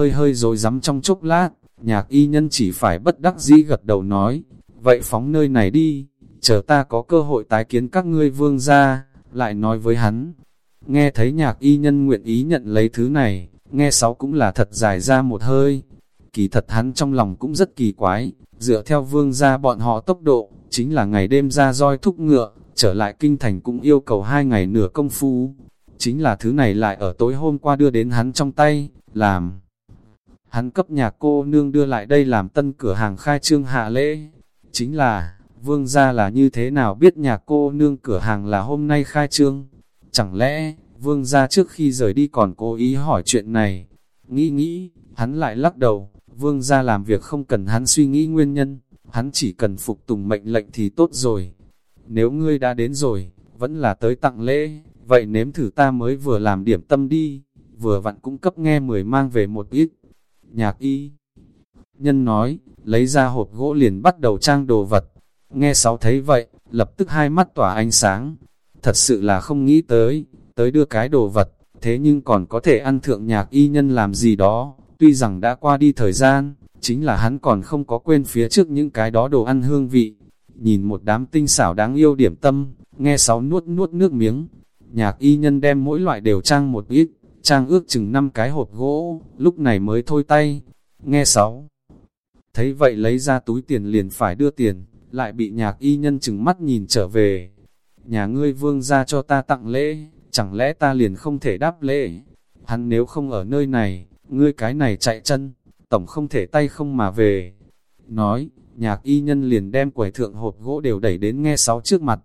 hơi hơi rồi dám trong chốc lát, nhạc y nhân chỉ phải bất đắc dĩ gật đầu nói, vậy phóng nơi này đi, chờ ta có cơ hội tái kiến các ngươi vương ra, lại nói với hắn. Nghe thấy nhạc y nhân nguyện ý nhận lấy thứ này, nghe sáu cũng là thật dài ra một hơi. Kỳ thật hắn trong lòng cũng rất kỳ quái, dựa theo vương ra bọn họ tốc độ, chính là ngày đêm ra roi thúc ngựa, trở lại kinh thành cũng yêu cầu hai ngày nửa công phu. Chính là thứ này lại ở tối hôm qua đưa đến hắn trong tay, làm. Hắn cấp nhà cô nương đưa lại đây làm tân cửa hàng khai trương hạ lễ. Chính là, vương gia là như thế nào biết nhà cô nương cửa hàng là hôm nay khai trương? Chẳng lẽ, vương gia trước khi rời đi còn cố ý hỏi chuyện này? Nghĩ nghĩ, hắn lại lắc đầu, vương gia làm việc không cần hắn suy nghĩ nguyên nhân, hắn chỉ cần phục tùng mệnh lệnh thì tốt rồi. Nếu ngươi đã đến rồi, vẫn là tới tặng lễ, vậy nếm thử ta mới vừa làm điểm tâm đi, vừa vặn cung cấp nghe mười mang về một ít. Nhạc y nhân nói, lấy ra hộp gỗ liền bắt đầu trang đồ vật. Nghe sáu thấy vậy, lập tức hai mắt tỏa ánh sáng. Thật sự là không nghĩ tới, tới đưa cái đồ vật, thế nhưng còn có thể ăn thượng nhạc y nhân làm gì đó. Tuy rằng đã qua đi thời gian, chính là hắn còn không có quên phía trước những cái đó đồ ăn hương vị. Nhìn một đám tinh xảo đáng yêu điểm tâm, nghe sáu nuốt nuốt nước miếng. Nhạc y nhân đem mỗi loại đều trang một ít, trang ước chừng năm cái hộp gỗ, lúc này mới thôi tay. Nghe sáu. Thấy vậy lấy ra túi tiền liền phải đưa tiền, lại bị nhạc y nhân chừng mắt nhìn trở về. Nhà ngươi vương ra cho ta tặng lễ, chẳng lẽ ta liền không thể đáp lễ? Hắn nếu không ở nơi này, ngươi cái này chạy chân, tổng không thể tay không mà về. Nói, nhạc y nhân liền đem quầy thượng hộp gỗ đều đẩy đến nghe sáu trước mặt.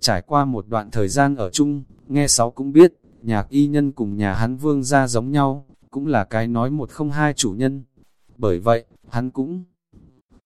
Trải qua một đoạn thời gian ở chung, nghe sáu cũng biết, nhạc y nhân cùng nhà hắn vương ra giống nhau, cũng là cái nói một không hai chủ nhân. Bởi vậy, hắn cũng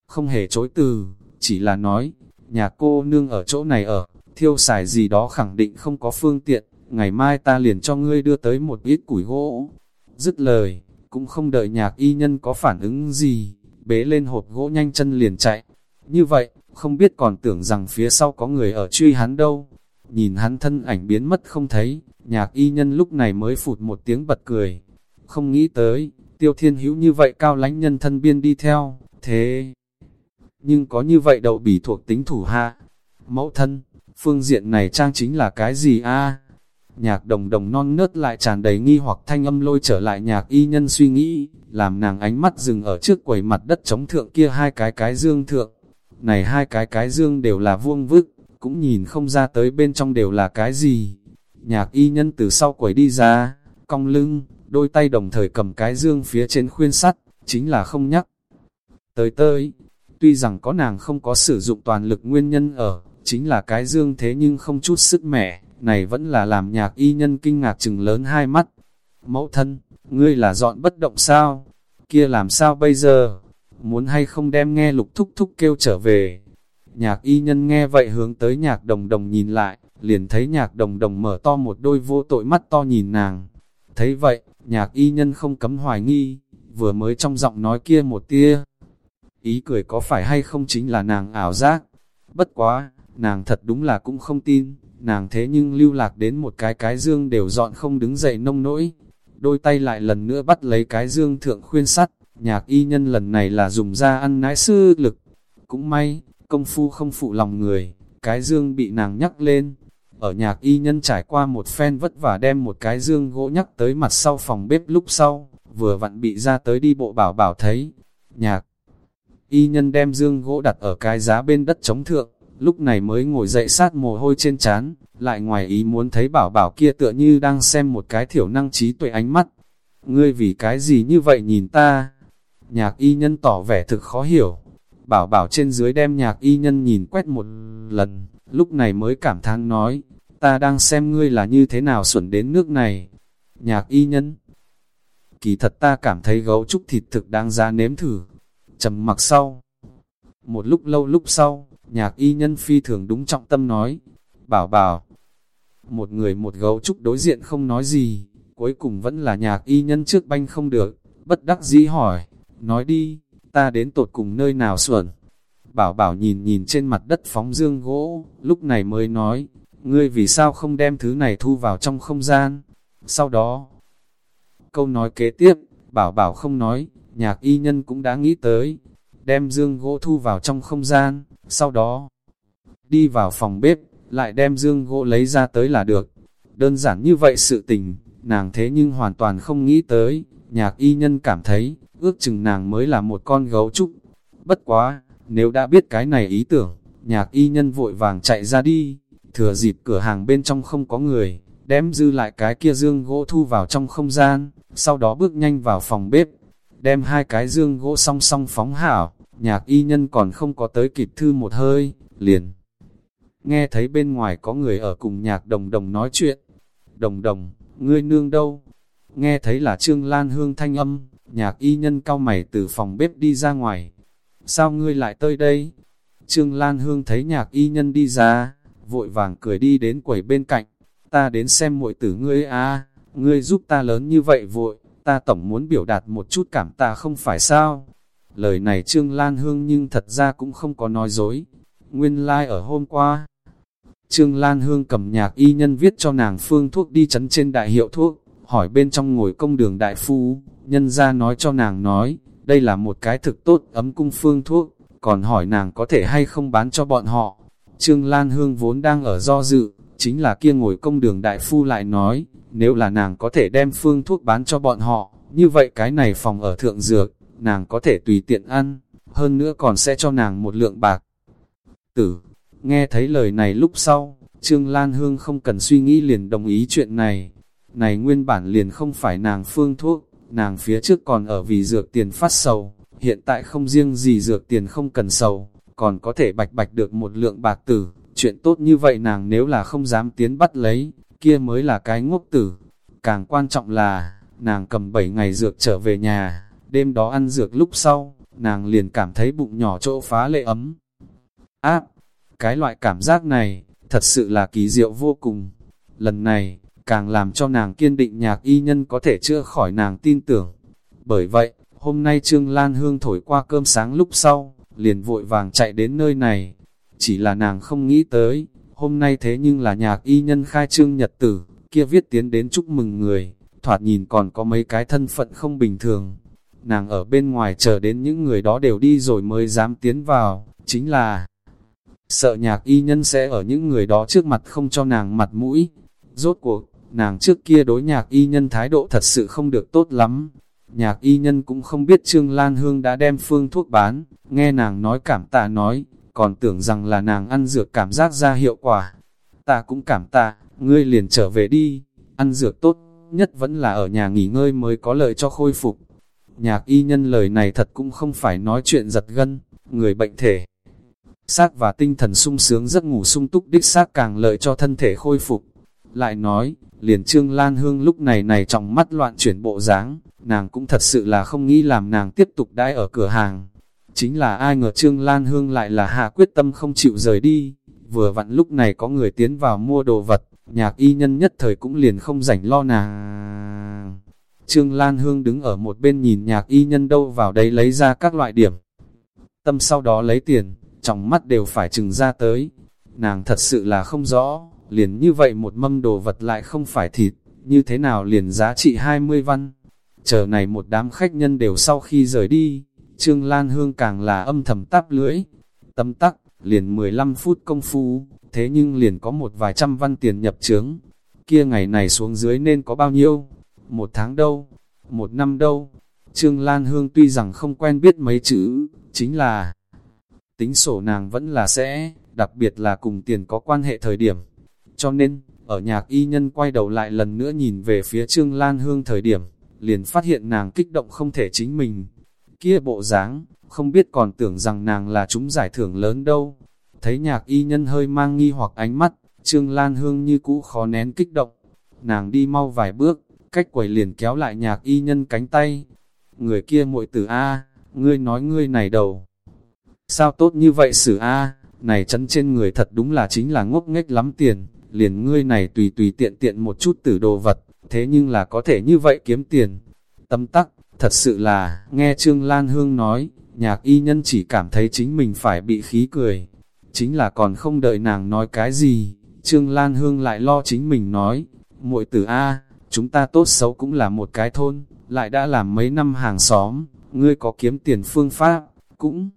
không hề chối từ, chỉ là nói, nhà cô nương ở chỗ này ở, thiêu xài gì đó khẳng định không có phương tiện, ngày mai ta liền cho ngươi đưa tới một ít củi gỗ. Dứt lời, cũng không đợi nhạc y nhân có phản ứng gì, bế lên hộp gỗ nhanh chân liền chạy. Như vậy, không biết còn tưởng rằng phía sau có người ở truy hắn đâu. Nhìn hắn thân ảnh biến mất không thấy, nhạc y nhân lúc này mới phụt một tiếng bật cười. Không nghĩ tới, tiêu thiên hữu như vậy cao lánh nhân thân biên đi theo, thế nhưng có như vậy đậu bỉ thuộc tính thủ hạ. Mẫu thân, phương diện này trang chính là cái gì a? Nhạc đồng đồng non nớt lại tràn đầy nghi hoặc thanh âm lôi trở lại nhạc y nhân suy nghĩ, làm nàng ánh mắt dừng ở trước quầy mặt đất chống thượng kia hai cái cái dương thượng. Này hai cái cái dương đều là vuông vức, cũng nhìn không ra tới bên trong đều là cái gì. Nhạc y nhân từ sau quầy đi ra, cong lưng, đôi tay đồng thời cầm cái dương phía trên khuyên sắt, chính là không nhắc. Tới tới, Tuy rằng có nàng không có sử dụng toàn lực nguyên nhân ở, chính là cái dương thế nhưng không chút sức mẻ, này vẫn là làm nhạc y nhân kinh ngạc chừng lớn hai mắt. Mẫu thân, ngươi là dọn bất động sao? Kia làm sao bây giờ? Muốn hay không đem nghe lục thúc thúc kêu trở về? Nhạc y nhân nghe vậy hướng tới nhạc đồng đồng nhìn lại, liền thấy nhạc đồng đồng mở to một đôi vô tội mắt to nhìn nàng. Thấy vậy, nhạc y nhân không cấm hoài nghi, vừa mới trong giọng nói kia một tia, Ý cười có phải hay không chính là nàng ảo giác. Bất quá, nàng thật đúng là cũng không tin, nàng thế nhưng lưu lạc đến một cái cái dương đều dọn không đứng dậy nông nỗi. Đôi tay lại lần nữa bắt lấy cái dương thượng khuyên sắt, nhạc y nhân lần này là dùng ra ăn nái sư lực. Cũng may, công phu không phụ lòng người, cái dương bị nàng nhắc lên. Ở nhạc y nhân trải qua một phen vất vả đem một cái dương gỗ nhắc tới mặt sau phòng bếp lúc sau, vừa vặn bị ra tới đi bộ bảo bảo thấy. Nhạc Y nhân đem dương gỗ đặt ở cái giá bên đất chống thượng, lúc này mới ngồi dậy sát mồ hôi trên chán, lại ngoài ý muốn thấy bảo bảo kia tựa như đang xem một cái thiểu năng trí tuệ ánh mắt. Ngươi vì cái gì như vậy nhìn ta? Nhạc y nhân tỏ vẻ thực khó hiểu. Bảo bảo trên dưới đem nhạc y nhân nhìn quét một lần, lúc này mới cảm thán nói, ta đang xem ngươi là như thế nào xuẩn đến nước này. Nhạc y nhân, kỳ thật ta cảm thấy gấu trúc thịt thực đáng giá nếm thử, trầm mặc sau. Một lúc lâu lúc sau, nhạc y nhân phi thường đúng trọng tâm nói, bảo bảo, một người một gấu trúc đối diện không nói gì, cuối cùng vẫn là nhạc y nhân trước banh không được, bất đắc dĩ hỏi, nói đi, ta đến tột cùng nơi nào xuẩn. Bảo bảo nhìn nhìn trên mặt đất phóng dương gỗ, lúc này mới nói, ngươi vì sao không đem thứ này thu vào trong không gian. Sau đó, câu nói kế tiếp, Bảo bảo không nói, nhạc y nhân cũng đã nghĩ tới, đem dương gỗ thu vào trong không gian, sau đó đi vào phòng bếp, lại đem dương gỗ lấy ra tới là được. Đơn giản như vậy sự tình, nàng thế nhưng hoàn toàn không nghĩ tới, nhạc y nhân cảm thấy, ước chừng nàng mới là một con gấu trúc. Bất quá, nếu đã biết cái này ý tưởng, nhạc y nhân vội vàng chạy ra đi, thừa dịp cửa hàng bên trong không có người, đem dư lại cái kia dương gỗ thu vào trong không gian, sau đó bước nhanh vào phòng bếp, đem hai cái dương gỗ song song phóng hảo, nhạc y nhân còn không có tới kịp thư một hơi, liền. Nghe thấy bên ngoài có người ở cùng nhạc đồng đồng nói chuyện, đồng đồng, ngươi nương đâu? Nghe thấy là Trương Lan Hương thanh âm, nhạc y nhân cao mày từ phòng bếp đi ra ngoài. Sao ngươi lại tới đây? Trương Lan Hương thấy nhạc y nhân đi ra, vội vàng cười đi đến quầy bên cạnh. Ta đến xem muội tử ngươi à, ngươi giúp ta lớn như vậy vội, ta tổng muốn biểu đạt một chút cảm ta không phải sao? Lời này Trương Lan Hương nhưng thật ra cũng không có nói dối. Nguyên lai like ở hôm qua, Trương Lan Hương cầm nhạc y nhân viết cho nàng phương thuốc đi chấn trên đại hiệu thuốc, hỏi bên trong ngồi công đường đại phu, nhân ra nói cho nàng nói, đây là một cái thực tốt ấm cung phương thuốc, còn hỏi nàng có thể hay không bán cho bọn họ. Trương Lan Hương vốn đang ở do dự, chính là kia ngồi công đường đại phu lại nói, nếu là nàng có thể đem phương thuốc bán cho bọn họ, như vậy cái này phòng ở thượng dược, nàng có thể tùy tiện ăn, hơn nữa còn sẽ cho nàng một lượng bạc. Tử, nghe thấy lời này lúc sau, Trương Lan Hương không cần suy nghĩ liền đồng ý chuyện này. Này nguyên bản liền không phải nàng phương thuốc, nàng phía trước còn ở vì dược tiền phát sầu, hiện tại không riêng gì dược tiền không cần sầu, còn có thể bạch bạch được một lượng bạc tử, chuyện tốt như vậy nàng nếu là không dám tiến bắt lấy, kia mới là cái ngốc tử. Càng quan trọng là, nàng cầm 7 ngày dược trở về nhà, đêm đó ăn dược lúc sau, nàng liền cảm thấy bụng nhỏ chỗ phá lệ ấm. Áp, cái loại cảm giác này, thật sự là kỳ diệu vô cùng. Lần này, càng làm cho nàng kiên định nhạc y nhân có thể chữa khỏi nàng tin tưởng. Bởi vậy, hôm nay Trương Lan Hương thổi qua cơm sáng lúc sau, liền vội vàng chạy đến nơi này. Chỉ là nàng không nghĩ tới, hôm nay thế nhưng là nhạc y nhân khai trương nhật tử, kia viết tiến đến chúc mừng người, thoạt nhìn còn có mấy cái thân phận không bình thường. Nàng ở bên ngoài chờ đến những người đó đều đi rồi mới dám tiến vào, chính là sợ nhạc y nhân sẽ ở những người đó trước mặt không cho nàng mặt mũi. Rốt cuộc, nàng trước kia đối nhạc y nhân thái độ thật sự không được tốt lắm. Nhạc y nhân cũng không biết Trương Lan Hương đã đem phương thuốc bán, nghe nàng nói cảm tạ nói, còn tưởng rằng là nàng ăn dược cảm giác ra hiệu quả. Ta cũng cảm tạ, ngươi liền trở về đi, ăn dược tốt, nhất vẫn là ở nhà nghỉ ngơi mới có lợi cho khôi phục. Nhạc y nhân lời này thật cũng không phải nói chuyện giật gân, người bệnh thể. Xác và tinh thần sung sướng giấc ngủ sung túc đích xác càng lợi cho thân thể khôi phục. Lại nói, liền trương Lan Hương lúc này này trong mắt loạn chuyển bộ dáng, nàng cũng thật sự là không nghĩ làm nàng tiếp tục đãi ở cửa hàng. Chính là ai ngờ Trương Lan Hương lại là hạ quyết tâm không chịu rời đi, vừa vặn lúc này có người tiến vào mua đồ vật, nhạc y nhân nhất thời cũng liền không rảnh lo nàng. Trương Lan Hương đứng ở một bên nhìn nhạc y nhân đâu vào đây lấy ra các loại điểm. Tâm sau đó lấy tiền, trong mắt đều phải chừng ra tới. Nàng thật sự là không rõ, liền như vậy một mâm đồ vật lại không phải thịt, như thế nào liền giá trị 20 văn. Chờ này một đám khách nhân đều sau khi rời đi, Trương Lan Hương càng là âm thầm táp lưỡi. Tâm tắc, liền 15 phút công phu, thế nhưng liền có một vài trăm văn tiền nhập trướng. Kia ngày này xuống dưới nên có bao nhiêu? Một tháng đâu? Một năm đâu? Trương Lan Hương tuy rằng không quen biết mấy chữ, chính là tính sổ nàng vẫn là sẽ, đặc biệt là cùng tiền có quan hệ thời điểm. Cho nên, ở nhạc y nhân quay đầu lại lần nữa nhìn về phía Trương Lan Hương thời điểm, liền phát hiện nàng kích động không thể chính mình. Kia bộ dáng, không biết còn tưởng rằng nàng là chúng giải thưởng lớn đâu. Thấy nhạc y nhân hơi mang nghi hoặc ánh mắt, Trương Lan Hương như cũ khó nén kích động. Nàng đi mau vài bước, cách quầy liền kéo lại nhạc y nhân cánh tay. Người kia muội tử A, ngươi nói ngươi này đầu. Sao tốt như vậy xử A, này chấn trên người thật đúng là chính là ngốc nghếch lắm tiền, liền ngươi này tùy tùy tiện tiện một chút tử đồ vật, thế nhưng là có thể như vậy kiếm tiền. Tâm tắc, thật sự là, nghe Trương Lan Hương nói, nhạc y nhân chỉ cảm thấy chính mình phải bị khí cười. Chính là còn không đợi nàng nói cái gì, Trương Lan Hương lại lo chính mình nói, muội tử A, chúng ta tốt xấu cũng là một cái thôn, lại đã làm mấy năm hàng xóm, ngươi có kiếm tiền phương pháp, cũng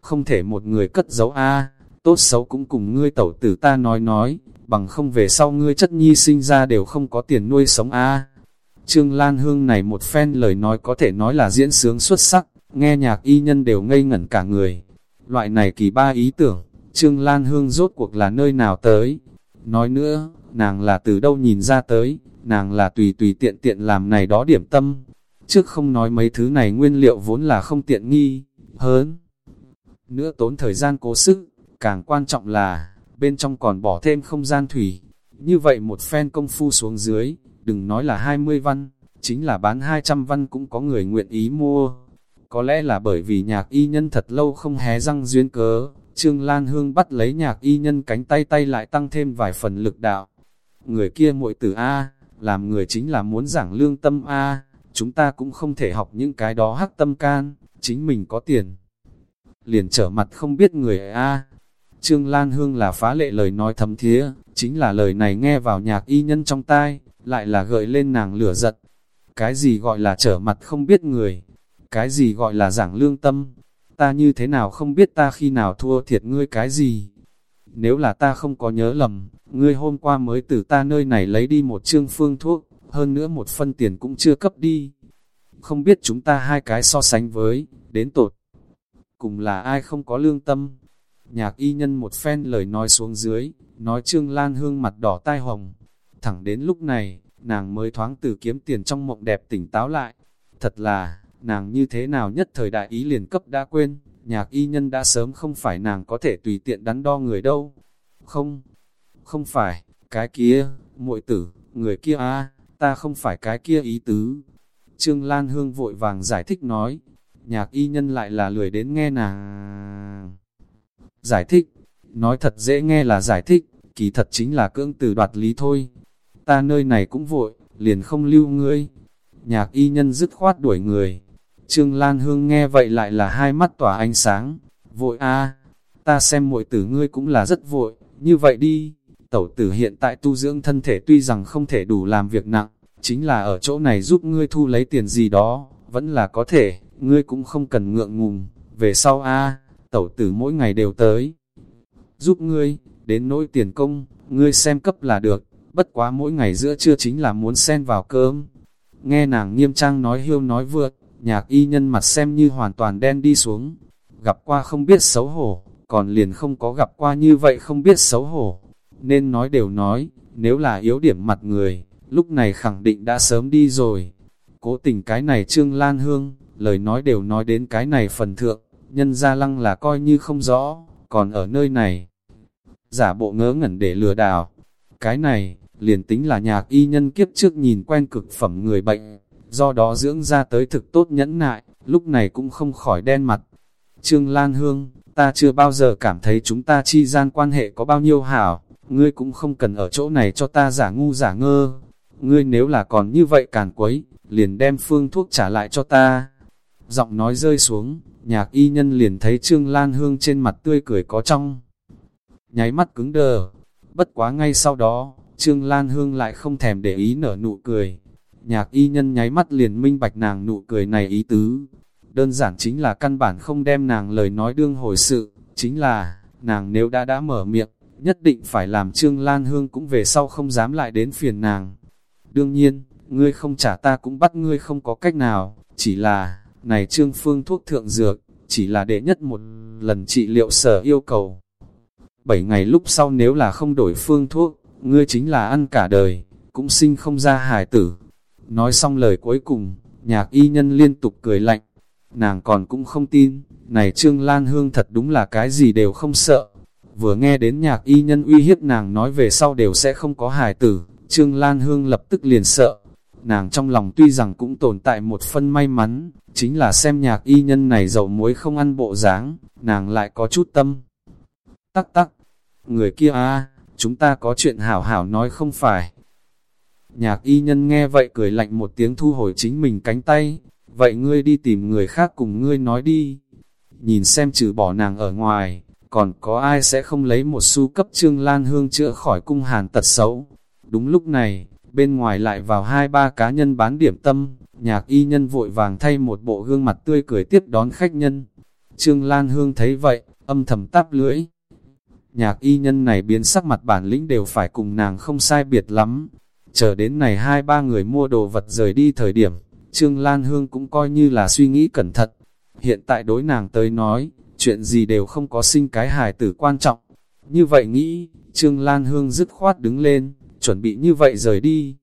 không thể một người cất giấu a tốt xấu cũng cùng ngươi tẩu tử ta nói nói, bằng không về sau ngươi chất nhi sinh ra đều không có tiền nuôi sống a Trương Lan Hương này một phen lời nói có thể nói là diễn sướng xuất sắc, nghe nhạc y nhân đều ngây ngẩn cả người. Loại này kỳ ba ý tưởng, Trương Lan Hương rốt cuộc là nơi nào tới. Nói nữa, nàng là từ đâu nhìn ra tới, nàng là tùy tùy tiện tiện làm này đó điểm tâm. Trước không nói mấy thứ này nguyên liệu vốn là không tiện nghi, hơn. Nữa tốn thời gian cố sức, càng quan trọng là, bên trong còn bỏ thêm không gian thủy. Như vậy một phen công phu xuống dưới, đừng nói là 20 văn, chính là bán 200 văn cũng có người nguyện ý mua. Có lẽ là bởi vì nhạc y nhân thật lâu không hé răng duyên cớ, Trương Lan Hương bắt lấy nhạc y nhân cánh tay tay lại tăng thêm vài phần lực đạo. Người kia muội tử A, làm người chính là muốn giảng lương tâm A, chúng ta cũng không thể học những cái đó hắc tâm can, chính mình có tiền. Liền trở mặt không biết người A. Trương Lan Hương là phá lệ lời nói thấm thía, chính là lời này nghe vào nhạc y nhân trong tai, lại là gợi lên nàng lửa giận. Cái gì gọi là trở mặt không biết người? Cái gì gọi là giảng lương tâm? Ta như thế nào không biết ta khi nào thua thiệt ngươi cái gì? Nếu là ta không có nhớ lầm, ngươi hôm qua mới từ ta nơi này lấy đi một trương phương thuốc, hơn nữa một phân tiền cũng chưa cấp đi. Không biết chúng ta hai cái so sánh với, đến tột. Cùng là ai không có lương tâm? Nhạc y nhân một phen lời nói xuống dưới, nói Trương Lan Hương mặt đỏ tai hồng, Thẳng đến lúc này, nàng mới thoáng từ kiếm tiền trong mộng đẹp tỉnh táo lại. Thật là, nàng như thế nào nhất thời đại ý liền cấp đã quên, nhạc y nhân đã sớm không phải nàng có thể tùy tiện đắn đo người đâu. Không, không phải, cái kia, muội tử, người kia a ta không phải cái kia ý tứ. Trương Lan Hương vội vàng giải thích nói, nhạc y nhân lại là lười đến nghe nàng. Giải thích, nói thật dễ nghe là giải thích, kỳ thật chính là cưỡng từ đoạt lý thôi ta nơi này cũng vội, liền không lưu ngươi. Nhạc y nhân dứt khoát đuổi người. Trương Lan Hương nghe vậy lại là hai mắt tỏa ánh sáng. Vội a ta xem muội tử ngươi cũng là rất vội, như vậy đi. Tẩu tử hiện tại tu dưỡng thân thể tuy rằng không thể đủ làm việc nặng, chính là ở chỗ này giúp ngươi thu lấy tiền gì đó, vẫn là có thể, ngươi cũng không cần ngượng ngùng. Về sau a tẩu tử mỗi ngày đều tới. Giúp ngươi, đến nỗi tiền công, ngươi xem cấp là được bất quá mỗi ngày giữa trưa chính là muốn xen vào cơm. Nghe nàng nghiêm trang nói hiêu nói vượt, nhạc y nhân mặt xem như hoàn toàn đen đi xuống. Gặp qua không biết xấu hổ, còn liền không có gặp qua như vậy không biết xấu hổ. Nên nói đều nói, nếu là yếu điểm mặt người, lúc này khẳng định đã sớm đi rồi. Cố tình cái này Trương Lan Hương, lời nói đều nói đến cái này phần thượng, nhân gia lăng là coi như không rõ, còn ở nơi này. Giả bộ ngớ ngẩn để lừa đảo. Cái này, liền tính là nhạc y nhân kiếp trước nhìn quen cực phẩm người bệnh, do đó dưỡng ra tới thực tốt nhẫn nại, lúc này cũng không khỏi đen mặt. Trương Lan Hương, ta chưa bao giờ cảm thấy chúng ta chi gian quan hệ có bao nhiêu hảo, ngươi cũng không cần ở chỗ này cho ta giả ngu giả ngơ. Ngươi nếu là còn như vậy càn quấy, liền đem phương thuốc trả lại cho ta. Giọng nói rơi xuống, nhạc y nhân liền thấy Trương Lan Hương trên mặt tươi cười có trong. Nháy mắt cứng đờ, bất quá ngay sau đó, Trương Lan Hương lại không thèm để ý nở nụ cười. Nhạc y nhân nháy mắt liền minh bạch nàng nụ cười này ý tứ. Đơn giản chính là căn bản không đem nàng lời nói đương hồi sự, chính là, nàng nếu đã đã mở miệng, nhất định phải làm Trương Lan Hương cũng về sau không dám lại đến phiền nàng. Đương nhiên, ngươi không trả ta cũng bắt ngươi không có cách nào, chỉ là, này Trương Phương thuốc thượng dược, chỉ là đệ nhất một lần trị liệu sở yêu cầu. Bảy ngày lúc sau nếu là không đổi phương thuốc, ngươi chính là ăn cả đời, cũng sinh không ra hài tử. Nói xong lời cuối cùng, nhạc y nhân liên tục cười lạnh, nàng còn cũng không tin, này Trương Lan Hương thật đúng là cái gì đều không sợ. Vừa nghe đến nhạc y nhân uy hiếp nàng nói về sau đều sẽ không có hài tử, Trương Lan Hương lập tức liền sợ. Nàng trong lòng tuy rằng cũng tồn tại một phân may mắn, chính là xem nhạc y nhân này dầu muối không ăn bộ dáng, nàng lại có chút tâm. Tắc tắc, người kia a chúng ta có chuyện hảo hảo nói không phải. Nhạc y nhân nghe vậy cười lạnh một tiếng thu hồi chính mình cánh tay, vậy ngươi đi tìm người khác cùng ngươi nói đi. Nhìn xem trừ bỏ nàng ở ngoài, còn có ai sẽ không lấy một xu cấp trương lan hương chữa khỏi cung hàn tật xấu. Đúng lúc này, bên ngoài lại vào hai ba cá nhân bán điểm tâm, nhạc y nhân vội vàng thay một bộ gương mặt tươi cười tiếp đón khách nhân. Trương Lan Hương thấy vậy, âm thầm táp lưỡi. Nhạc y nhân này biến sắc mặt bản lĩnh đều phải cùng nàng không sai biệt lắm. Chờ đến này hai ba người mua đồ vật rời đi thời điểm, Trương Lan Hương cũng coi như là suy nghĩ cẩn thận. Hiện tại đối nàng tới nói, chuyện gì đều không có sinh cái hài tử quan trọng. Như vậy nghĩ, Trương Lan Hương dứt khoát đứng lên, chuẩn bị như vậy rời đi.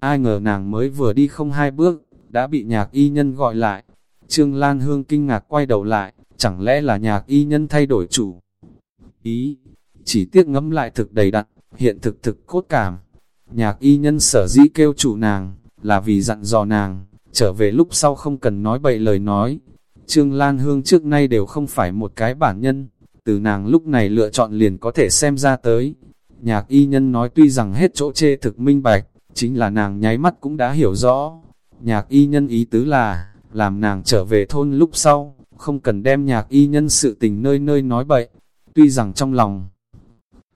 Ai ngờ nàng mới vừa đi không hai bước, đã bị nhạc y nhân gọi lại. Trương Lan Hương kinh ngạc quay đầu lại, chẳng lẽ là nhạc y nhân thay đổi chủ? Ý, chỉ tiếc ngẫm lại thực đầy đặn, hiện thực thực cốt cảm. Nhạc y nhân sở dĩ kêu chủ nàng, là vì dặn dò nàng, trở về lúc sau không cần nói bậy lời nói. Trương Lan Hương trước nay đều không phải một cái bản nhân, từ nàng lúc này lựa chọn liền có thể xem ra tới. Nhạc y nhân nói tuy rằng hết chỗ chê thực minh bạch, chính là nàng nháy mắt cũng đã hiểu rõ. Nhạc y nhân ý tứ là, làm nàng trở về thôn lúc sau, không cần đem nhạc y nhân sự tình nơi nơi nói bậy. Tuy rằng trong lòng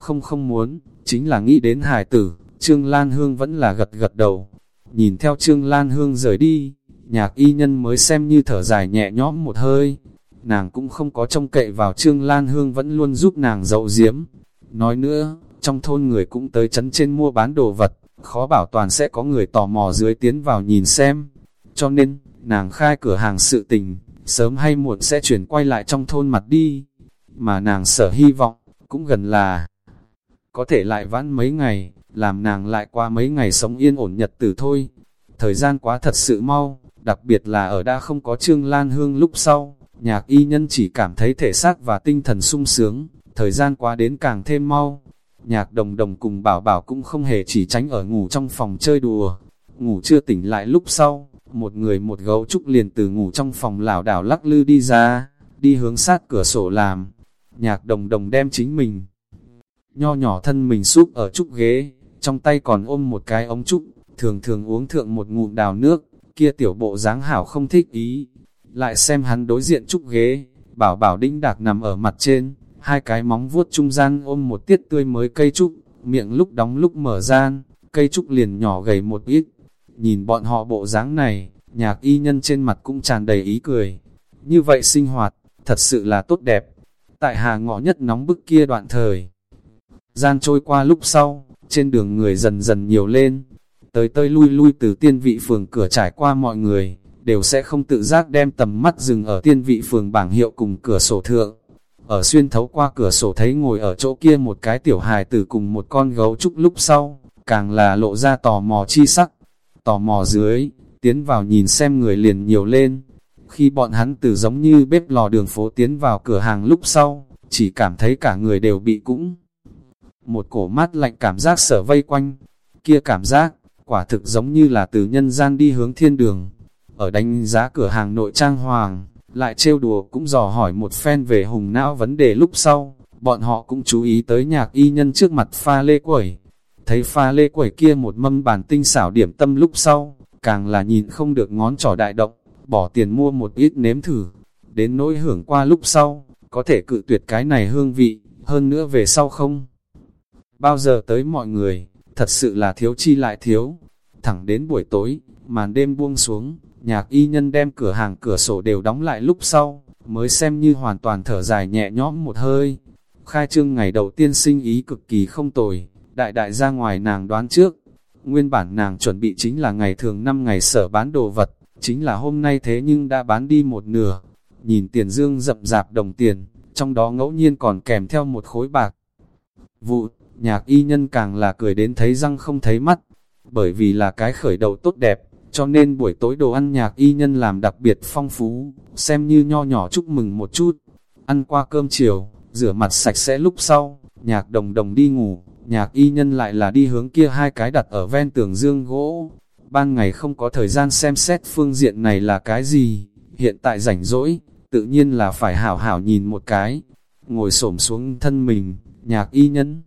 không không muốn, chính là nghĩ đến hải tử, Trương Lan Hương vẫn là gật gật đầu. Nhìn theo Trương Lan Hương rời đi, nhạc y nhân mới xem như thở dài nhẹ nhõm một hơi. Nàng cũng không có trông cậy vào Trương Lan Hương vẫn luôn giúp nàng dậu diếm. Nói nữa, trong thôn người cũng tới chấn trên mua bán đồ vật, khó bảo toàn sẽ có người tò mò dưới tiến vào nhìn xem. Cho nên, nàng khai cửa hàng sự tình, sớm hay muộn sẽ chuyển quay lại trong thôn mặt đi. Mà nàng sở hy vọng, cũng gần là có thể lại vãn mấy ngày, làm nàng lại qua mấy ngày sống yên ổn nhật tử thôi. Thời gian quá thật sự mau, đặc biệt là ở đã không có Trương Lan Hương lúc sau, nhạc y nhân chỉ cảm thấy thể xác và tinh thần sung sướng, thời gian quá đến càng thêm mau. Nhạc đồng đồng cùng bảo bảo cũng không hề chỉ tránh ở ngủ trong phòng chơi đùa, ngủ chưa tỉnh lại lúc sau, một người một gấu trúc liền từ ngủ trong phòng lảo đảo lắc lư đi ra, đi hướng sát cửa sổ làm. Nhạc đồng đồng đem chính mình, nho nhỏ thân mình súp ở trúc ghế, trong tay còn ôm một cái ống trúc, thường thường uống thượng một ngụm đào nước, kia tiểu bộ dáng hảo không thích ý. Lại xem hắn đối diện trúc ghế, bảo bảo đĩnh đạc nằm ở mặt trên, hai cái móng vuốt trung gian ôm một tiết tươi mới cây trúc, miệng lúc đóng lúc mở gian, cây trúc liền nhỏ gầy một ít. Nhìn bọn họ bộ dáng này, nhạc y nhân trên mặt cũng tràn đầy ý cười. Như vậy sinh hoạt, thật sự là tốt đẹp. Tại hà ngọ nhất nóng bức kia đoạn thời, Gian trôi qua lúc sau, trên đường người dần dần nhiều lên, tới tơi lui lui từ tiên vị phường cửa trải qua mọi người, đều sẽ không tự giác đem tầm mắt dừng ở tiên vị phường bảng hiệu cùng cửa sổ thượng. Ở xuyên thấu qua cửa sổ thấy ngồi ở chỗ kia một cái tiểu hài tử cùng một con gấu trúc lúc sau, càng là lộ ra tò mò chi sắc. Tò mò dưới, tiến vào nhìn xem người liền nhiều lên. Khi bọn hắn từ giống như bếp lò đường phố tiến vào cửa hàng lúc sau, chỉ cảm thấy cả người đều bị cũng một cổ mát lạnh cảm giác sở vây quanh. Kia cảm giác, quả thực giống như là từ nhân gian đi hướng thiên đường. Ở đánh giá cửa hàng nội trang hoàng, lại trêu đùa cũng dò hỏi một phen về hùng não vấn đề lúc sau, bọn họ cũng chú ý tới nhạc y nhân trước mặt pha lê quẩy. Thấy pha lê quẩy kia một mâm bàn tinh xảo điểm tâm lúc sau, càng là nhìn không được ngón trỏ đại động, bỏ tiền mua một ít nếm thử. Đến nỗi hưởng qua lúc sau, có thể cự tuyệt cái này hương vị, hơn nữa về sau không bao giờ tới mọi người, thật sự là thiếu chi lại thiếu. Thẳng đến buổi tối, màn đêm buông xuống, nhạc y nhân đem cửa hàng cửa sổ đều đóng lại lúc sau, mới xem như hoàn toàn thở dài nhẹ nhõm một hơi. Khai trương ngày đầu tiên sinh ý cực kỳ không tồi, đại đại ra ngoài nàng đoán trước. Nguyên bản nàng chuẩn bị chính là ngày thường 5 ngày sở bán đồ vật, chính là hôm nay thế nhưng đã bán đi một nửa. Nhìn tiền dương rậm rạp đồng tiền, trong đó ngẫu nhiên còn kèm theo một khối bạc. Vụ, nhạc y nhân càng là cười đến thấy răng không thấy mắt, bởi vì là cái khởi đầu tốt đẹp, cho nên buổi tối đồ ăn nhạc y nhân làm đặc biệt phong phú, xem như nho nhỏ chúc mừng một chút. Ăn qua cơm chiều, rửa mặt sạch sẽ lúc sau, nhạc đồng đồng đi ngủ, nhạc y nhân lại là đi hướng kia hai cái đặt ở ven tường dương gỗ. Ban ngày không có thời gian xem xét phương diện này là cái gì, hiện tại rảnh rỗi, tự nhiên là phải hảo hảo nhìn một cái. Ngồi xổm xuống thân mình, nhạc y nhân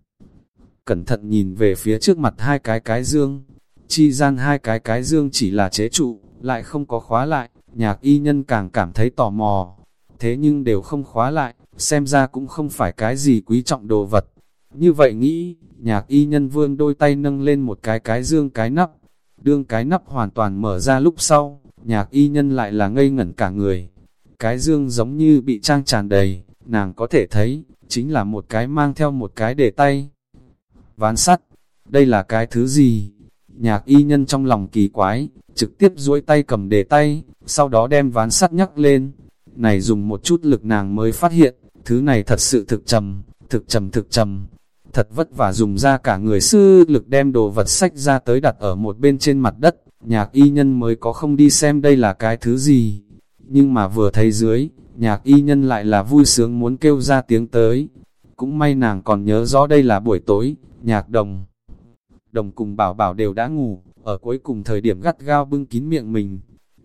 cẩn thận nhìn về phía trước mặt hai cái cái dương. Chi gian hai cái cái dương chỉ là chế trụ, lại không có khóa lại, nhạc y nhân càng cảm thấy tò mò. Thế nhưng đều không khóa lại, xem ra cũng không phải cái gì quý trọng đồ vật. Như vậy nghĩ, nhạc y nhân vương đôi tay nâng lên một cái cái dương cái nắp. Đương cái nắp hoàn toàn mở ra lúc sau, nhạc y nhân lại là ngây ngẩn cả người. Cái dương giống như bị trang tràn đầy, nàng có thể thấy, chính là một cái mang theo một cái để tay. Ván sắt, đây là cái thứ gì? Nhạc y nhân trong lòng kỳ quái, trực tiếp duỗi tay cầm đề tay, sau đó đem ván sắt nhắc lên. Này dùng một chút lực nàng mới phát hiện, thứ này thật sự thực trầm, thực trầm thực trầm. Thật vất vả dùng ra cả người sư lực đem đồ vật sách ra tới đặt ở một bên trên mặt đất, nhạc y nhân mới có không đi xem đây là cái thứ gì. Nhưng mà vừa thấy dưới, nhạc y nhân lại là vui sướng muốn kêu ra tiếng tới. Cũng may nàng còn nhớ rõ đây là buổi tối, nhạc đồng. Đồng cùng bảo bảo đều đã ngủ, ở cuối cùng thời điểm gắt gao bưng kín miệng mình.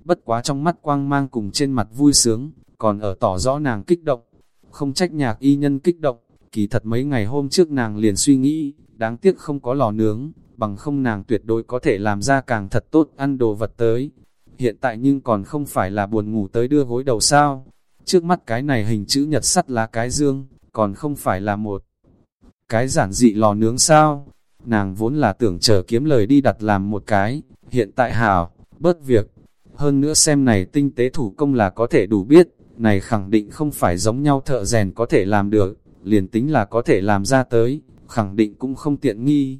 Bất quá trong mắt quang mang cùng trên mặt vui sướng, còn ở tỏ rõ nàng kích động. Không trách nhạc y nhân kích động, kỳ thật mấy ngày hôm trước nàng liền suy nghĩ, đáng tiếc không có lò nướng, bằng không nàng tuyệt đối có thể làm ra càng thật tốt ăn đồ vật tới. Hiện tại nhưng còn không phải là buồn ngủ tới đưa gối đầu sao. Trước mắt cái này hình chữ nhật sắt lá cái dương, còn không phải là một cái giản dị lò nướng sao. Nàng vốn là tưởng chờ kiếm lời đi đặt làm một cái, hiện tại hảo, bớt việc. Hơn nữa xem này tinh tế thủ công là có thể đủ biết, này khẳng định không phải giống nhau thợ rèn có thể làm được, liền tính là có thể làm ra tới, khẳng định cũng không tiện nghi.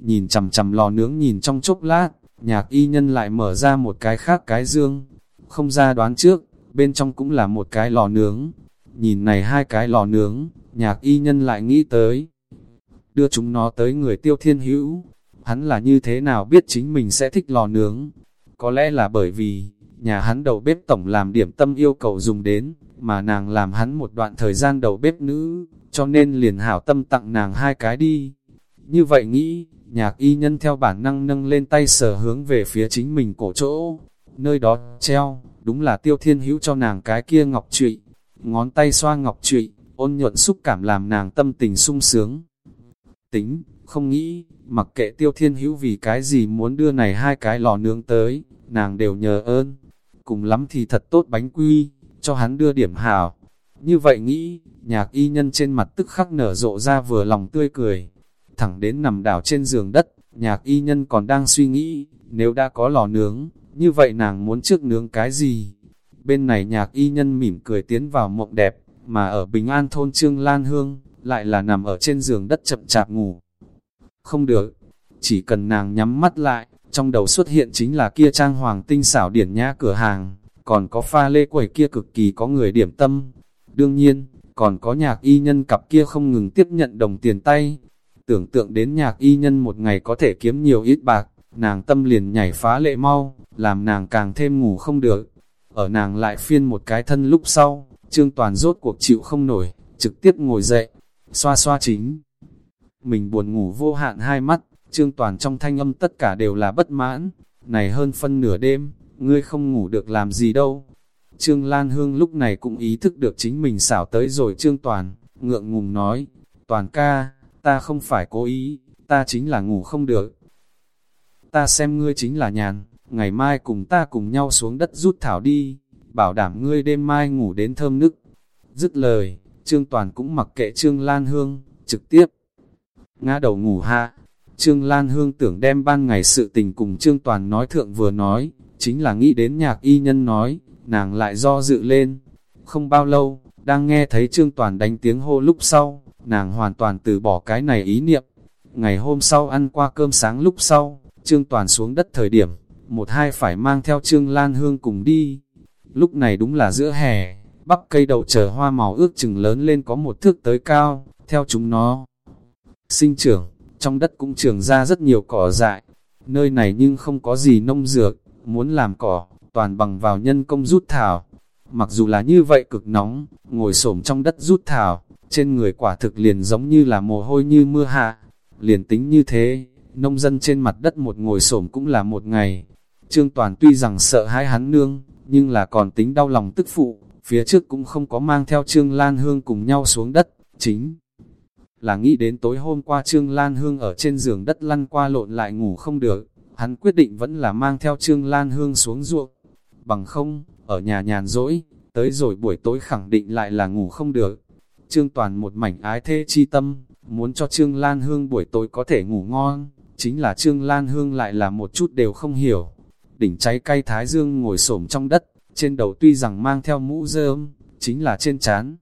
Nhìn chầm chầm lò nướng nhìn trong chốc lát, nhạc y nhân lại mở ra một cái khác cái dương. Không ra đoán trước, bên trong cũng là một cái lò nướng. Nhìn này hai cái lò nướng, nhạc y nhân lại nghĩ tới. Đưa chúng nó tới người tiêu thiên hữu. Hắn là như thế nào biết chính mình sẽ thích lò nướng. Có lẽ là bởi vì, nhà hắn đầu bếp tổng làm điểm tâm yêu cầu dùng đến, mà nàng làm hắn một đoạn thời gian đầu bếp nữ, cho nên liền hảo tâm tặng nàng hai cái đi. Như vậy nghĩ, nhạc y nhân theo bản năng nâng lên tay sờ hướng về phía chính mình cổ chỗ, nơi đó treo, đúng là tiêu thiên hữu cho nàng cái kia ngọc trụy, ngón tay xoa ngọc trụy, ôn nhuận xúc cảm làm nàng tâm tình sung sướng. Tính, không nghĩ, mặc kệ tiêu thiên hữu vì cái gì muốn đưa này hai cái lò nướng tới, nàng đều nhờ ơn, cùng lắm thì thật tốt bánh quy, cho hắn đưa điểm hảo. Như vậy nghĩ, nhạc y nhân trên mặt tức khắc nở rộ ra vừa lòng tươi cười. Thẳng đến nằm đảo trên giường đất, nhạc y nhân còn đang suy nghĩ, nếu đã có lò nướng, như vậy nàng muốn trước nướng cái gì? Bên này nhạc y nhân mỉm cười tiến vào mộng đẹp, mà ở Bình An thôn Trương Lan Hương, lại là nằm ở trên giường đất chậm chạp ngủ. Không được, chỉ cần nàng nhắm mắt lại, trong đầu xuất hiện chính là kia trang hoàng tinh xảo điển nhã cửa hàng, còn có pha lê quẩy kia cực kỳ có người điểm tâm. Đương nhiên, còn có nhạc y nhân cặp kia không ngừng tiếp nhận đồng tiền tay. Tưởng tượng đến nhạc y nhân một ngày có thể kiếm nhiều ít bạc, nàng tâm liền nhảy phá lệ mau, làm nàng càng thêm ngủ không được. Ở nàng lại phiên một cái thân lúc sau, Trương Toàn rốt cuộc chịu không nổi, trực tiếp ngồi dậy, xoa xoa chính. Mình buồn ngủ vô hạn hai mắt, Trương Toàn trong thanh âm tất cả đều là bất mãn, này hơn phân nửa đêm, ngươi không ngủ được làm gì đâu. Trương Lan Hương lúc này cũng ý thức được chính mình xảo tới rồi Trương Toàn, ngượng ngùng nói, Toàn ca, ta không phải cố ý, ta chính là ngủ không được. Ta xem ngươi chính là nhàn, ngày mai cùng ta cùng nhau xuống đất rút thảo đi, bảo đảm ngươi đêm mai ngủ đến thơm nức. Dứt lời, Trương Toàn cũng mặc kệ Trương Lan Hương, trực tiếp ngã đầu ngủ hạ. Trương Lan Hương tưởng đem ban ngày sự tình cùng Trương Toàn nói thượng vừa nói, chính là nghĩ đến nhạc y nhân nói, nàng lại do dự lên. Không bao lâu, đang nghe thấy Trương Toàn đánh tiếng hô lúc sau, nàng hoàn toàn từ bỏ cái này ý niệm. Ngày hôm sau ăn qua cơm sáng lúc sau, Trương Toàn xuống đất thời điểm, một hai phải mang theo Trương Lan Hương cùng đi. Lúc này đúng là giữa hè, bắp cây đậu chờ hoa màu ước chừng lớn lên có một thước tới cao, theo chúng nó. Sinh trưởng, trong đất cũng trường ra rất nhiều cỏ dại. Nơi này nhưng không có gì nông dược, muốn làm cỏ, toàn bằng vào nhân công rút thảo. Mặc dù là như vậy cực nóng, ngồi xổm trong đất rút thảo, trên người quả thực liền giống như là mồ hôi như mưa hạ. Liền tính như thế, nông dân trên mặt đất một ngồi xổm cũng là một ngày. Trương Toàn tuy rằng sợ hãi hắn nương, nhưng là còn tính đau lòng tức phụ, phía trước cũng không có mang theo Trương Lan Hương cùng nhau xuống đất, chính là nghĩ đến tối hôm qua Trương Lan Hương ở trên giường đất lăn qua lộn lại ngủ không được, hắn quyết định vẫn là mang theo Trương Lan Hương xuống ruộng. Bằng không, ở nhà nhàn rỗi, tới rồi buổi tối khẳng định lại là ngủ không được. Trương Toàn một mảnh ái thê chi tâm, muốn cho Trương Lan Hương buổi tối có thể ngủ ngon, chính là Trương Lan Hương lại là một chút đều không hiểu. đỉnh cháy cay thái dương ngồi xổm trong đất, trên đầu tuy rằng mang theo mũ rơm, chính là trên chán.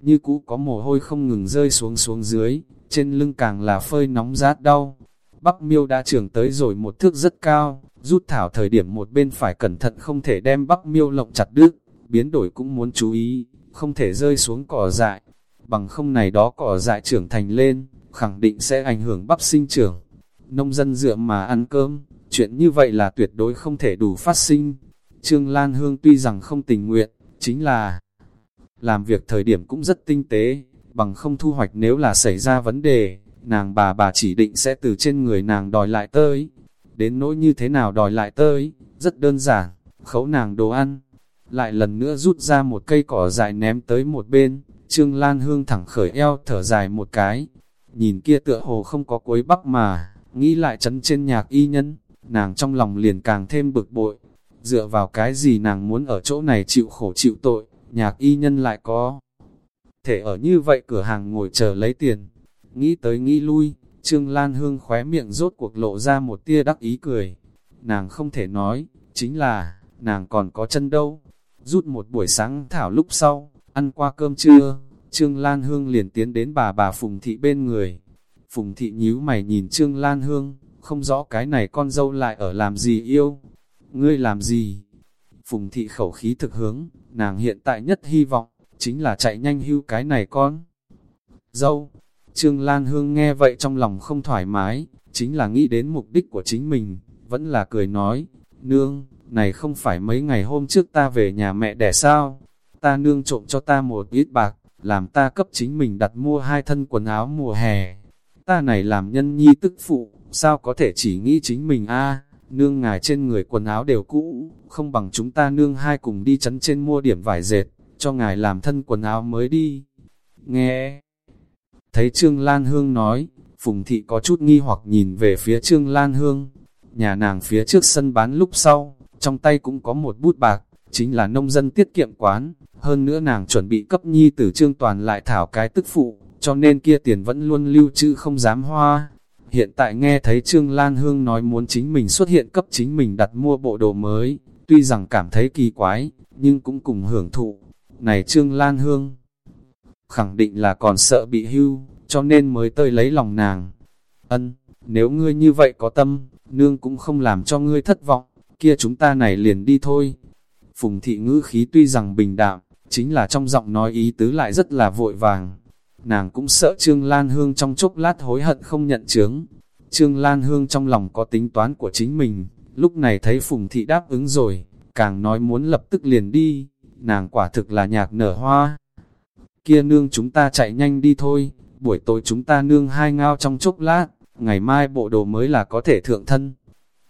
Như cũ có mồ hôi không ngừng rơi xuống xuống dưới, trên lưng càng là phơi nóng rát đau. Bắc miêu đã trưởng tới rồi một thước rất cao, rút thảo thời điểm một bên phải cẩn thận không thể đem bắc miêu lộng chặt đứt, biến đổi cũng muốn chú ý, không thể rơi xuống cỏ dại. Bằng không này đó cỏ dại trưởng thành lên, khẳng định sẽ ảnh hưởng bắp sinh trưởng. Nông dân dựa mà ăn cơm, chuyện như vậy là tuyệt đối không thể đủ phát sinh. Trương Lan Hương tuy rằng không tình nguyện, chính là làm việc thời điểm cũng rất tinh tế, bằng không thu hoạch nếu là xảy ra vấn đề, nàng bà bà chỉ định sẽ từ trên người nàng đòi lại tới. Đến nỗi như thế nào đòi lại tới, rất đơn giản, khấu nàng đồ ăn. Lại lần nữa rút ra một cây cỏ dài ném tới một bên, Trương Lan Hương thẳng khởi eo thở dài một cái. Nhìn kia tựa hồ không có cuối bắc mà, nghĩ lại chấn trên nhạc y nhân, nàng trong lòng liền càng thêm bực bội. Dựa vào cái gì nàng muốn ở chỗ này chịu khổ chịu tội, nhạc y nhân lại có. Thể ở như vậy cửa hàng ngồi chờ lấy tiền. Nghĩ tới nghĩ lui, Trương Lan Hương khóe miệng rốt cuộc lộ ra một tia đắc ý cười. Nàng không thể nói, chính là, nàng còn có chân đâu. Rút một buổi sáng thảo lúc sau, ăn qua cơm trưa, Trương Lan Hương liền tiến đến bà bà Phùng Thị bên người. Phùng Thị nhíu mày nhìn Trương Lan Hương, không rõ cái này con dâu lại ở làm gì yêu. Ngươi làm gì? Phùng Thị khẩu khí thực hướng, nàng hiện tại nhất hy vọng, chính là chạy nhanh hưu cái này con. Dâu, Trương Lan Hương nghe vậy trong lòng không thoải mái, chính là nghĩ đến mục đích của chính mình, vẫn là cười nói, nương, này không phải mấy ngày hôm trước ta về nhà mẹ đẻ sao, ta nương trộm cho ta một ít bạc, làm ta cấp chính mình đặt mua hai thân quần áo mùa hè. Ta này làm nhân nhi tức phụ, sao có thể chỉ nghĩ chính mình a nương ngài trên người quần áo đều cũ, không bằng chúng ta nương hai cùng đi chấn trên mua điểm vải dệt, cho ngài làm thân quần áo mới đi. Nghe! Thấy Trương Lan Hương nói, Phùng Thị có chút nghi hoặc nhìn về phía Trương Lan Hương. Nhà nàng phía trước sân bán lúc sau, trong tay cũng có một bút bạc, chính là nông dân tiết kiệm quán. Hơn nữa nàng chuẩn bị cấp nhi tử Trương Toàn lại thảo cái tức phụ, cho nên kia tiền vẫn luôn lưu trữ không dám hoa. Hiện tại nghe thấy Trương Lan Hương nói muốn chính mình xuất hiện cấp chính mình đặt mua bộ đồ mới, tuy rằng cảm thấy kỳ quái, nhưng cũng cùng hưởng thụ. Này Trương Lan Hương, khẳng định là còn sợ bị hưu, cho nên mới tơi lấy lòng nàng. Ân, nếu ngươi như vậy có tâm, nương cũng không làm cho ngươi thất vọng, kia chúng ta này liền đi thôi. Phùng thị ngữ khí tuy rằng bình đạm, chính là trong giọng nói ý tứ lại rất là vội vàng. Nàng cũng sợ Trương Lan Hương trong chốc lát hối hận không nhận chướng. Trương Lan Hương trong lòng có tính toán của chính mình, lúc này thấy Phùng thị đáp ứng rồi, càng nói muốn lập tức liền đi, nàng quả thực là nhạc nở hoa. Kia nương chúng ta chạy nhanh đi thôi, buổi tối chúng ta nương hai ngao trong chốc lát, ngày mai bộ đồ mới là có thể thượng thân.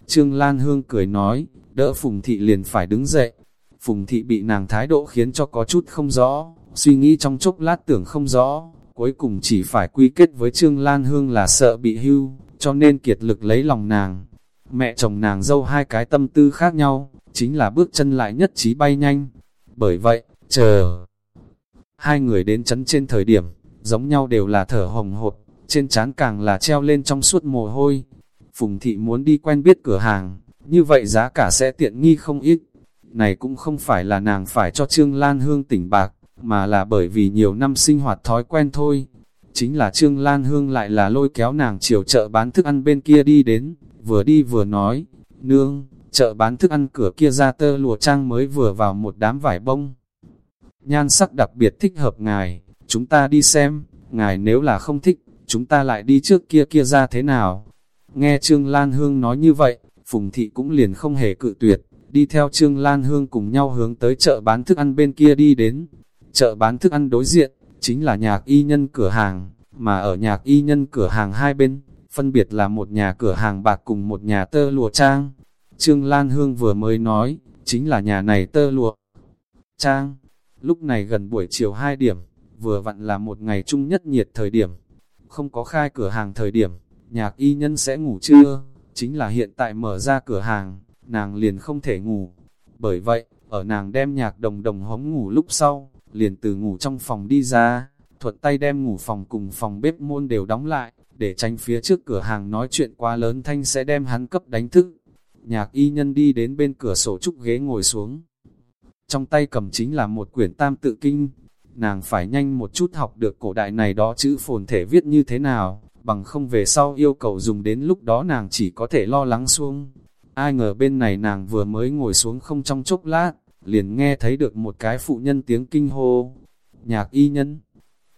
Trương Lan Hương cười nói, đỡ Phùng Thị liền phải đứng dậy. Phùng Thị bị nàng thái độ khiến cho có chút không rõ, suy nghĩ trong chốc lát tưởng không rõ, cuối cùng chỉ phải quy kết với Trương Lan Hương là sợ bị hưu, cho nên kiệt lực lấy lòng nàng. Mẹ chồng nàng dâu hai cái tâm tư khác nhau, chính là bước chân lại nhất trí bay nhanh. Bởi vậy, chờ hai người đến chấn trên thời điểm, giống nhau đều là thở hồng hột, trên trán càng là treo lên trong suốt mồ hôi. Phùng thị muốn đi quen biết cửa hàng, như vậy giá cả sẽ tiện nghi không ít. Này cũng không phải là nàng phải cho Trương Lan Hương tỉnh bạc, mà là bởi vì nhiều năm sinh hoạt thói quen thôi. Chính là Trương Lan Hương lại là lôi kéo nàng chiều chợ bán thức ăn bên kia đi đến, vừa đi vừa nói, Nương, chợ bán thức ăn cửa kia ra tơ lụa trang mới vừa vào một đám vải bông. Nhan sắc đặc biệt thích hợp ngài, chúng ta đi xem, ngài nếu là không thích, chúng ta lại đi trước kia kia ra thế nào. Nghe Trương Lan Hương nói như vậy, Phùng Thị cũng liền không hề cự tuyệt, đi theo Trương Lan Hương cùng nhau hướng tới chợ bán thức ăn bên kia đi đến. Chợ bán thức ăn đối diện, chính là nhạc y nhân cửa hàng, mà ở nhạc y nhân cửa hàng hai bên, phân biệt là một nhà cửa hàng bạc cùng một nhà tơ lụa trang. Trương Lan Hương vừa mới nói, chính là nhà này tơ lụa trang. Lúc này gần buổi chiều 2 điểm, vừa vặn là một ngày chung nhất nhiệt thời điểm. Không có khai cửa hàng thời điểm, nhạc y nhân sẽ ngủ trưa, chính là hiện tại mở ra cửa hàng, nàng liền không thể ngủ. Bởi vậy, ở nàng đem nhạc đồng đồng hống ngủ lúc sau, liền từ ngủ trong phòng đi ra, thuận tay đem ngủ phòng cùng phòng bếp môn đều đóng lại, để tránh phía trước cửa hàng nói chuyện quá lớn thanh sẽ đem hắn cấp đánh thức. nhạc y nhân đi đến bên cửa sổ trúc ghế ngồi xuống. Trong tay cầm chính là một quyển tam tự kinh, nàng phải nhanh một chút học được cổ đại này đó chữ phồn thể viết như thế nào, bằng không về sau yêu cầu dùng đến lúc đó nàng chỉ có thể lo lắng xuống. Ai ngờ bên này nàng vừa mới ngồi xuống không trong chốc lát, liền nghe thấy được một cái phụ nhân tiếng kinh hô. Nhạc y nhân.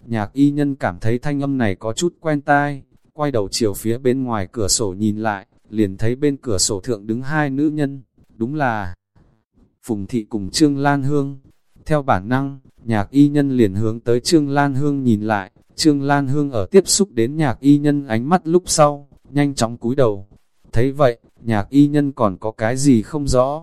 Nhạc y nhân cảm thấy thanh âm này có chút quen tai, quay đầu chiều phía bên ngoài cửa sổ nhìn lại, liền thấy bên cửa sổ thượng đứng hai nữ nhân, đúng là Phùng Thị cùng Trương Lan Hương. Theo bản năng, nhạc y nhân liền hướng tới Trương Lan Hương nhìn lại, Trương Lan Hương ở tiếp xúc đến nhạc y nhân ánh mắt lúc sau, nhanh chóng cúi đầu. Thấy vậy, nhạc y nhân còn có cái gì không rõ.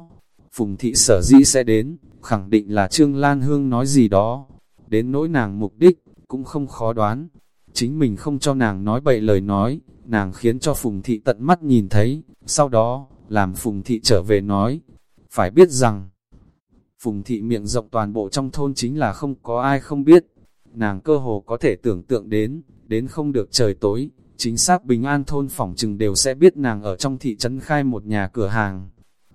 Phùng Thị sở dĩ sẽ đến, khẳng định là Trương Lan Hương nói gì đó. Đến nỗi nàng mục đích, cũng không khó đoán. Chính mình không cho nàng nói bậy lời nói, nàng khiến cho Phùng Thị tận mắt nhìn thấy, sau đó, làm Phùng Thị trở về nói. Phải biết rằng, Phùng Thị miệng rộng toàn bộ trong thôn chính là không có ai không biết. Nàng cơ hồ có thể tưởng tượng đến, đến không được trời tối, chính xác bình an thôn phỏng chừng đều sẽ biết nàng ở trong thị trấn khai một nhà cửa hàng.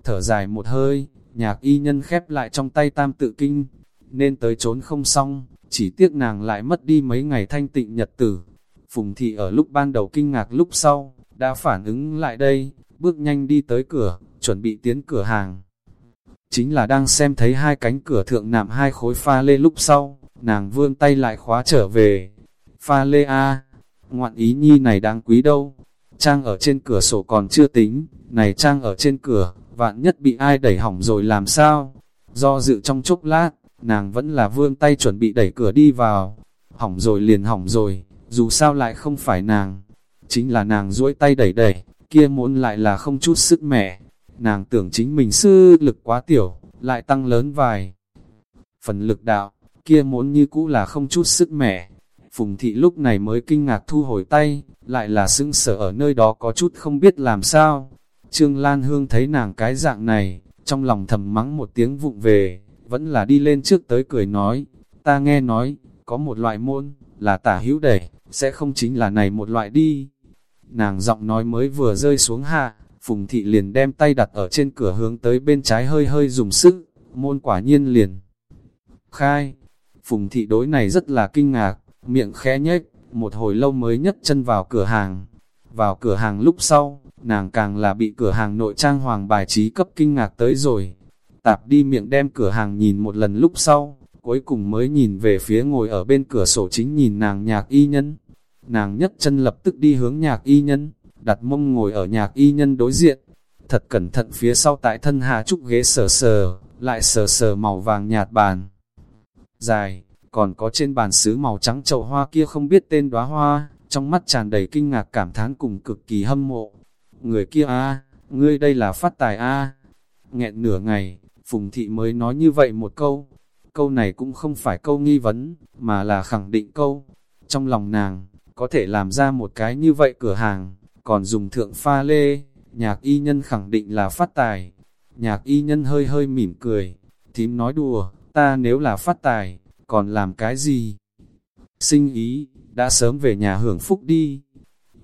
Thở dài một hơi, nhạc y nhân khép lại trong tay tam tự kinh, nên tới trốn không xong, chỉ tiếc nàng lại mất đi mấy ngày thanh tịnh nhật tử. Phùng thị ở lúc ban đầu kinh ngạc lúc sau, đã phản ứng lại đây, bước nhanh đi tới cửa, chuẩn bị tiến cửa hàng. Chính là đang xem thấy hai cánh cửa thượng nạm hai khối pha lê lúc sau, nàng vươn tay lại khóa trở về. Pha lê A, ngoạn ý nhi này đáng quý đâu. Trang ở trên cửa sổ còn chưa tính, này trang ở trên cửa, vạn nhất bị ai đẩy hỏng rồi làm sao? Do dự trong chốc lát, nàng vẫn là vươn tay chuẩn bị đẩy cửa đi vào. Hỏng rồi liền hỏng rồi, dù sao lại không phải nàng. Chính là nàng duỗi tay đẩy đẩy, kia muốn lại là không chút sức mẻ. Nàng tưởng chính mình sư lực quá tiểu, lại tăng lớn vài. Phần lực đạo, kia muốn như cũ là không chút sức mẻ. Phùng thị lúc này mới kinh ngạc thu hồi tay, lại là sưng sở ở nơi đó có chút không biết làm sao. Trương Lan Hương thấy nàng cái dạng này, trong lòng thầm mắng một tiếng vụng về, vẫn là đi lên trước tới cười nói, ta nghe nói, có một loại môn, là tả hữu đẩy, sẽ không chính là này một loại đi. Nàng giọng nói mới vừa rơi xuống hạ, Phùng thị liền đem tay đặt ở trên cửa hướng tới bên trái hơi hơi dùng sức, môn quả nhiên liền. Khai, Phùng thị đối này rất là kinh ngạc, miệng khẽ nhếch, một hồi lâu mới nhấc chân vào cửa hàng. Vào cửa hàng lúc sau, nàng càng là bị cửa hàng nội trang hoàng bài trí cấp kinh ngạc tới rồi. Tạp đi miệng đem cửa hàng nhìn một lần lúc sau, cuối cùng mới nhìn về phía ngồi ở bên cửa sổ chính nhìn nàng nhạc y nhân. Nàng nhất chân lập tức đi hướng nhạc y nhân, đặt mông ngồi ở nhạc y nhân đối diện. Thật cẩn thận phía sau tại thân hà trúc ghế sờ sờ, lại sờ sờ màu vàng nhạt bàn. Dài, còn có trên bàn sứ màu trắng chậu hoa kia không biết tên đóa hoa, trong mắt tràn đầy kinh ngạc cảm thán cùng cực kỳ hâm mộ. Người kia a ngươi đây là phát tài a Nghẹn nửa ngày, Phùng Thị mới nói như vậy một câu. Câu này cũng không phải câu nghi vấn, mà là khẳng định câu. Trong lòng nàng, có thể làm ra một cái như vậy cửa hàng, còn dùng thượng pha lê, nhạc y nhân khẳng định là phát tài. Nhạc y nhân hơi hơi mỉm cười, thím nói đùa, ta nếu là phát tài, còn làm cái gì? Sinh ý, đã sớm về nhà hưởng phúc đi.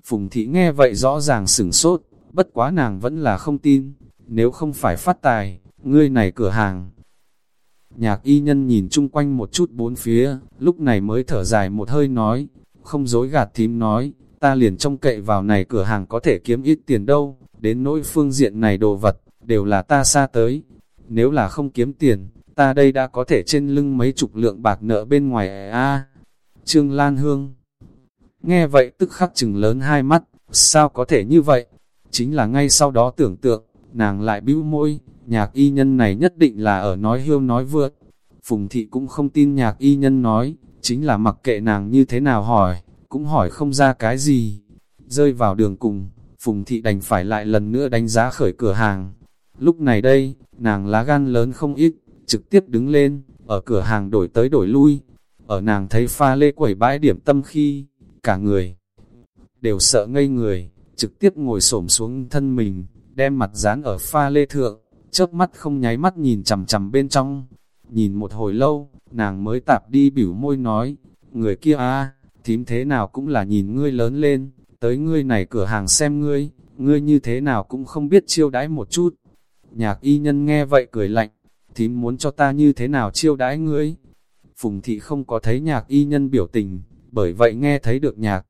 Phùng thị nghe vậy rõ ràng sửng sốt, bất quá nàng vẫn là không tin, nếu không phải phát tài, ngươi này cửa hàng. Nhạc y nhân nhìn chung quanh một chút bốn phía, lúc này mới thở dài một hơi nói, không dối gạt thím nói, ta liền trông cậy vào này cửa hàng có thể kiếm ít tiền đâu, đến nỗi phương diện này đồ vật, đều là ta xa tới. Nếu là không kiếm tiền, ta đây đã có thể trên lưng mấy chục lượng bạc nợ bên ngoài a Trương Lan Hương Nghe vậy tức khắc chừng lớn hai mắt, sao có thể như vậy? Chính là ngay sau đó tưởng tượng, nàng lại bĩu môi, nhạc y nhân này nhất định là ở nói hiêu nói vượt. Phùng thị cũng không tin nhạc y nhân nói, chính là mặc kệ nàng như thế nào hỏi, cũng hỏi không ra cái gì. Rơi vào đường cùng, Phùng thị đành phải lại lần nữa đánh giá khởi cửa hàng. Lúc này đây, nàng lá gan lớn không ít, trực tiếp đứng lên, ở cửa hàng đổi tới đổi lui. Ở nàng thấy pha lê quẩy bãi điểm tâm khi, cả người đều sợ ngây người, trực tiếp ngồi xổm xuống thân mình, đem mặt dán ở pha lê thượng, chớp mắt không nháy mắt nhìn chằm chằm bên trong. Nhìn một hồi lâu, nàng mới tạp đi biểu môi nói, người kia a thím thế nào cũng là nhìn ngươi lớn lên, tới ngươi này cửa hàng xem ngươi, ngươi như thế nào cũng không biết chiêu đãi một chút. Nhạc y nhân nghe vậy cười lạnh, thím muốn cho ta như thế nào chiêu đãi ngươi. Phùng thị không có thấy nhạc y nhân biểu tình, bởi vậy nghe thấy được nhạc.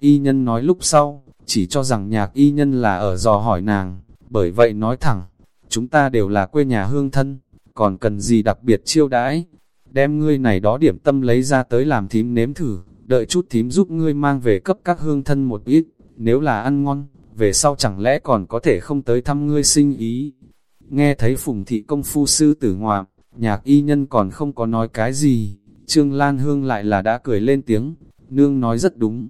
Y nhân nói lúc sau, chỉ cho rằng nhạc y nhân là ở dò hỏi nàng, bởi vậy nói thẳng, chúng ta đều là quê nhà hương thân, còn cần gì đặc biệt chiêu đãi, đem ngươi này đó điểm tâm lấy ra tới làm thím nếm thử, đợi chút thím giúp ngươi mang về cấp các hương thân một ít, nếu là ăn ngon, về sau chẳng lẽ còn có thể không tới thăm ngươi sinh ý. Nghe thấy phùng thị công phu sư tử ngoạm, nhạc y nhân còn không có nói cái gì, Trương Lan Hương lại là đã cười lên tiếng, nương nói rất đúng.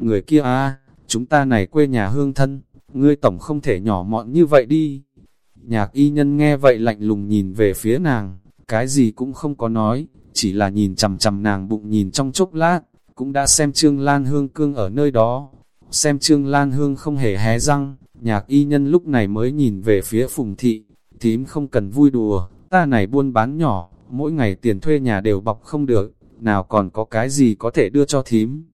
Người kia a chúng ta này quê nhà hương thân, ngươi tổng không thể nhỏ mọn như vậy đi. Nhạc y nhân nghe vậy lạnh lùng nhìn về phía nàng, cái gì cũng không có nói, chỉ là nhìn chầm chầm nàng bụng nhìn trong chốc lát, cũng đã xem Trương Lan Hương cương ở nơi đó. Xem Trương Lan Hương không hề hé răng, nhạc y nhân lúc này mới nhìn về phía phùng thị, thím không cần vui đùa, ta này buôn bán nhỏ, mỗi ngày tiền thuê nhà đều bọc không được, nào còn có cái gì có thể đưa cho thím.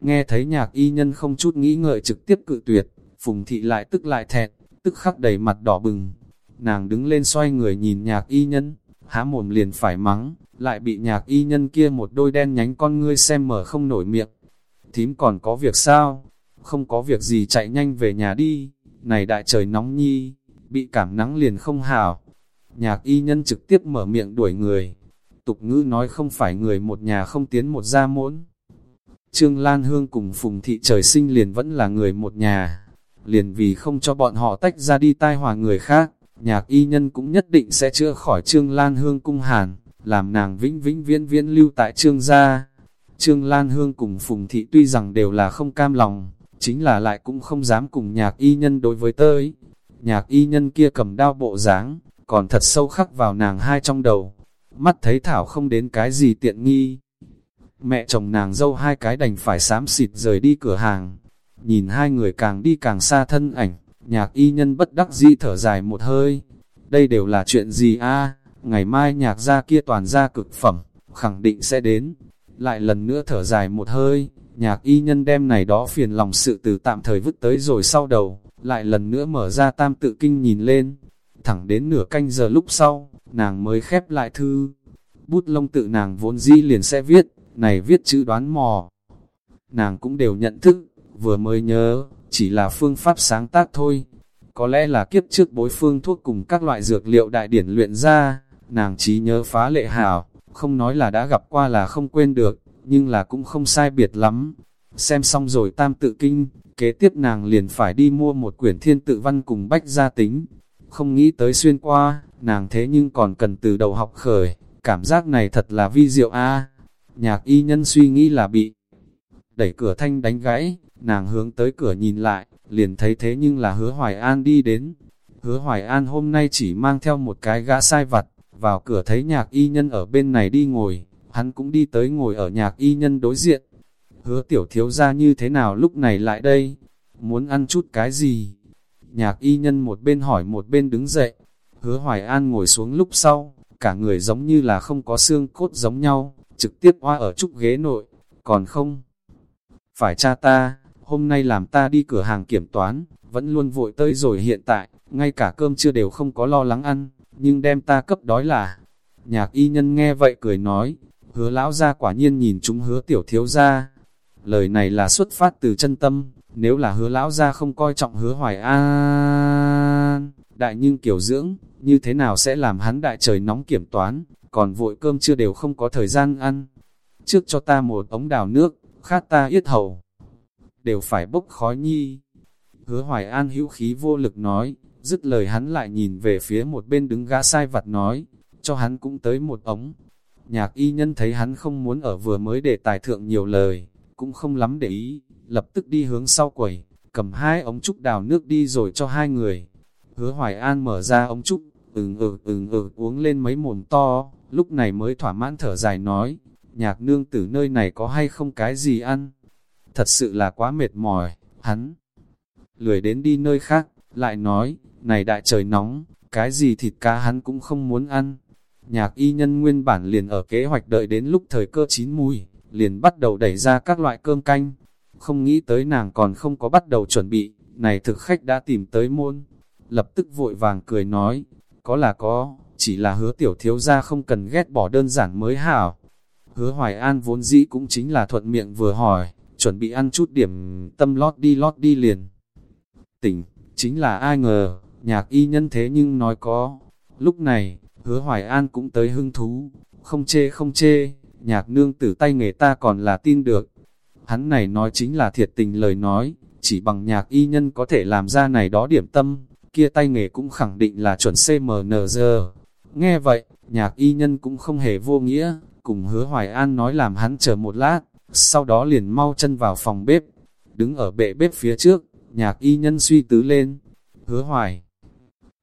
Nghe thấy nhạc y nhân không chút nghĩ ngợi trực tiếp cự tuyệt, phùng thị lại tức lại thẹt, tức khắc đầy mặt đỏ bừng. Nàng đứng lên xoay người nhìn nhạc y nhân, há mồm liền phải mắng, lại bị nhạc y nhân kia một đôi đen nhánh con ngươi xem mở không nổi miệng. Thím còn có việc sao? Không có việc gì chạy nhanh về nhà đi, này đại trời nóng nhi, bị cảm nắng liền không hảo. Nhạc y nhân trực tiếp mở miệng đuổi người. Tục ngữ nói không phải người một nhà không tiến một gia mỗn. Trương Lan Hương cùng Phùng Thị trời sinh liền vẫn là người một nhà. Liền vì không cho bọn họ tách ra đi tai hòa người khác, nhạc y nhân cũng nhất định sẽ chữa khỏi Trương Lan Hương cung hàn, làm nàng vĩnh vĩnh viễn viễn lưu tại Trương gia. Trương Lan Hương cùng Phùng Thị tuy rằng đều là không cam lòng, chính là lại cũng không dám cùng nhạc y nhân đối với tới. Nhạc y nhân kia cầm đao bộ dáng còn thật sâu khắc vào nàng hai trong đầu. Mắt thấy Thảo không đến cái gì tiện nghi. Mẹ chồng nàng dâu hai cái đành phải xám xịt rời đi cửa hàng. Nhìn hai người càng đi càng xa thân ảnh, nhạc y nhân bất đắc dĩ thở dài một hơi. Đây đều là chuyện gì a ngày mai nhạc gia kia toàn ra cực phẩm, khẳng định sẽ đến. Lại lần nữa thở dài một hơi, nhạc y nhân đem này đó phiền lòng sự từ tạm thời vứt tới rồi sau đầu, lại lần nữa mở ra tam tự kinh nhìn lên. Thẳng đến nửa canh giờ lúc sau, nàng mới khép lại thư. Bút lông tự nàng vốn dĩ liền sẽ viết, này viết chữ đoán mò. Nàng cũng đều nhận thức, vừa mới nhớ, chỉ là phương pháp sáng tác thôi. Có lẽ là kiếp trước bối phương thuốc cùng các loại dược liệu đại điển luyện ra, nàng trí nhớ phá lệ hảo, không nói là đã gặp qua là không quên được, nhưng là cũng không sai biệt lắm. Xem xong rồi tam tự kinh, kế tiếp nàng liền phải đi mua một quyển thiên tự văn cùng bách gia tính. Không nghĩ tới xuyên qua, nàng thế nhưng còn cần từ đầu học khởi, cảm giác này thật là vi diệu a Nhạc y nhân suy nghĩ là bị đẩy cửa thanh đánh gãy, nàng hướng tới cửa nhìn lại, liền thấy thế nhưng là hứa Hoài An đi đến. Hứa Hoài An hôm nay chỉ mang theo một cái gã sai vặt, vào cửa thấy nhạc y nhân ở bên này đi ngồi, hắn cũng đi tới ngồi ở nhạc y nhân đối diện. Hứa tiểu thiếu ra như thế nào lúc này lại đây? Muốn ăn chút cái gì? Nhạc y nhân một bên hỏi một bên đứng dậy. Hứa Hoài An ngồi xuống lúc sau, cả người giống như là không có xương cốt giống nhau, trực tiếp hoa ở trúc ghế nội, còn không. Phải cha ta, hôm nay làm ta đi cửa hàng kiểm toán, vẫn luôn vội tới rồi hiện tại, ngay cả cơm chưa đều không có lo lắng ăn, nhưng đem ta cấp đói là. Nhạc y nhân nghe vậy cười nói, hứa lão ra quả nhiên nhìn chúng hứa tiểu thiếu ra. Lời này là xuất phát từ chân tâm, nếu là hứa lão ra không coi trọng hứa hoài an, đại nhưng kiểu dưỡng, như thế nào sẽ làm hắn đại trời nóng kiểm toán, còn vội cơm chưa đều không có thời gian ăn. Trước cho ta một ống đào nước, khát ta yết hầu, đều phải bốc khói nhi. Hứa hoài an hữu khí vô lực nói, dứt lời hắn lại nhìn về phía một bên đứng gã sai vặt nói, cho hắn cũng tới một ống. Nhạc y nhân thấy hắn không muốn ở vừa mới để tài thượng nhiều lời, cũng không lắm để ý, lập tức đi hướng sau quầy, cầm hai ống trúc đào nước đi rồi cho hai người. Hứa Hoài An mở ra ống trúc, ừng ừ ừng ừ uống lên mấy mồm to, lúc này mới thỏa mãn thở dài nói, nhạc nương tử nơi này có hay không cái gì ăn. Thật sự là quá mệt mỏi, hắn lười đến đi nơi khác, lại nói, này đại trời nóng, cái gì thịt cá hắn cũng không muốn ăn. Nhạc y nhân nguyên bản liền ở kế hoạch đợi đến lúc thời cơ chín mùi, liền bắt đầu đẩy ra các loại cơm canh. Không nghĩ tới nàng còn không có bắt đầu chuẩn bị, này thực khách đã tìm tới môn, lập tức vội vàng cười nói, có là có, chỉ là hứa tiểu thiếu gia không cần ghét bỏ đơn giản mới hảo. Hứa Hoài An vốn dĩ cũng chính là thuận miệng vừa hỏi, chuẩn bị ăn chút điểm tâm lót đi lót đi liền. Tỉnh, chính là ai ngờ, nhạc y nhân thế nhưng nói có. Lúc này, hứa Hoài An cũng tới hưng thú, không chê không chê, nhạc nương tử tay nghề ta còn là tin được. Hắn này nói chính là thiệt tình lời nói, chỉ bằng nhạc y nhân có thể làm ra này đó điểm tâm, kia tay nghề cũng khẳng định là chuẩn CMNG. Nghe vậy, nhạc y nhân cũng không hề vô nghĩa, cùng hứa Hoài An nói làm hắn chờ một lát, sau đó liền mau chân vào phòng bếp. Đứng ở bệ bếp phía trước, nhạc y nhân suy tứ lên, hứa Hoài.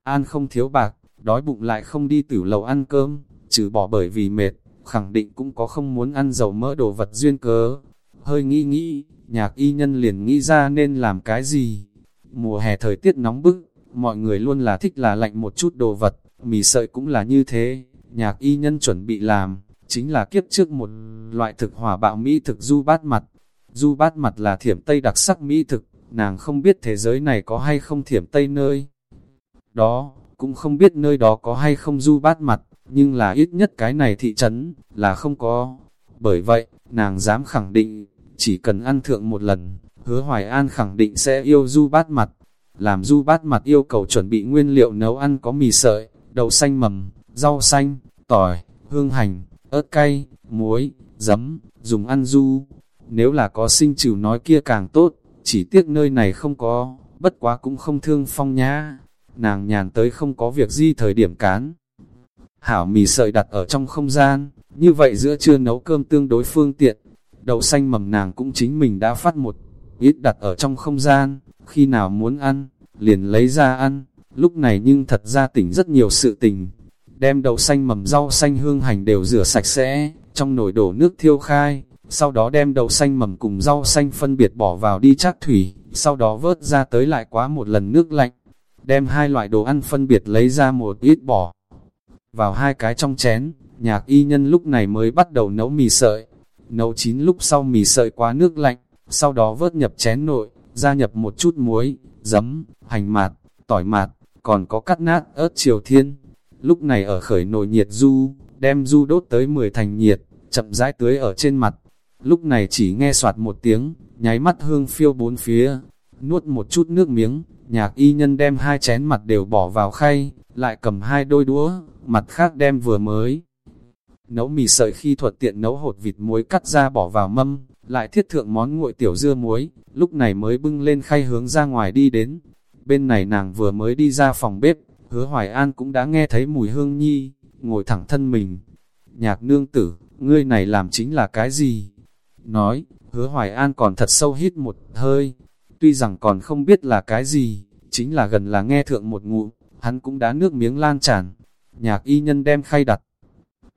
An không thiếu bạc, đói bụng lại không đi tử lầu ăn cơm, trừ bỏ bởi vì mệt, khẳng định cũng có không muốn ăn dầu mỡ đồ vật duyên cớ. Hơi nghĩ nghĩ, nhạc y nhân liền nghĩ ra nên làm cái gì. Mùa hè thời tiết nóng bức, mọi người luôn là thích là lạnh một chút đồ vật, mì sợi cũng là như thế. Nhạc y nhân chuẩn bị làm, chính là kiếp trước một loại thực hỏa bạo mỹ thực du bát mặt. Du bát mặt là thiểm Tây đặc sắc mỹ thực, nàng không biết thế giới này có hay không thiểm Tây nơi. Đó, cũng không biết nơi đó có hay không du bát mặt, nhưng là ít nhất cái này thị trấn, là không có. Bởi vậy, nàng dám khẳng định, chỉ cần ăn thượng một lần, hứa Hoài An khẳng định sẽ yêu du bát mặt. Làm du bát mặt yêu cầu chuẩn bị nguyên liệu nấu ăn có mì sợi, đậu xanh mầm, rau xanh, tỏi, hương hành, ớt cay, muối, giấm, dùng ăn du. Nếu là có sinh trừ nói kia càng tốt, chỉ tiếc nơi này không có, bất quá cũng không thương phong nhá. Nàng nhàn tới không có việc gì thời điểm cán. Hảo mì sợi đặt ở trong không gian, như vậy giữa trưa nấu cơm tương đối phương tiện. Đậu xanh mầm nàng cũng chính mình đã phát một ít đặt ở trong không gian, khi nào muốn ăn, liền lấy ra ăn. Lúc này nhưng thật ra tỉnh rất nhiều sự tình. Đem đậu xanh mầm rau xanh hương hành đều rửa sạch sẽ, trong nồi đổ nước thiêu khai, sau đó đem đậu xanh mầm cùng rau xanh phân biệt bỏ vào đi chắc thủy, sau đó vớt ra tới lại quá một lần nước lạnh. Đem hai loại đồ ăn phân biệt lấy ra một ít bỏ vào hai cái trong chén, nhạc y nhân lúc này mới bắt đầu nấu mì sợi. Nấu chín lúc sau mì sợi quá nước lạnh, sau đó vớt nhập chén nội, gia nhập một chút muối, giấm, hành mạt, tỏi mạt, còn có cắt nát ớt triều thiên. Lúc này ở khởi nồi nhiệt du, đem du đốt tới 10 thành nhiệt, chậm rãi tưới ở trên mặt. Lúc này chỉ nghe soạt một tiếng, nháy mắt hương phiêu bốn phía, nuốt một chút nước miếng, nhạc y nhân đem hai chén mặt đều bỏ vào khay, lại cầm hai đôi đũa, mặt khác đem vừa mới. Nấu mì sợi khi thuận tiện nấu hột vịt muối cắt ra bỏ vào mâm, lại thiết thượng món nguội tiểu dưa muối, lúc này mới bưng lên khay hướng ra ngoài đi đến. Bên này nàng vừa mới đi ra phòng bếp, hứa Hoài An cũng đã nghe thấy mùi hương nhi, ngồi thẳng thân mình. Nhạc nương tử, ngươi này làm chính là cái gì? Nói, hứa Hoài An còn thật sâu hít một hơi, tuy rằng còn không biết là cái gì, chính là gần là nghe thượng một ngụ, hắn cũng đã nước miếng lan tràn. Nhạc y nhân đem khay đặt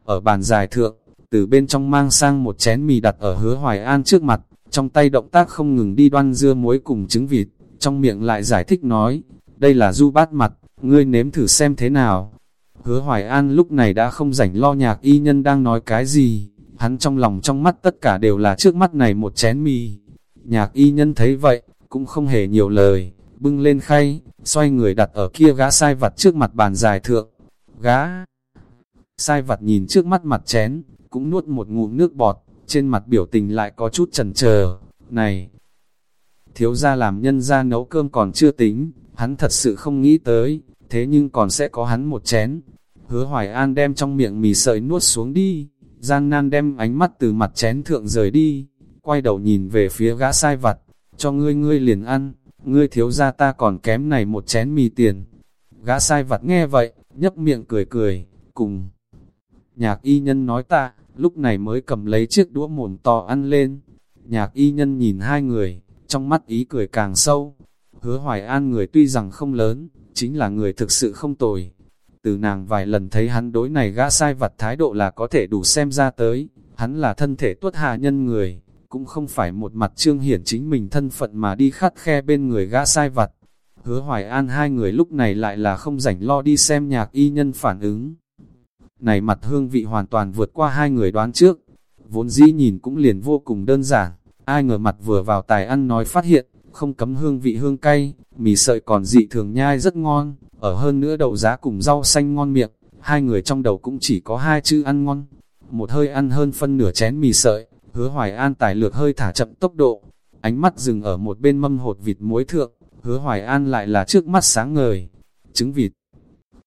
ở bàn dài thượng, từ bên trong mang sang một chén mì đặt ở hứa Hoài An trước mặt, trong tay động tác không ngừng đi đoan dưa muối cùng trứng vịt, trong miệng lại giải thích nói, đây là du bát mặt, ngươi nếm thử xem thế nào. Hứa Hoài An lúc này đã không rảnh lo nhạc y nhân đang nói cái gì, hắn trong lòng trong mắt tất cả đều là trước mắt này một chén mì. Nhạc y nhân thấy vậy, cũng không hề nhiều lời, bưng lên khay, xoay người đặt ở kia gã sai vặt trước mặt bàn dài thượng. Gã sai vặt nhìn trước mắt mặt chén, cũng nuốt một ngụm nước bọt, trên mặt biểu tình lại có chút chần chờ. Này, thiếu gia làm nhân gia nấu cơm còn chưa tính, hắn thật sự không nghĩ tới, thế nhưng còn sẽ có hắn một chén. Hứa Hoài An đem trong miệng mì sợi nuốt xuống đi, gian nan đem ánh mắt từ mặt chén thượng rời đi, quay đầu nhìn về phía gã sai vặt, cho ngươi ngươi liền ăn, ngươi thiếu ra ta còn kém này một chén mì tiền. Gã sai vặt nghe vậy, nhấp miệng cười cười, cùng. Nhạc y nhân nói ta, lúc này mới cầm lấy chiếc đũa mồm to ăn lên. Nhạc y nhân nhìn hai người, trong mắt ý cười càng sâu. Hứa hoài an người tuy rằng không lớn, chính là người thực sự không tồi. Từ nàng vài lần thấy hắn đối này gã sai vặt thái độ là có thể đủ xem ra tới, hắn là thân thể tuất hạ nhân người, cũng không phải một mặt trương hiển chính mình thân phận mà đi khắt khe bên người gã sai vặt. Hứa Hoài An hai người lúc này lại là không rảnh lo đi xem nhạc y nhân phản ứng. Này mặt hương vị hoàn toàn vượt qua hai người đoán trước, vốn dĩ nhìn cũng liền vô cùng đơn giản, ai ngờ mặt vừa vào tài ăn nói phát hiện, không cấm hương vị hương cay, mì sợi còn dị thường nhai rất ngon, ở hơn nữa đậu giá cùng rau xanh ngon miệng, hai người trong đầu cũng chỉ có hai chữ ăn ngon. Một hơi ăn hơn phân nửa chén mì sợi, hứa hoài an tài lược hơi thả chậm tốc độ, ánh mắt dừng ở một bên mâm hột vịt muối thượng, hứa hoài an lại là trước mắt sáng ngời, trứng vịt,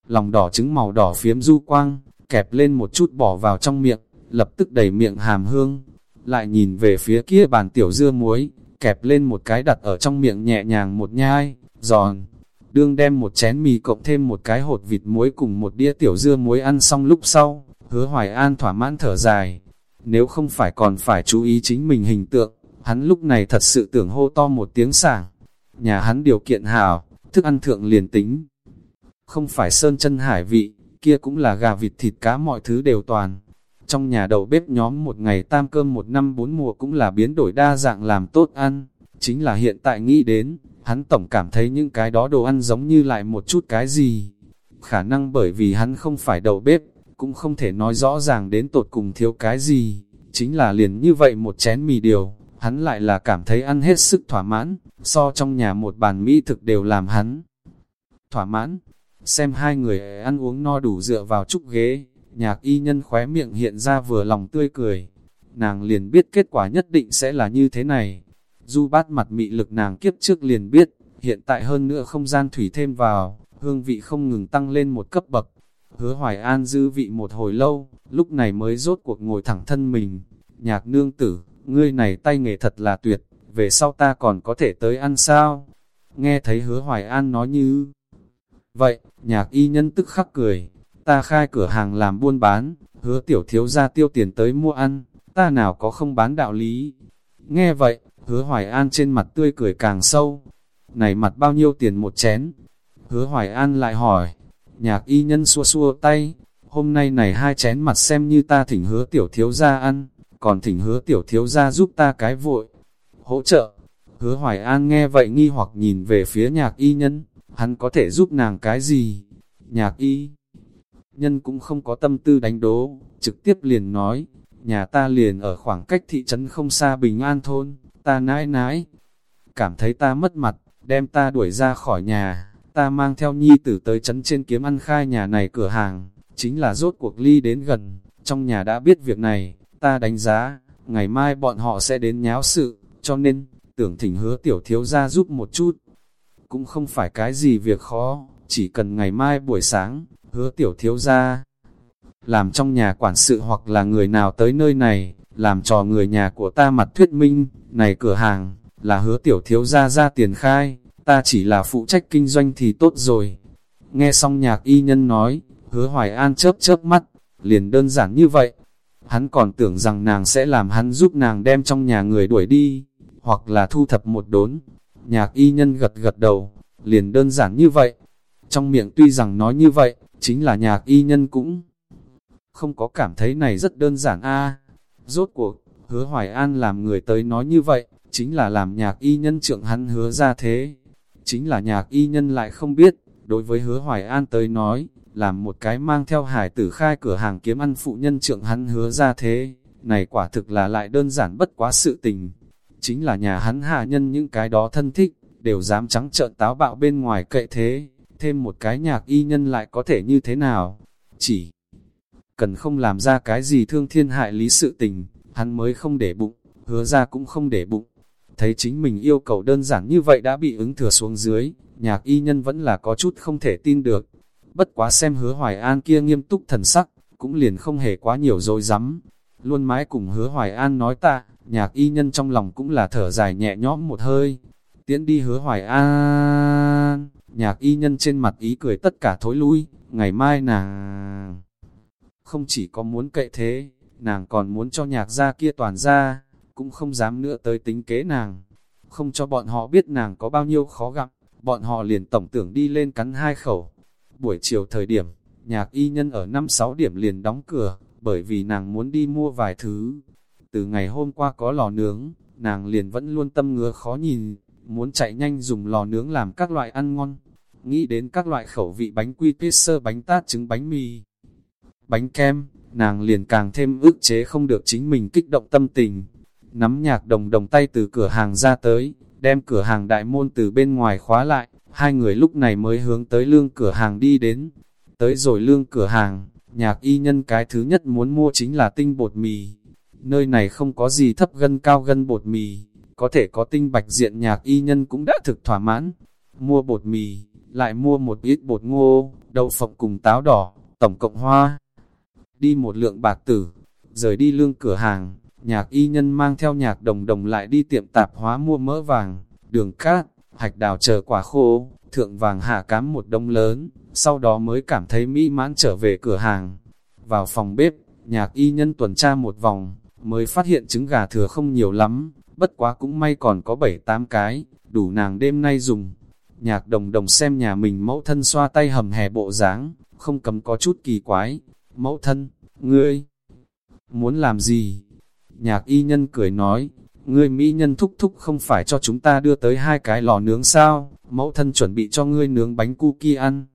lòng đỏ trứng màu đỏ phiếm du quang, kẹp lên một chút bỏ vào trong miệng, lập tức đầy miệng hàm hương, lại nhìn về phía kia bàn tiểu dưa muối, kẹp lên một cái đặt ở trong miệng nhẹ nhàng một nhai, giòn. Đương đem một chén mì cộng thêm một cái hột vịt muối cùng một đĩa tiểu dưa muối ăn xong lúc sau, hứa hoài an thỏa mãn thở dài. Nếu không phải còn phải chú ý chính mình hình tượng, hắn lúc này thật sự tưởng hô to một tiếng sảng. Nhà hắn điều kiện hảo, thức ăn thượng liền tính. Không phải sơn chân hải vị, kia cũng là gà vịt thịt cá mọi thứ đều toàn. Trong nhà đầu bếp nhóm một ngày tam cơm một năm bốn mùa cũng là biến đổi đa dạng làm tốt ăn. Chính là hiện tại nghĩ đến, hắn tổng cảm thấy những cái đó đồ ăn giống như lại một chút cái gì. Khả năng bởi vì hắn không phải đầu bếp, cũng không thể nói rõ ràng đến tột cùng thiếu cái gì. Chính là liền như vậy một chén mì điều, hắn lại là cảm thấy ăn hết sức thỏa mãn, so trong nhà một bàn mỹ thực đều làm hắn. Thỏa mãn, xem hai người ăn uống no đủ dựa vào trúc ghế, nhạc y nhân khóe miệng hiện ra vừa lòng tươi cười. Nàng liền biết kết quả nhất định sẽ là như thế này. Du bát mặt mị lực nàng kiếp trước liền biết, hiện tại hơn nữa không gian thủy thêm vào, hương vị không ngừng tăng lên một cấp bậc. Hứa hoài an dư vị một hồi lâu, lúc này mới rốt cuộc ngồi thẳng thân mình. Nhạc nương tử, ngươi này tay nghề thật là tuyệt, về sau ta còn có thể tới ăn sao? Nghe thấy hứa hoài an nói như... Vậy, nhạc y nhân tức khắc cười, ta khai cửa hàng làm buôn bán, hứa tiểu thiếu ra tiêu tiền tới mua ăn, ta nào có không bán đạo lý. Nghe vậy, hứa hoài an trên mặt tươi cười càng sâu, này mặt bao nhiêu tiền một chén? Hứa hoài an lại hỏi, nhạc y nhân xua xua tay, hôm nay này hai chén mặt xem như ta thỉnh hứa tiểu thiếu ra ăn, còn thỉnh hứa tiểu thiếu ra giúp ta cái vội. Hỗ trợ, hứa hoài an nghe vậy nghi hoặc nhìn về phía nhạc y nhân, hắn có thể giúp nàng cái gì? Nhạc y. Nhân cũng không có tâm tư đánh đố, trực tiếp liền nói, nhà ta liền ở khoảng cách thị trấn không xa Bình An thôn, ta nãi nãi, cảm thấy ta mất mặt, đem ta đuổi ra khỏi nhà, ta mang theo nhi tử tới trấn trên kiếm ăn khai nhà này cửa hàng, chính là rốt cuộc ly đến gần, trong nhà đã biết việc này, ta đánh giá, ngày mai bọn họ sẽ đến nháo sự, cho nên, tưởng thỉnh hứa tiểu thiếu ra giúp một chút, cũng không phải cái gì việc khó, chỉ cần ngày mai buổi sáng, hứa tiểu thiếu ra. Làm trong nhà quản sự hoặc là người nào tới nơi này, làm trò người nhà của ta mặt thuyết minh, này cửa hàng, là hứa tiểu thiếu ra ra tiền khai, ta chỉ là phụ trách kinh doanh thì tốt rồi. Nghe xong nhạc y nhân nói, hứa hoài an chớp chớp mắt, liền đơn giản như vậy. Hắn còn tưởng rằng nàng sẽ làm hắn giúp nàng đem trong nhà người đuổi đi, hoặc là thu thập một đốn. Nhạc y nhân gật gật đầu, liền đơn giản như vậy. Trong miệng tuy rằng nói như vậy, chính là nhạc y nhân cũng không có cảm thấy này rất đơn giản a Rốt cuộc, hứa Hoài An làm người tới nói như vậy, chính là làm nhạc y nhân trượng hắn hứa ra thế. Chính là nhạc y nhân lại không biết, đối với hứa Hoài An tới nói, làm một cái mang theo hải tử khai cửa hàng kiếm ăn phụ nhân trượng hắn hứa ra thế, này quả thực là lại đơn giản bất quá sự tình. Chính là nhà hắn hạ nhân những cái đó thân thích, đều dám trắng trợn táo bạo bên ngoài cậy thế, thêm một cái nhạc y nhân lại có thể như thế nào? Chỉ cần không làm ra cái gì thương thiên hại lý sự tình, hắn mới không để bụng, hứa ra cũng không để bụng. Thấy chính mình yêu cầu đơn giản như vậy đã bị ứng thừa xuống dưới, nhạc y nhân vẫn là có chút không thể tin được. Bất quá xem hứa hoài an kia nghiêm túc thần sắc, cũng liền không hề quá nhiều dối rắm Luôn mãi cùng hứa hoài an nói ta, nhạc y nhân trong lòng cũng là thở dài nhẹ nhõm một hơi. Tiễn đi hứa hoài an, nhạc y nhân trên mặt ý cười tất cả thối lui, ngày mai nàng không chỉ có muốn cậy thế, nàng còn muốn cho nhạc gia kia toàn ra, cũng không dám nữa tới tính kế nàng, không cho bọn họ biết nàng có bao nhiêu khó gặp, bọn họ liền tổng tưởng đi lên cắn hai khẩu. Buổi chiều thời điểm, nhạc y nhân ở 5-6 điểm liền đóng cửa, bởi vì nàng muốn đi mua vài thứ. Từ ngày hôm qua có lò nướng, nàng liền vẫn luôn tâm ngứa khó nhìn, muốn chạy nhanh dùng lò nướng làm các loại ăn ngon. Nghĩ đến các loại khẩu vị bánh quy pizza bánh tát trứng bánh mì, bánh kem, nàng liền càng thêm ức chế không được chính mình kích động tâm tình. Nắm nhạc đồng đồng tay từ cửa hàng ra tới, đem cửa hàng đại môn từ bên ngoài khóa lại, hai người lúc này mới hướng tới lương cửa hàng đi đến. Tới rồi lương cửa hàng, nhạc y nhân cái thứ nhất muốn mua chính là tinh bột mì. Nơi này không có gì thấp gân cao gân bột mì, có thể có tinh bạch diện nhạc y nhân cũng đã thực thỏa mãn. Mua bột mì, lại mua một ít bột ngô, đậu phộng cùng táo đỏ, tổng cộng hoa. Đi một lượng bạc tử, rời đi lương cửa hàng, nhạc y nhân mang theo nhạc đồng đồng lại đi tiệm tạp hóa mua mỡ vàng, đường cát, hạch đào chờ quả khô, thượng vàng hạ cám một đông lớn, sau đó mới cảm thấy mỹ mãn trở về cửa hàng. Vào phòng bếp, nhạc y nhân tuần tra một vòng, mới phát hiện trứng gà thừa không nhiều lắm, bất quá cũng may còn có 7-8 cái, đủ nàng đêm nay dùng. Nhạc đồng đồng xem nhà mình mẫu thân xoa tay hầm hè bộ dáng không cấm có chút kỳ quái. Mẫu thân, ngươi, muốn làm gì? Nhạc y nhân cười nói, ngươi mỹ nhân thúc thúc không phải cho chúng ta đưa tới hai cái lò nướng sao, mẫu thân chuẩn bị cho ngươi nướng bánh cookie ăn.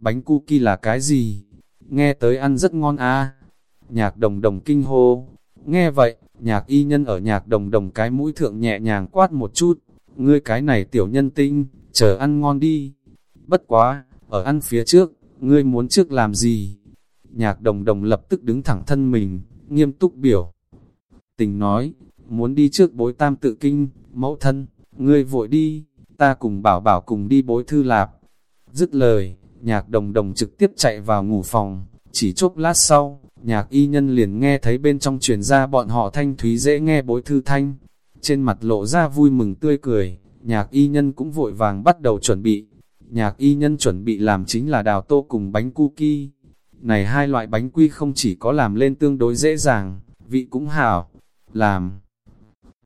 Bánh cookie là cái gì? Nghe tới ăn rất ngon à? Nhạc đồng đồng kinh hô. Nghe vậy, nhạc y nhân ở nhạc đồng đồng cái mũi thượng nhẹ nhàng quát một chút. Ngươi cái này tiểu nhân tinh, chờ ăn ngon đi. Bất quá, ở ăn phía trước, ngươi muốn trước làm gì? Nhạc đồng đồng lập tức đứng thẳng thân mình, nghiêm túc biểu. Tình nói, muốn đi trước bối tam tự kinh, mẫu thân, ngươi vội đi, ta cùng bảo bảo cùng đi bối thư lạp. Dứt lời, nhạc đồng đồng trực tiếp chạy vào ngủ phòng, chỉ chốc lát sau, nhạc y nhân liền nghe thấy bên trong truyền ra bọn họ thanh thúy dễ nghe bối thư thanh. Trên mặt lộ ra vui mừng tươi cười, nhạc y nhân cũng vội vàng bắt đầu chuẩn bị. Nhạc y nhân chuẩn bị làm chính là đào tô cùng bánh cookie. Này hai loại bánh quy không chỉ có làm lên tương đối dễ dàng, vị cũng hảo, làm.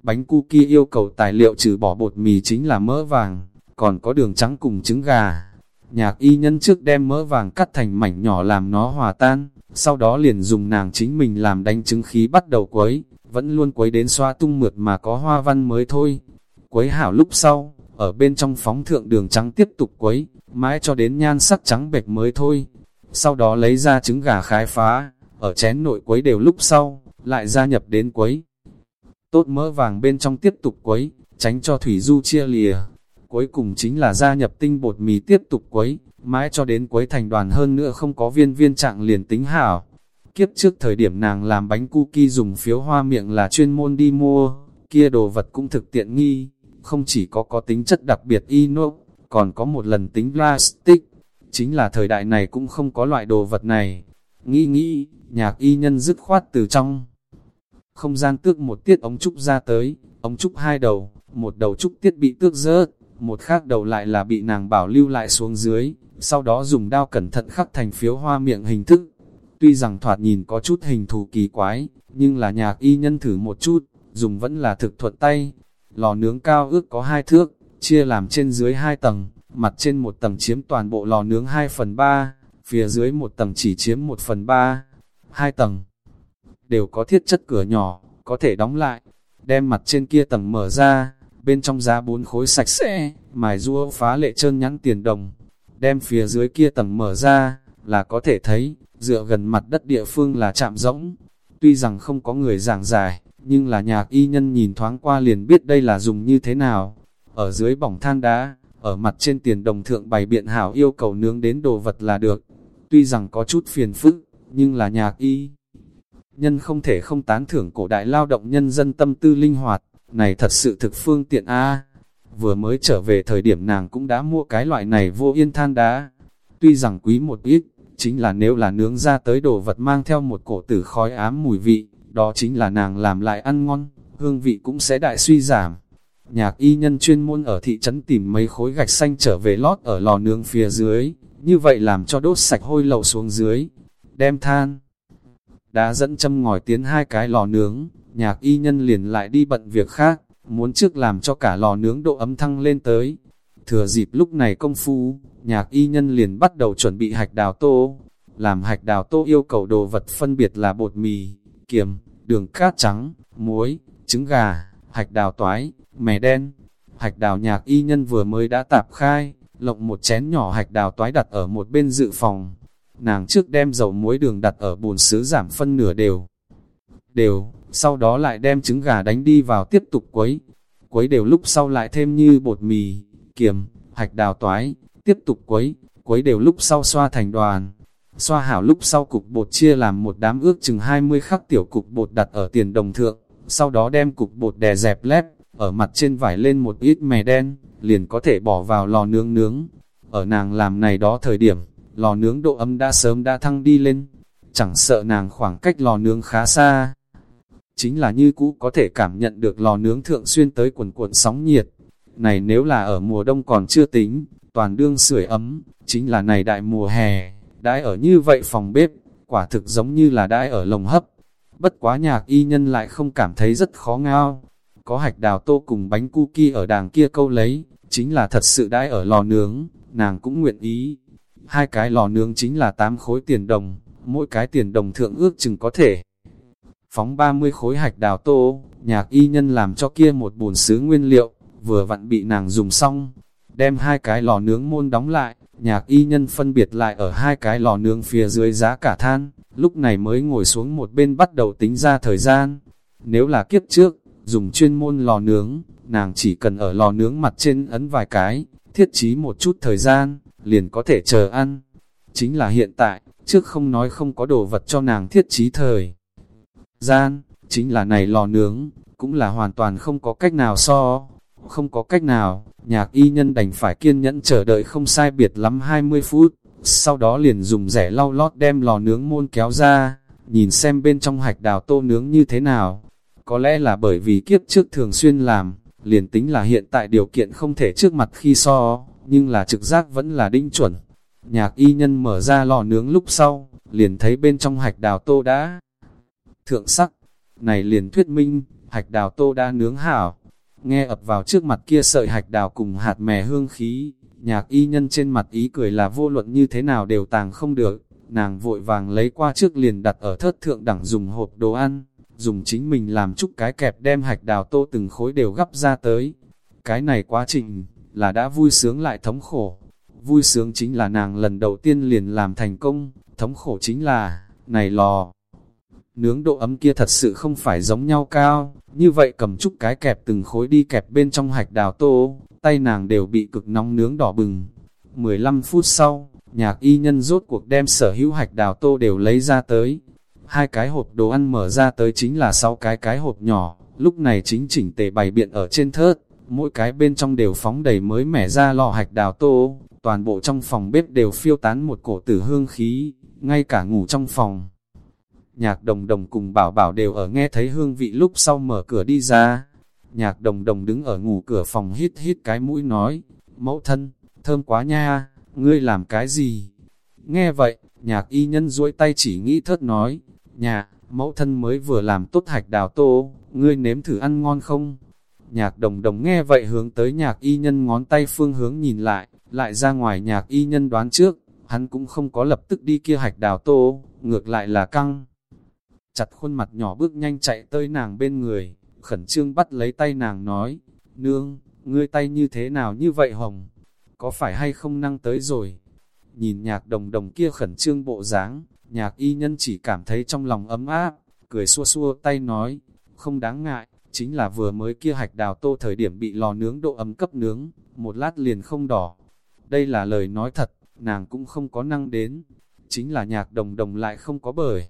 Bánh cookie yêu cầu tài liệu trừ bỏ bột mì chính là mỡ vàng, còn có đường trắng cùng trứng gà. Nhạc y nhân trước đem mỡ vàng cắt thành mảnh nhỏ làm nó hòa tan, sau đó liền dùng nàng chính mình làm đánh trứng khí bắt đầu quấy, vẫn luôn quấy đến xoa tung mượt mà có hoa văn mới thôi. Quấy hảo lúc sau, ở bên trong phóng thượng đường trắng tiếp tục quấy, mãi cho đến nhan sắc trắng bệch mới thôi. Sau đó lấy ra trứng gà khái phá, ở chén nội quấy đều lúc sau, lại gia nhập đến quấy. Tốt mỡ vàng bên trong tiếp tục quấy, tránh cho thủy du chia lìa. Cuối cùng chính là gia nhập tinh bột mì tiếp tục quấy, mãi cho đến quấy thành đoàn hơn nữa không có viên viên trạng liền tính hảo. Kiếp trước thời điểm nàng làm bánh cookie dùng phiếu hoa miệng là chuyên môn đi mua, kia đồ vật cũng thực tiện nghi, không chỉ có có tính chất đặc biệt inox, còn có một lần tính plastic. Chính là thời đại này cũng không có loại đồ vật này. Nghĩ nghĩ, nhạc y nhân dứt khoát từ trong. Không gian tước một tiết ống trúc ra tới, ống trúc hai đầu, một đầu trúc tiết bị tước rớt, một khác đầu lại là bị nàng bảo lưu lại xuống dưới, sau đó dùng đao cẩn thận khắc thành phiếu hoa miệng hình thức. Tuy rằng thoạt nhìn có chút hình thù kỳ quái, nhưng là nhạc y nhân thử một chút, dùng vẫn là thực thuận tay, Lò nướng cao ước có hai thước, chia làm trên dưới hai tầng, mặt trên một tầng chiếm toàn bộ lò nướng 2 phần 3, phía dưới một tầng chỉ chiếm 1 phần 3. Hai tầng đều có thiết chất cửa nhỏ, có thể đóng lại, đem mặt trên kia tầng mở ra, bên trong giá bốn khối sạch sẽ, mài rua phá lệ trơn nhắn tiền đồng. Đem phía dưới kia tầng mở ra, là có thể thấy, dựa gần mặt đất địa phương là chạm rỗng. Tuy rằng không có người giảng giải, nhưng là nhạc y nhân nhìn thoáng qua liền biết đây là dùng như thế nào. Ở dưới bỏng than đá, ở mặt trên tiền đồng thượng bày biện hảo yêu cầu nướng đến đồ vật là được. Tuy rằng có chút phiền phức, nhưng là nhạc y. Nhân không thể không tán thưởng cổ đại lao động nhân dân tâm tư linh hoạt, này thật sự thực phương tiện a Vừa mới trở về thời điểm nàng cũng đã mua cái loại này vô yên than đá. Tuy rằng quý một ít, chính là nếu là nướng ra tới đồ vật mang theo một cổ tử khói ám mùi vị, đó chính là nàng làm lại ăn ngon, hương vị cũng sẽ đại suy giảm. Nhạc y nhân chuyên môn ở thị trấn tìm mấy khối gạch xanh trở về lót ở lò nướng phía dưới, như vậy làm cho đốt sạch hôi lậu xuống dưới, đem than. Đã dẫn châm ngòi tiến hai cái lò nướng, nhạc y nhân liền lại đi bận việc khác, muốn trước làm cho cả lò nướng độ ấm thăng lên tới. Thừa dịp lúc này công phu, nhạc y nhân liền bắt đầu chuẩn bị hạch đào tô. Làm hạch đào tô yêu cầu đồ vật phân biệt là bột mì, kiềm, đường cát trắng, muối, trứng gà, hạch đào toái, mè đen. Hạch đào nhạc y nhân vừa mới đã tạp khai, lộng một chén nhỏ hạch đào toái đặt ở một bên dự phòng. Nàng trước đem dầu muối đường đặt ở bồn sứ giảm phân nửa đều. Đều, sau đó lại đem trứng gà đánh đi vào tiếp tục quấy. quấy đều lúc sau lại thêm như bột mì, kiềm, hạch đào toái, tiếp tục quấy, quấy đều lúc sau xoa thành đoàn. Xoa hảo lúc sau cục bột chia làm một đám ước chừng 20 khắc tiểu cục bột đặt ở tiền đồng thượng, sau đó đem cục bột đè dẹp lép, ở mặt trên vải lên một ít mè đen, liền có thể bỏ vào lò nướng nướng. Ở nàng làm này đó thời điểm, lò nướng độ ấm đã sớm đã thăng đi lên, chẳng sợ nàng khoảng cách lò nướng khá xa. Chính là như cũ có thể cảm nhận được lò nướng thượng xuyên tới quần cuộn sóng nhiệt. Này nếu là ở mùa đông còn chưa tính, toàn đương sưởi ấm, chính là này đại mùa hè, đãi ở như vậy phòng bếp, quả thực giống như là đãi ở lồng hấp. Bất quá nhạc y nhân lại không cảm thấy rất khó ngao. Có hạch đào tô cùng bánh cookie ở đàng kia câu lấy, chính là thật sự đãi ở lò nướng, nàng cũng nguyện ý. Hai cái lò nướng chính là 8 khối tiền đồng, mỗi cái tiền đồng thượng ước chừng có thể. Phóng 30 khối hạch đào tô, nhạc y nhân làm cho kia một bồn sứ nguyên liệu, vừa vặn bị nàng dùng xong, đem hai cái lò nướng môn đóng lại, nhạc y nhân phân biệt lại ở hai cái lò nướng phía dưới giá cả than, lúc này mới ngồi xuống một bên bắt đầu tính ra thời gian. Nếu là kiếp trước, dùng chuyên môn lò nướng, nàng chỉ cần ở lò nướng mặt trên ấn vài cái, thiết trí một chút thời gian, liền có thể chờ ăn. Chính là hiện tại, trước không nói không có đồ vật cho nàng thiết trí thời. Gian, chính là này lò nướng, cũng là hoàn toàn không có cách nào so, không có cách nào, nhạc y nhân đành phải kiên nhẫn chờ đợi không sai biệt lắm 20 phút, sau đó liền dùng rẻ lau lót đem lò nướng môn kéo ra, nhìn xem bên trong hạch đào tô nướng như thế nào. Có lẽ là bởi vì kiếp trước thường xuyên làm, liền tính là hiện tại điều kiện không thể trước mặt khi so, nhưng là trực giác vẫn là đinh chuẩn. Nhạc y nhân mở ra lò nướng lúc sau, liền thấy bên trong hạch đào tô đã thượng sắc. Này liền thuyết minh, hạch đào tô đã nướng hảo. Nghe ập vào trước mặt kia sợi hạch đào cùng hạt mè hương khí, nhạc y nhân trên mặt ý cười là vô luận như thế nào đều tàng không được. Nàng vội vàng lấy qua trước liền đặt ở thớt thượng đẳng dùng hộp đồ ăn, dùng chính mình làm chút cái kẹp đem hạch đào tô từng khối đều gấp ra tới. Cái này quá trình, là đã vui sướng lại thống khổ. Vui sướng chính là nàng lần đầu tiên liền làm thành công, thống khổ chính là, này lò. Nướng độ ấm kia thật sự không phải giống nhau cao, như vậy cầm chút cái kẹp từng khối đi kẹp bên trong hạch đào tô, tay nàng đều bị cực nóng nướng đỏ bừng. 15 phút sau, nhạc y nhân rốt cuộc đem sở hữu hạch đào tô đều lấy ra tới. Hai cái hộp đồ ăn mở ra tới chính là sáu cái cái hộp nhỏ, lúc này chính chỉnh tề bày biện ở trên thớt, mỗi cái bên trong đều phóng đầy mới mẻ ra lò hạch đào tô, toàn bộ trong phòng bếp đều phiêu tán một cổ tử hương khí, ngay cả ngủ trong phòng. Nhạc đồng đồng cùng bảo bảo đều ở nghe thấy hương vị lúc sau mở cửa đi ra. Nhạc đồng đồng đứng ở ngủ cửa phòng hít hít cái mũi nói, mẫu thân, thơm quá nha, ngươi làm cái gì? Nghe vậy, nhạc y nhân duỗi tay chỉ nghĩ thớt nói, nhà, mẫu thân mới vừa làm tốt hạch đào tô, ngươi nếm thử ăn ngon không? Nhạc đồng đồng nghe vậy hướng tới nhạc y nhân ngón tay phương hướng nhìn lại, lại ra ngoài nhạc y nhân đoán trước, hắn cũng không có lập tức đi kia hạch đào tô, ngược lại là căng. Chặt khuôn mặt nhỏ bước nhanh chạy tới nàng bên người, khẩn trương bắt lấy tay nàng nói, nương, ngươi tay như thế nào như vậy hồng, có phải hay không năng tới rồi? Nhìn nhạc đồng đồng kia khẩn trương bộ dáng, nhạc y nhân chỉ cảm thấy trong lòng ấm áp, cười xua xua tay nói, không đáng ngại, chính là vừa mới kia hạch đào tô thời điểm bị lò nướng độ ấm cấp nướng, một lát liền không đỏ. Đây là lời nói thật, nàng cũng không có năng đến, chính là nhạc đồng đồng lại không có bởi.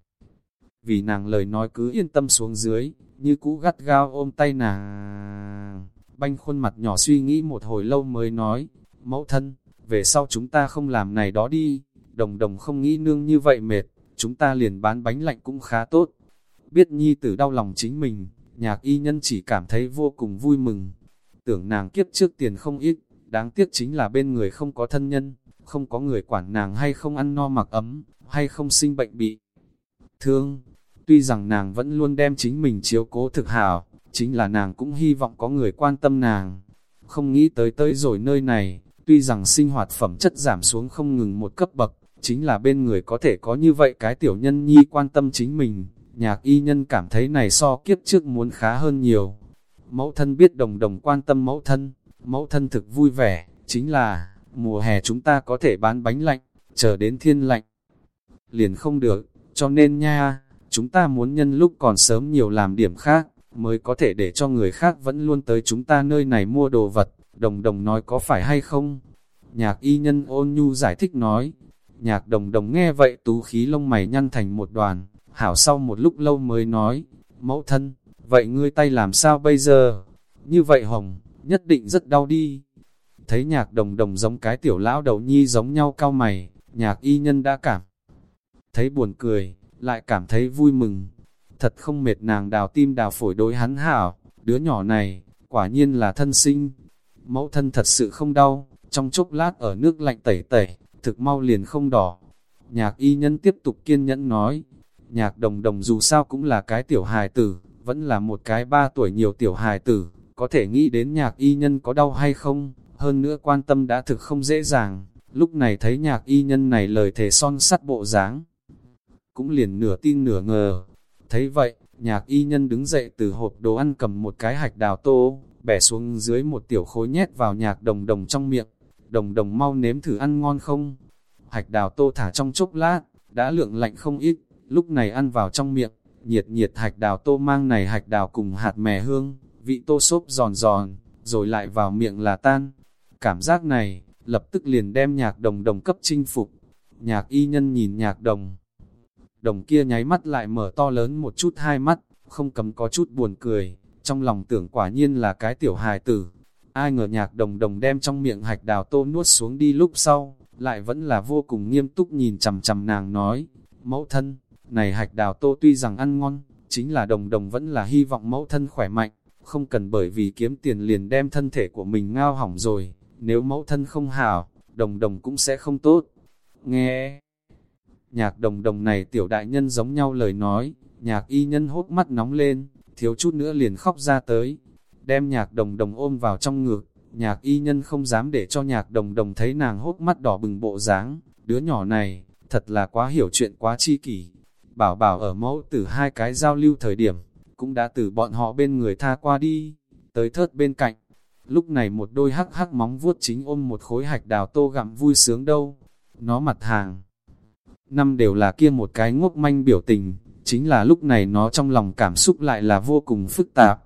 Vì nàng lời nói cứ yên tâm xuống dưới, như cũ gắt gao ôm tay nàng. Banh khuôn mặt nhỏ suy nghĩ một hồi lâu mới nói, mẫu thân, về sau chúng ta không làm này đó đi, đồng đồng không nghĩ nương như vậy mệt, chúng ta liền bán bánh lạnh cũng khá tốt. Biết nhi tử đau lòng chính mình, nhạc y nhân chỉ cảm thấy vô cùng vui mừng. Tưởng nàng kiếp trước tiền không ít, đáng tiếc chính là bên người không có thân nhân, không có người quản nàng hay không ăn no mặc ấm, hay không sinh bệnh bị thương. Tuy rằng nàng vẫn luôn đem chính mình chiếu cố thực hảo, chính là nàng cũng hy vọng có người quan tâm nàng. Không nghĩ tới tới rồi nơi này, tuy rằng sinh hoạt phẩm chất giảm xuống không ngừng một cấp bậc, chính là bên người có thể có như vậy cái tiểu nhân nhi quan tâm chính mình, nhạc y nhân cảm thấy này so kiếp trước muốn khá hơn nhiều. Mẫu thân biết đồng đồng quan tâm mẫu thân, mẫu thân thực vui vẻ, chính là, mùa hè chúng ta có thể bán bánh lạnh, chờ đến thiên lạnh. Liền không được, cho nên nha, chúng ta muốn nhân lúc còn sớm nhiều làm điểm khác, mới có thể để cho người khác vẫn luôn tới chúng ta nơi này mua đồ vật, đồng đồng nói có phải hay không? Nhạc y nhân ôn nhu giải thích nói, nhạc đồng đồng nghe vậy tú khí lông mày nhăn thành một đoàn, hảo sau một lúc lâu mới nói, mẫu thân, vậy ngươi tay làm sao bây giờ? Như vậy hồng, nhất định rất đau đi. Thấy nhạc đồng đồng giống cái tiểu lão đầu nhi giống nhau cao mày, nhạc y nhân đã cảm. Thấy buồn cười, lại cảm thấy vui mừng. Thật không mệt nàng đào tim đào phổi đối hắn hảo, đứa nhỏ này, quả nhiên là thân sinh. Mẫu thân thật sự không đau, trong chốc lát ở nước lạnh tẩy tẩy, thực mau liền không đỏ. Nhạc y nhân tiếp tục kiên nhẫn nói, nhạc đồng đồng dù sao cũng là cái tiểu hài tử, vẫn là một cái ba tuổi nhiều tiểu hài tử, có thể nghĩ đến nhạc y nhân có đau hay không, hơn nữa quan tâm đã thực không dễ dàng, lúc này thấy nhạc y nhân này lời thề son sắt bộ dáng cũng liền nửa tin nửa ngờ. Thấy vậy, nhạc y nhân đứng dậy từ hộp đồ ăn cầm một cái hạch đào tô, bẻ xuống dưới một tiểu khối nhét vào nhạc đồng đồng trong miệng. Đồng đồng mau nếm thử ăn ngon không? Hạch đào tô thả trong chốc lát, đã lượng lạnh không ít, lúc này ăn vào trong miệng, nhiệt nhiệt hạch đào tô mang này hạch đào cùng hạt mè hương, vị tô xốp giòn giòn, rồi lại vào miệng là tan. Cảm giác này, lập tức liền đem nhạc đồng đồng cấp chinh phục. Nhạc y nhân nhìn nhạc đồng. Đồng kia nháy mắt lại mở to lớn một chút hai mắt, không cấm có chút buồn cười, trong lòng tưởng quả nhiên là cái tiểu hài tử. Ai ngờ nhạc đồng đồng đem trong miệng hạch đào tô nuốt xuống đi lúc sau, lại vẫn là vô cùng nghiêm túc nhìn chằm chằm nàng nói, mẫu thân, này hạch đào tô tuy rằng ăn ngon, chính là đồng đồng vẫn là hy vọng mẫu thân khỏe mạnh, không cần bởi vì kiếm tiền liền đem thân thể của mình ngao hỏng rồi, nếu mẫu thân không hảo, đồng đồng cũng sẽ không tốt. Nghe, nhạc đồng đồng này tiểu đại nhân giống nhau lời nói, nhạc y nhân hốt mắt nóng lên, thiếu chút nữa liền khóc ra tới, đem nhạc đồng đồng ôm vào trong ngực, nhạc y nhân không dám để cho nhạc đồng đồng thấy nàng hốt mắt đỏ bừng bộ dáng đứa nhỏ này, thật là quá hiểu chuyện quá chi kỷ. Bảo bảo ở mẫu từ hai cái giao lưu thời điểm, cũng đã từ bọn họ bên người tha qua đi, tới thớt bên cạnh. Lúc này một đôi hắc hắc móng vuốt chính ôm một khối hạch đào tô gặm vui sướng đâu. Nó mặt hàng. Năm đều là kia một cái ngốc manh biểu tình, chính là lúc này nó trong lòng cảm xúc lại là vô cùng phức tạp.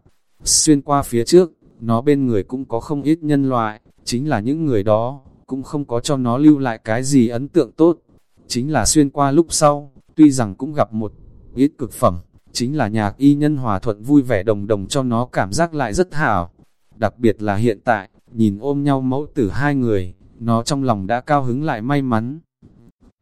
Xuyên qua phía trước, nó bên người cũng có không ít nhân loại, chính là những người đó, cũng không có cho nó lưu lại cái gì ấn tượng tốt. Chính là xuyên qua lúc sau, tuy rằng cũng gặp một ít cực phẩm, chính là nhạc y nhân hòa thuận vui vẻ đồng đồng cho nó cảm giác lại rất hảo. Đặc biệt là hiện tại, nhìn ôm nhau mẫu tử hai người, nó trong lòng đã cao hứng lại may mắn.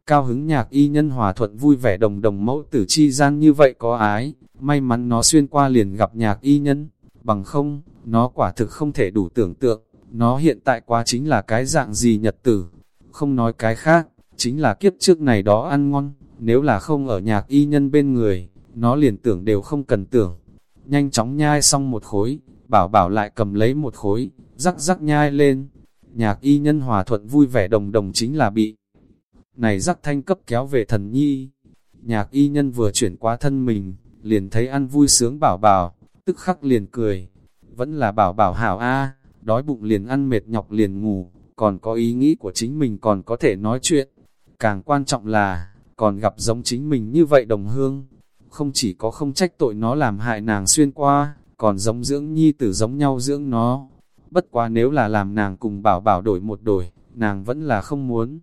Cao hứng nhạc y nhân hòa thuận vui vẻ đồng đồng mẫu tử chi gian như vậy có ái, may mắn nó xuyên qua liền gặp nhạc y nhân, bằng không, nó quả thực không thể đủ tưởng tượng, nó hiện tại quá chính là cái dạng gì nhật tử, không nói cái khác, chính là kiếp trước này đó ăn ngon, nếu là không ở nhạc y nhân bên người, nó liền tưởng đều không cần tưởng. Nhanh chóng nhai xong một khối, bảo bảo lại cầm lấy một khối, rắc rắc nhai lên. Nhạc y nhân hòa thuận vui vẻ đồng đồng chính là bị. Này rắc thanh cấp kéo về thần nhi. Nhạc y nhân vừa chuyển qua thân mình, liền thấy ăn vui sướng bảo bảo, tức khắc liền cười. Vẫn là bảo bảo hảo a đói bụng liền ăn mệt nhọc liền ngủ, còn có ý nghĩ của chính mình còn có thể nói chuyện. Càng quan trọng là, còn gặp giống chính mình như vậy đồng hương, không chỉ có không trách tội nó làm hại nàng xuyên qua, còn giống dưỡng nhi tử giống nhau dưỡng nó. Bất quá nếu là làm nàng cùng bảo bảo đổi một đổi, nàng vẫn là không muốn.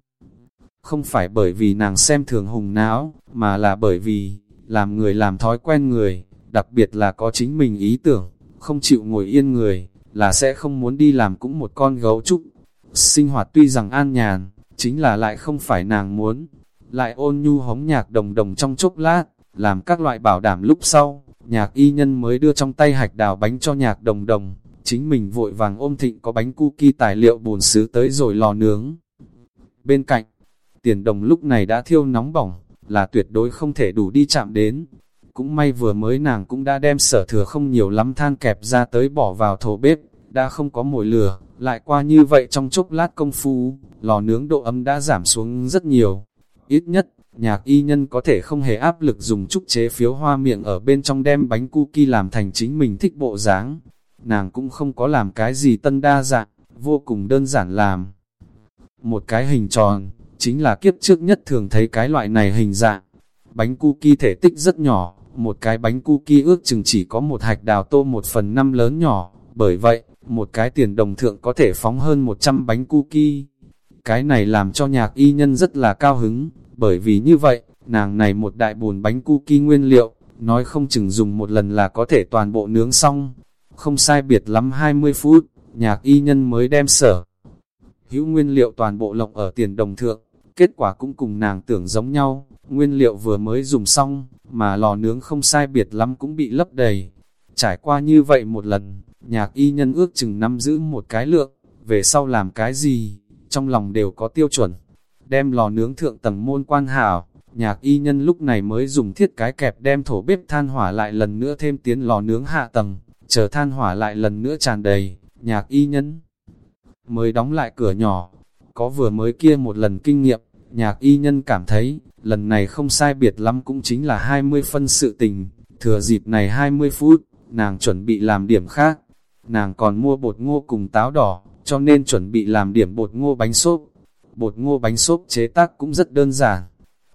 Không phải bởi vì nàng xem thường hùng não, mà là bởi vì, làm người làm thói quen người, đặc biệt là có chính mình ý tưởng, không chịu ngồi yên người, là sẽ không muốn đi làm cũng một con gấu trúc. Sinh hoạt tuy rằng an nhàn, chính là lại không phải nàng muốn, lại ôn nhu hống nhạc đồng đồng trong chốc lát, làm các loại bảo đảm lúc sau, nhạc y nhân mới đưa trong tay hạch đào bánh cho nhạc đồng đồng, chính mình vội vàng ôm thịnh có bánh cookie tài liệu buồn xứ tới rồi lò nướng. Bên cạnh, tiền đồng lúc này đã thiêu nóng bỏng, là tuyệt đối không thể đủ đi chạm đến. Cũng may vừa mới nàng cũng đã đem sở thừa không nhiều lắm than kẹp ra tới bỏ vào thổ bếp, đã không có mồi lửa, lại qua như vậy trong chốc lát công phu, lò nướng độ ấm đã giảm xuống rất nhiều. Ít nhất, nhạc y nhân có thể không hề áp lực dùng trúc chế phiếu hoa miệng ở bên trong đem bánh cookie làm thành chính mình thích bộ dáng. Nàng cũng không có làm cái gì tân đa dạng, vô cùng đơn giản làm. Một cái hình tròn, chính là kiếp trước nhất thường thấy cái loại này hình dạng. Bánh cookie thể tích rất nhỏ, một cái bánh cookie ước chừng chỉ có một hạch đào tô một phần năm lớn nhỏ, bởi vậy, một cái tiền đồng thượng có thể phóng hơn 100 bánh cookie. Cái này làm cho nhạc y nhân rất là cao hứng, bởi vì như vậy, nàng này một đại bùn bánh cookie nguyên liệu, nói không chừng dùng một lần là có thể toàn bộ nướng xong. Không sai biệt lắm 20 phút, nhạc y nhân mới đem sở. Hữu nguyên liệu toàn bộ lộng ở tiền đồng thượng, kết quả cũng cùng nàng tưởng giống nhau, nguyên liệu vừa mới dùng xong, mà lò nướng không sai biệt lắm cũng bị lấp đầy. Trải qua như vậy một lần, nhạc y nhân ước chừng nắm giữ một cái lượng, về sau làm cái gì, trong lòng đều có tiêu chuẩn. Đem lò nướng thượng tầng môn quan hảo, nhạc y nhân lúc này mới dùng thiết cái kẹp đem thổ bếp than hỏa lại lần nữa thêm tiến lò nướng hạ tầng, chờ than hỏa lại lần nữa tràn đầy, nhạc y nhân mới đóng lại cửa nhỏ. Có vừa mới kia một lần kinh nghiệm, nhạc y nhân cảm thấy, lần này không sai biệt lắm cũng chính là 20 phân sự tình, thừa dịp này 20 phút, nàng chuẩn bị làm điểm khác. Nàng còn mua bột ngô cùng táo đỏ, cho nên chuẩn bị làm điểm bột ngô bánh xốp. Bột ngô bánh xốp chế tác cũng rất đơn giản.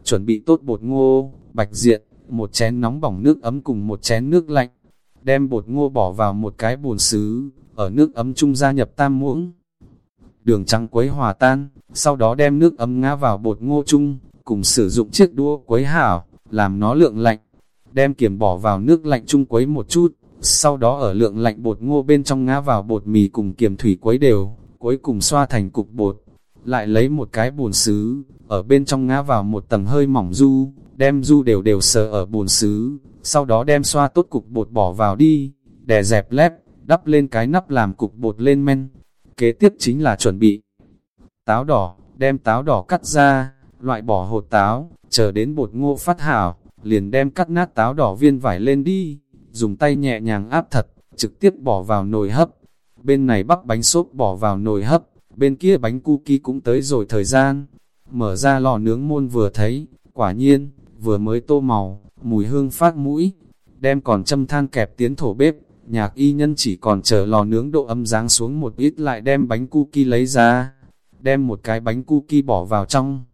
Chuẩn bị tốt bột ngô, bạch diện, một chén nóng bỏng nước ấm cùng một chén nước lạnh. Đem bột ngô bỏ vào một cái bồn xứ, ở nước ấm chung gia nhập tam muỗng. Đường trắng quấy hòa tan, sau đó đem nước ấm ngã vào bột ngô chung, cùng sử dụng chiếc đũa quấy hảo, làm nó lượng lạnh. Đem kiểm bỏ vào nước lạnh chung quấy một chút, sau đó ở lượng lạnh bột ngô bên trong ngã vào bột mì cùng kiềm thủy quấy đều, cuối cùng xoa thành cục bột. Lại lấy một cái bồn xứ, ở bên trong ngã vào một tầng hơi mỏng du, đem du đều đều sờ ở bồn xứ, sau đó đem xoa tốt cục bột bỏ vào đi, đè dẹp lép, đắp lên cái nắp làm cục bột lên men. Kế tiếp chính là chuẩn bị táo đỏ, đem táo đỏ cắt ra, loại bỏ hột táo, chờ đến bột ngô phát hảo, liền đem cắt nát táo đỏ viên vải lên đi dùng tay nhẹ nhàng áp thật, trực tiếp bỏ vào nồi hấp. Bên này bắc bánh xốp bỏ vào nồi hấp, bên kia bánh cookie cũng tới rồi thời gian. Mở ra lò nướng môn vừa thấy, quả nhiên, vừa mới tô màu, mùi hương phát mũi, đem còn châm than kẹp tiến thổ bếp, nhạc y nhân chỉ còn chờ lò nướng độ âm dáng xuống một ít lại đem bánh cookie lấy ra, đem một cái bánh cookie bỏ vào trong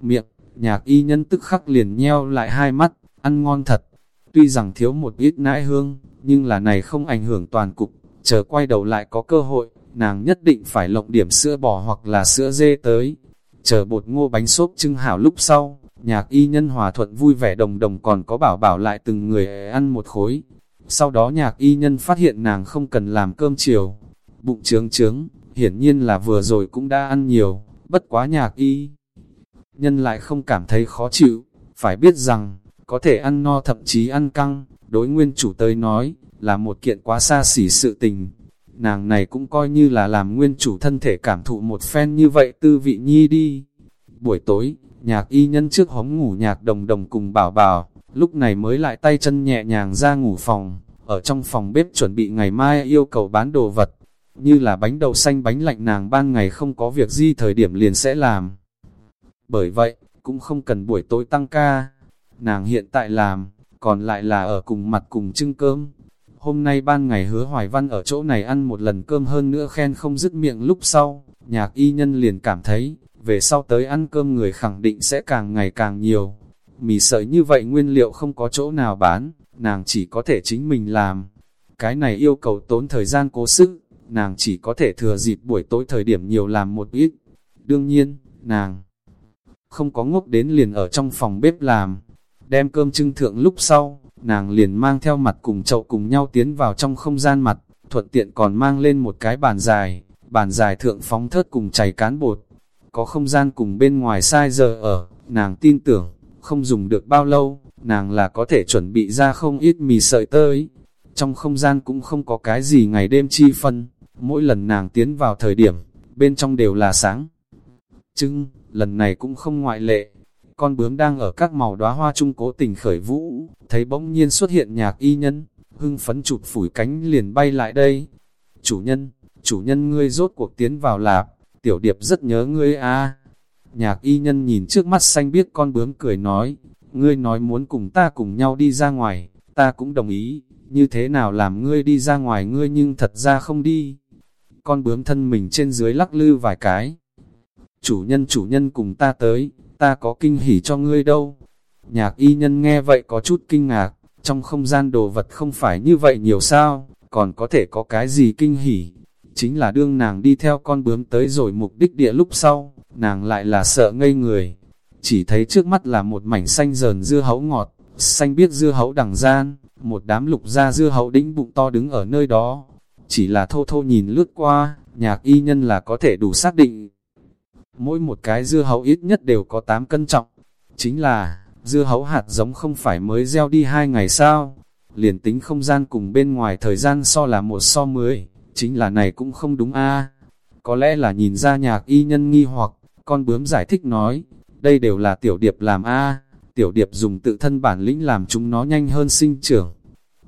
miệng, nhạc y nhân tức khắc liền nheo lại hai mắt, ăn ngon thật. Tuy rằng thiếu một ít nãi hương, nhưng là này không ảnh hưởng toàn cục, chờ quay đầu lại có cơ hội, nàng nhất định phải lộng điểm sữa bò hoặc là sữa dê tới. Chờ bột ngô bánh xốp trưng hảo lúc sau, nhạc y nhân hòa thuận vui vẻ đồng đồng còn có bảo bảo lại từng người ăn một khối. Sau đó nhạc y nhân phát hiện nàng không cần làm cơm chiều. Bụng trướng trướng, hiển nhiên là vừa rồi cũng đã ăn nhiều, bất quá nhạc y. Nhân lại không cảm thấy khó chịu, phải biết rằng, có thể ăn no thậm chí ăn căng, đối nguyên chủ tới nói, là một kiện quá xa xỉ sự tình. Nàng này cũng coi như là làm nguyên chủ thân thể cảm thụ một phen như vậy tư vị nhi đi. Buổi tối, nhạc y nhân trước hóng ngủ nhạc đồng đồng cùng bảo bảo, lúc này mới lại tay chân nhẹ nhàng ra ngủ phòng, ở trong phòng bếp chuẩn bị ngày mai yêu cầu bán đồ vật, như là bánh đậu xanh bánh lạnh nàng ban ngày không có việc gì thời điểm liền sẽ làm. Bởi vậy, cũng không cần buổi tối tăng ca, nàng hiện tại làm, còn lại là ở cùng mặt cùng trưng cơm. Hôm nay ban ngày hứa Hoài Văn ở chỗ này ăn một lần cơm hơn nữa khen không dứt miệng lúc sau, nhạc y nhân liền cảm thấy, về sau tới ăn cơm người khẳng định sẽ càng ngày càng nhiều. Mì sợi như vậy nguyên liệu không có chỗ nào bán, nàng chỉ có thể chính mình làm. Cái này yêu cầu tốn thời gian cố sức, nàng chỉ có thể thừa dịp buổi tối thời điểm nhiều làm một ít. Đương nhiên, nàng không có ngốc đến liền ở trong phòng bếp làm, Đem cơm trưng thượng lúc sau, nàng liền mang theo mặt cùng chậu cùng nhau tiến vào trong không gian mặt, thuận tiện còn mang lên một cái bàn dài, bàn dài thượng phóng thớt cùng chảy cán bột. Có không gian cùng bên ngoài sai giờ ở, nàng tin tưởng, không dùng được bao lâu, nàng là có thể chuẩn bị ra không ít mì sợi tới. Trong không gian cũng không có cái gì ngày đêm chi phân, mỗi lần nàng tiến vào thời điểm, bên trong đều là sáng. chưng lần này cũng không ngoại lệ, con bướm đang ở các màu đóa hoa trung cố tình khởi vũ, thấy bỗng nhiên xuất hiện nhạc y nhân, hưng phấn chụp phủi cánh liền bay lại đây. Chủ nhân, chủ nhân ngươi rốt cuộc tiến vào lạp, tiểu điệp rất nhớ ngươi a. Nhạc y nhân nhìn trước mắt xanh biết con bướm cười nói, ngươi nói muốn cùng ta cùng nhau đi ra ngoài, ta cũng đồng ý, như thế nào làm ngươi đi ra ngoài ngươi nhưng thật ra không đi. Con bướm thân mình trên dưới lắc lư vài cái. Chủ nhân chủ nhân cùng ta tới, ta có kinh hỉ cho ngươi đâu. Nhạc y nhân nghe vậy có chút kinh ngạc, Trong không gian đồ vật không phải như vậy nhiều sao, còn có thể có cái gì kinh hỉ. Chính là đương nàng đi theo con bướm tới rồi mục đích địa lúc sau, nàng lại là sợ ngây người. Chỉ thấy trước mắt là một mảnh xanh dờn dưa hấu ngọt, xanh biết dưa hấu đằng gian, một đám lục da dưa hấu đĩnh bụng to đứng ở nơi đó. Chỉ là thô thô nhìn lướt qua, nhạc y nhân là có thể đủ xác định. Mỗi một cái dưa hấu ít nhất đều có 8 cân trọng. Chính là, dưa hấu hạt giống không phải mới gieo đi hai ngày sao. Liền tính không gian cùng bên ngoài thời gian so là một so mười, chính là này cũng không đúng a Có lẽ là nhìn ra nhạc y nhân nghi hoặc, con bướm giải thích nói, đây đều là tiểu điệp làm a tiểu điệp dùng tự thân bản lĩnh làm chúng nó nhanh hơn sinh trưởng.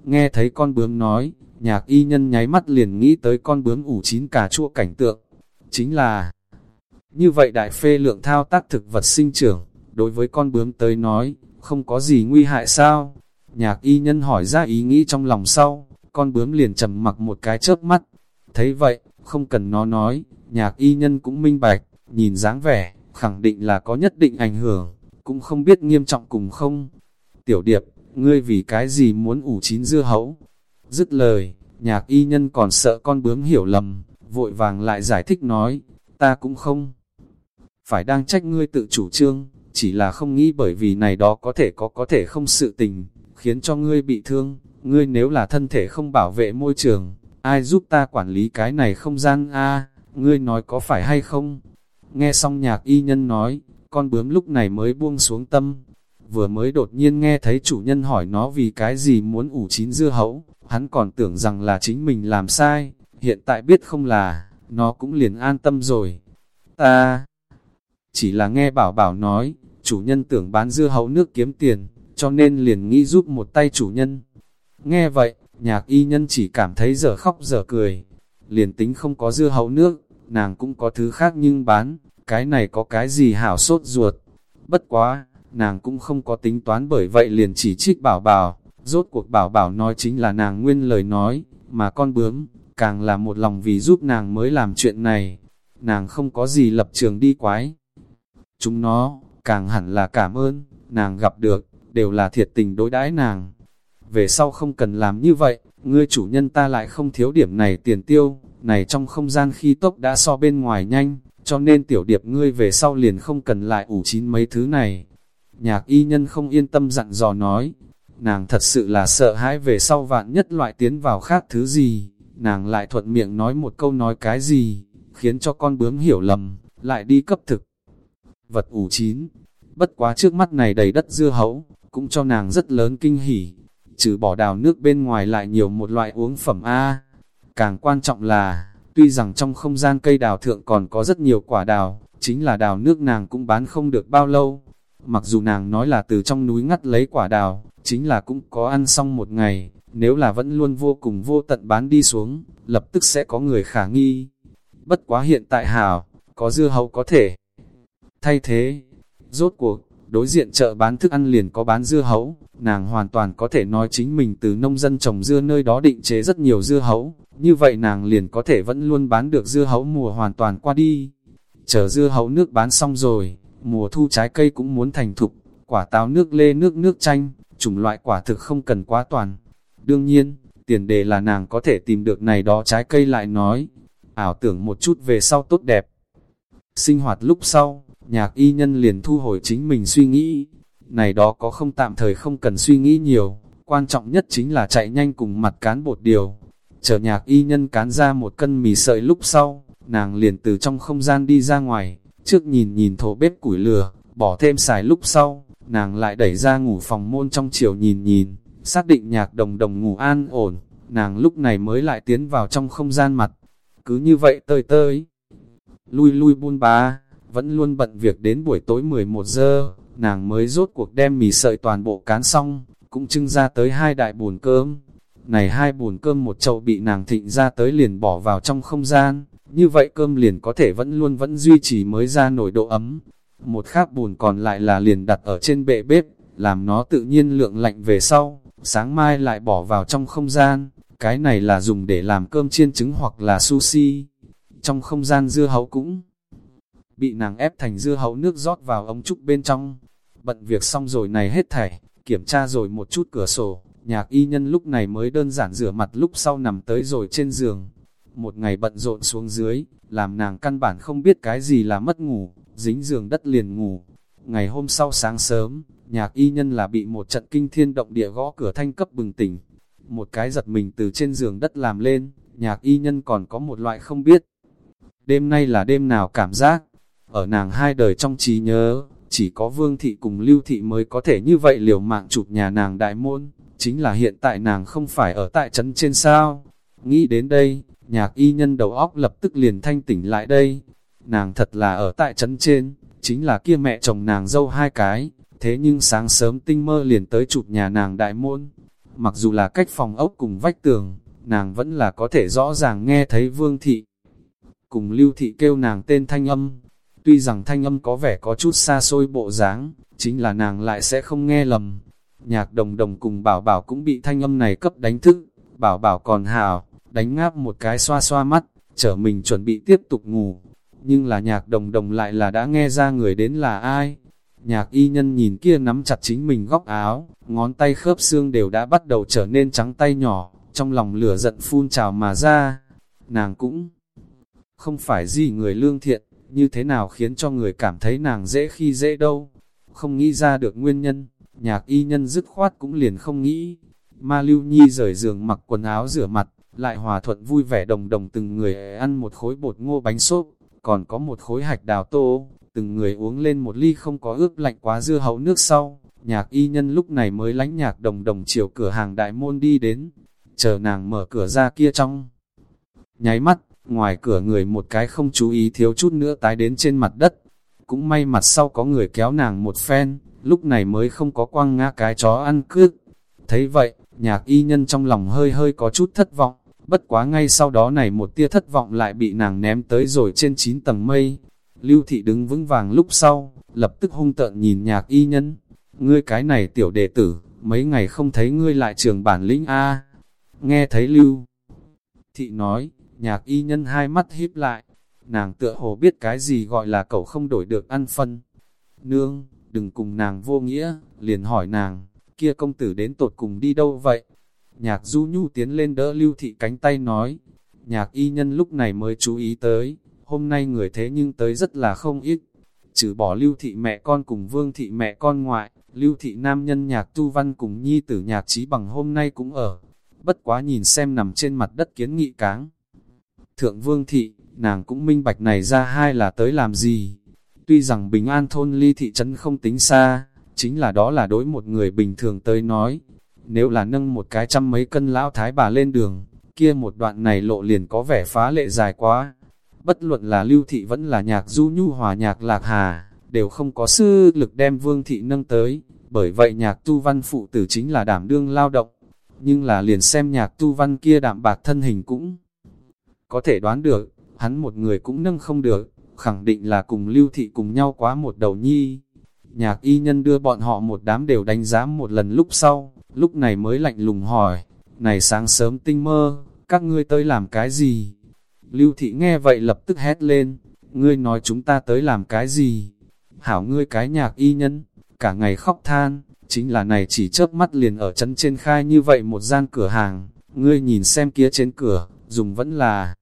Nghe thấy con bướm nói, nhạc y nhân nháy mắt liền nghĩ tới con bướm ủ chín cà chua cảnh tượng. Chính là, như vậy đại phê lượng thao tác thực vật sinh trưởng, đối với con bướm tới nói, không có gì nguy hại sao? Nhạc y nhân hỏi ra ý nghĩ trong lòng sau, con bướm liền trầm mặc một cái chớp mắt. Thấy vậy, không cần nó nói, nhạc y nhân cũng minh bạch, nhìn dáng vẻ, khẳng định là có nhất định ảnh hưởng, cũng không biết nghiêm trọng cùng không. Tiểu điệp, ngươi vì cái gì muốn ủ chín dưa hấu? Dứt lời, nhạc y nhân còn sợ con bướm hiểu lầm, vội vàng lại giải thích nói, ta cũng không. Phải đang trách ngươi tự chủ trương, chỉ là không nghĩ bởi vì này đó có thể có có thể không sự tình, khiến cho ngươi bị thương, ngươi nếu là thân thể không bảo vệ môi trường, ai giúp ta quản lý cái này không gian a ngươi nói có phải hay không? Nghe xong nhạc y nhân nói, con bướm lúc này mới buông xuống tâm, vừa mới đột nhiên nghe thấy chủ nhân hỏi nó vì cái gì muốn ủ chín dưa hấu, hắn còn tưởng rằng là chính mình làm sai, hiện tại biết không là, nó cũng liền an tâm rồi. Ta chỉ là nghe bảo bảo nói, chủ nhân tưởng bán dưa hấu nước kiếm tiền, cho nên liền nghĩ giúp một tay chủ nhân. Nghe vậy, nhạc y nhân chỉ cảm thấy giờ khóc giờ cười, liền tính không có dưa hấu nước, nàng cũng có thứ khác nhưng bán, cái này có cái gì hảo sốt ruột. Bất quá, nàng cũng không có tính toán bởi vậy liền chỉ trích bảo bảo, rốt cuộc bảo bảo nói chính là nàng nguyên lời nói, mà con bướm, càng là một lòng vì giúp nàng mới làm chuyện này. Nàng không có gì lập trường đi quái. Chúng nó, càng hẳn là cảm ơn, nàng gặp được, đều là thiệt tình đối đãi nàng. Về sau không cần làm như vậy, ngươi chủ nhân ta lại không thiếu điểm này tiền tiêu, này trong không gian khi tốc đã so bên ngoài nhanh, cho nên tiểu điệp ngươi về sau liền không cần lại ủ chín mấy thứ này. Nhạc y nhân không yên tâm dặn dò nói, nàng thật sự là sợ hãi về sau vạn nhất loại tiến vào khác thứ gì, nàng lại thuận miệng nói một câu nói cái gì, khiến cho con bướm hiểu lầm, lại đi cấp thực. Vật ủ chín, bất quá trước mắt này đầy đất dưa hấu, cũng cho nàng rất lớn kinh hỉ, trừ bỏ đào nước bên ngoài lại nhiều một loại uống phẩm A. Càng quan trọng là, tuy rằng trong không gian cây đào thượng còn có rất nhiều quả đào, chính là đào nước nàng cũng bán không được bao lâu. Mặc dù nàng nói là từ trong núi ngắt lấy quả đào, chính là cũng có ăn xong một ngày, nếu là vẫn luôn vô cùng vô tận bán đi xuống, lập tức sẽ có người khả nghi. Bất quá hiện tại hào, có dưa hấu có thể. Thay thế, rốt cuộc, đối diện chợ bán thức ăn liền có bán dưa hấu, nàng hoàn toàn có thể nói chính mình từ nông dân trồng dưa nơi đó định chế rất nhiều dưa hấu, như vậy nàng liền có thể vẫn luôn bán được dưa hấu mùa hoàn toàn qua đi. Chờ dưa hấu nước bán xong rồi, mùa thu trái cây cũng muốn thành thục, quả táo nước lê nước nước chanh, chủng loại quả thực không cần quá toàn. Đương nhiên, tiền đề là nàng có thể tìm được này đó trái cây lại nói, ảo tưởng một chút về sau tốt đẹp. Sinh hoạt lúc sau, nhạc y nhân liền thu hồi chính mình suy nghĩ, này đó có không tạm thời không cần suy nghĩ nhiều, quan trọng nhất chính là chạy nhanh cùng mặt cán bột điều. Chờ nhạc y nhân cán ra một cân mì sợi lúc sau, nàng liền từ trong không gian đi ra ngoài, trước nhìn nhìn thổ bếp củi lửa, bỏ thêm xài lúc sau, nàng lại đẩy ra ngủ phòng môn trong chiều nhìn nhìn, xác định nhạc đồng đồng ngủ an ổn, nàng lúc này mới lại tiến vào trong không gian mặt. Cứ như vậy tơi tơi, lui lui buôn bá, vẫn luôn bận việc đến buổi tối 11 giờ, nàng mới rốt cuộc đem mì sợi toàn bộ cán xong, cũng trưng ra tới hai đại bùn cơm. Này hai bùn cơm một chậu bị nàng thịnh ra tới liền bỏ vào trong không gian, như vậy cơm liền có thể vẫn luôn vẫn duy trì mới ra nổi độ ấm. Một khác bùn còn lại là liền đặt ở trên bệ bếp, làm nó tự nhiên lượng lạnh về sau, sáng mai lại bỏ vào trong không gian, cái này là dùng để làm cơm chiên trứng hoặc là sushi. Trong không gian dưa hấu cũng bị nàng ép thành dưa hấu nước rót vào ống trúc bên trong. Bận việc xong rồi này hết thảy, kiểm tra rồi một chút cửa sổ, nhạc y nhân lúc này mới đơn giản rửa mặt lúc sau nằm tới rồi trên giường. Một ngày bận rộn xuống dưới, làm nàng căn bản không biết cái gì là mất ngủ, dính giường đất liền ngủ. Ngày hôm sau sáng sớm, nhạc y nhân là bị một trận kinh thiên động địa gõ cửa thanh cấp bừng tỉnh. Một cái giật mình từ trên giường đất làm lên, nhạc y nhân còn có một loại không biết. Đêm nay là đêm nào cảm giác, ở nàng hai đời trong trí nhớ, chỉ có vương thị cùng lưu thị mới có thể như vậy liều mạng chụp nhà nàng đại môn, chính là hiện tại nàng không phải ở tại trấn trên sao. Nghĩ đến đây, nhạc y nhân đầu óc lập tức liền thanh tỉnh lại đây. Nàng thật là ở tại trấn trên, chính là kia mẹ chồng nàng dâu hai cái, thế nhưng sáng sớm tinh mơ liền tới chụp nhà nàng đại môn. Mặc dù là cách phòng ốc cùng vách tường, nàng vẫn là có thể rõ ràng nghe thấy vương thị. Cùng lưu thị kêu nàng tên thanh âm, tuy rằng thanh âm có vẻ có chút xa xôi bộ dáng, chính là nàng lại sẽ không nghe lầm. Nhạc đồng đồng cùng bảo bảo cũng bị thanh âm này cấp đánh thức, bảo bảo còn hào, đánh ngáp một cái xoa xoa mắt, chở mình chuẩn bị tiếp tục ngủ. Nhưng là nhạc đồng đồng lại là đã nghe ra người đến là ai. Nhạc y nhân nhìn kia nắm chặt chính mình góc áo, ngón tay khớp xương đều đã bắt đầu trở nên trắng tay nhỏ, trong lòng lửa giận phun trào mà ra. Nàng cũng không phải gì người lương thiện, như thế nào khiến cho người cảm thấy nàng dễ khi dễ đâu. Không nghĩ ra được nguyên nhân, nhạc y nhân dứt khoát cũng liền không nghĩ. Ma Lưu Nhi rời giường mặc quần áo rửa mặt, lại hòa thuận vui vẻ đồng đồng từng người ăn một khối bột ngô bánh xốp, còn có một khối hạch đào tô, từng người uống lên một ly không có ướp lạnh quá dưa hấu nước sau. Nhạc y nhân lúc này mới lánh nhạc đồng đồng chiều cửa hàng đại môn đi đến, chờ nàng mở cửa ra kia trong. Nháy mắt, ngoài cửa người một cái không chú ý thiếu chút nữa tái đến trên mặt đất. Cũng may mặt sau có người kéo nàng một phen, lúc này mới không có quăng ngã cái chó ăn cướp. Thấy vậy, nhạc y nhân trong lòng hơi hơi có chút thất vọng, bất quá ngay sau đó này một tia thất vọng lại bị nàng ném tới rồi trên 9 tầng mây. Lưu thị đứng vững vàng lúc sau, lập tức hung tợn nhìn nhạc y nhân. Ngươi cái này tiểu đệ tử, mấy ngày không thấy ngươi lại trường bản lĩnh A. Nghe thấy Lưu thị nói, nhạc y nhân hai mắt híp lại, nàng tựa hồ biết cái gì gọi là cậu không đổi được ăn phân. Nương, đừng cùng nàng vô nghĩa, liền hỏi nàng, kia công tử đến tột cùng đi đâu vậy? Nhạc du nhu tiến lên đỡ lưu thị cánh tay nói, nhạc y nhân lúc này mới chú ý tới, hôm nay người thế nhưng tới rất là không ít. Trừ bỏ lưu thị mẹ con cùng vương thị mẹ con ngoại, lưu thị nam nhân nhạc tu văn cùng nhi tử nhạc trí bằng hôm nay cũng ở. Bất quá nhìn xem nằm trên mặt đất kiến nghị cáng. Thượng vương thị, nàng cũng minh bạch này ra hai là tới làm gì. Tuy rằng bình an thôn ly thị trấn không tính xa, chính là đó là đối một người bình thường tới nói. Nếu là nâng một cái trăm mấy cân lão thái bà lên đường, kia một đoạn này lộ liền có vẻ phá lệ dài quá. Bất luận là lưu thị vẫn là nhạc du nhu hòa nhạc lạc hà, đều không có sư lực đem vương thị nâng tới, bởi vậy nhạc tu văn phụ tử chính là đảm đương lao động. Nhưng là liền xem nhạc tu văn kia đạm bạc thân hình cũng có thể đoán được, hắn một người cũng nâng không được, khẳng định là cùng lưu thị cùng nhau quá một đầu nhi. Nhạc y nhân đưa bọn họ một đám đều đánh giá một lần lúc sau, lúc này mới lạnh lùng hỏi, này sáng sớm tinh mơ, các ngươi tới làm cái gì? Lưu thị nghe vậy lập tức hét lên, ngươi nói chúng ta tới làm cái gì? Hảo ngươi cái nhạc y nhân, cả ngày khóc than, chính là này chỉ chớp mắt liền ở chân trên khai như vậy một gian cửa hàng, ngươi nhìn xem kia trên cửa, dùng vẫn là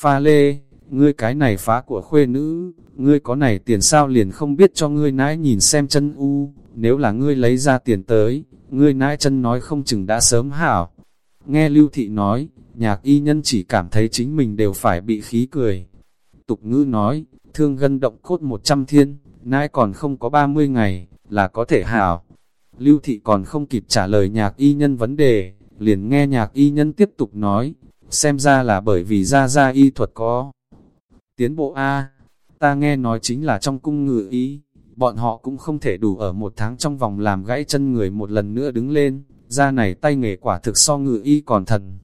Pha lê, ngươi cái này phá của khuê nữ, ngươi có này tiền sao liền không biết cho ngươi nãi nhìn xem chân u, nếu là ngươi lấy ra tiền tới, ngươi nãi chân nói không chừng đã sớm hảo. Nghe Lưu Thị nói, nhạc y nhân chỉ cảm thấy chính mình đều phải bị khí cười. Tục ngữ nói, thương gân động cốt một trăm thiên, nãi còn không có ba mươi ngày, là có thể hảo. Lưu Thị còn không kịp trả lời nhạc y nhân vấn đề, liền nghe nhạc y nhân tiếp tục nói, xem ra là bởi vì ra ra y thuật có tiến bộ A. Ta nghe nói chính là trong cung ngự y, bọn họ cũng không thể đủ ở một tháng trong vòng làm gãy chân người một lần nữa đứng lên, ra này tay nghề quả thực so ngự y còn thần.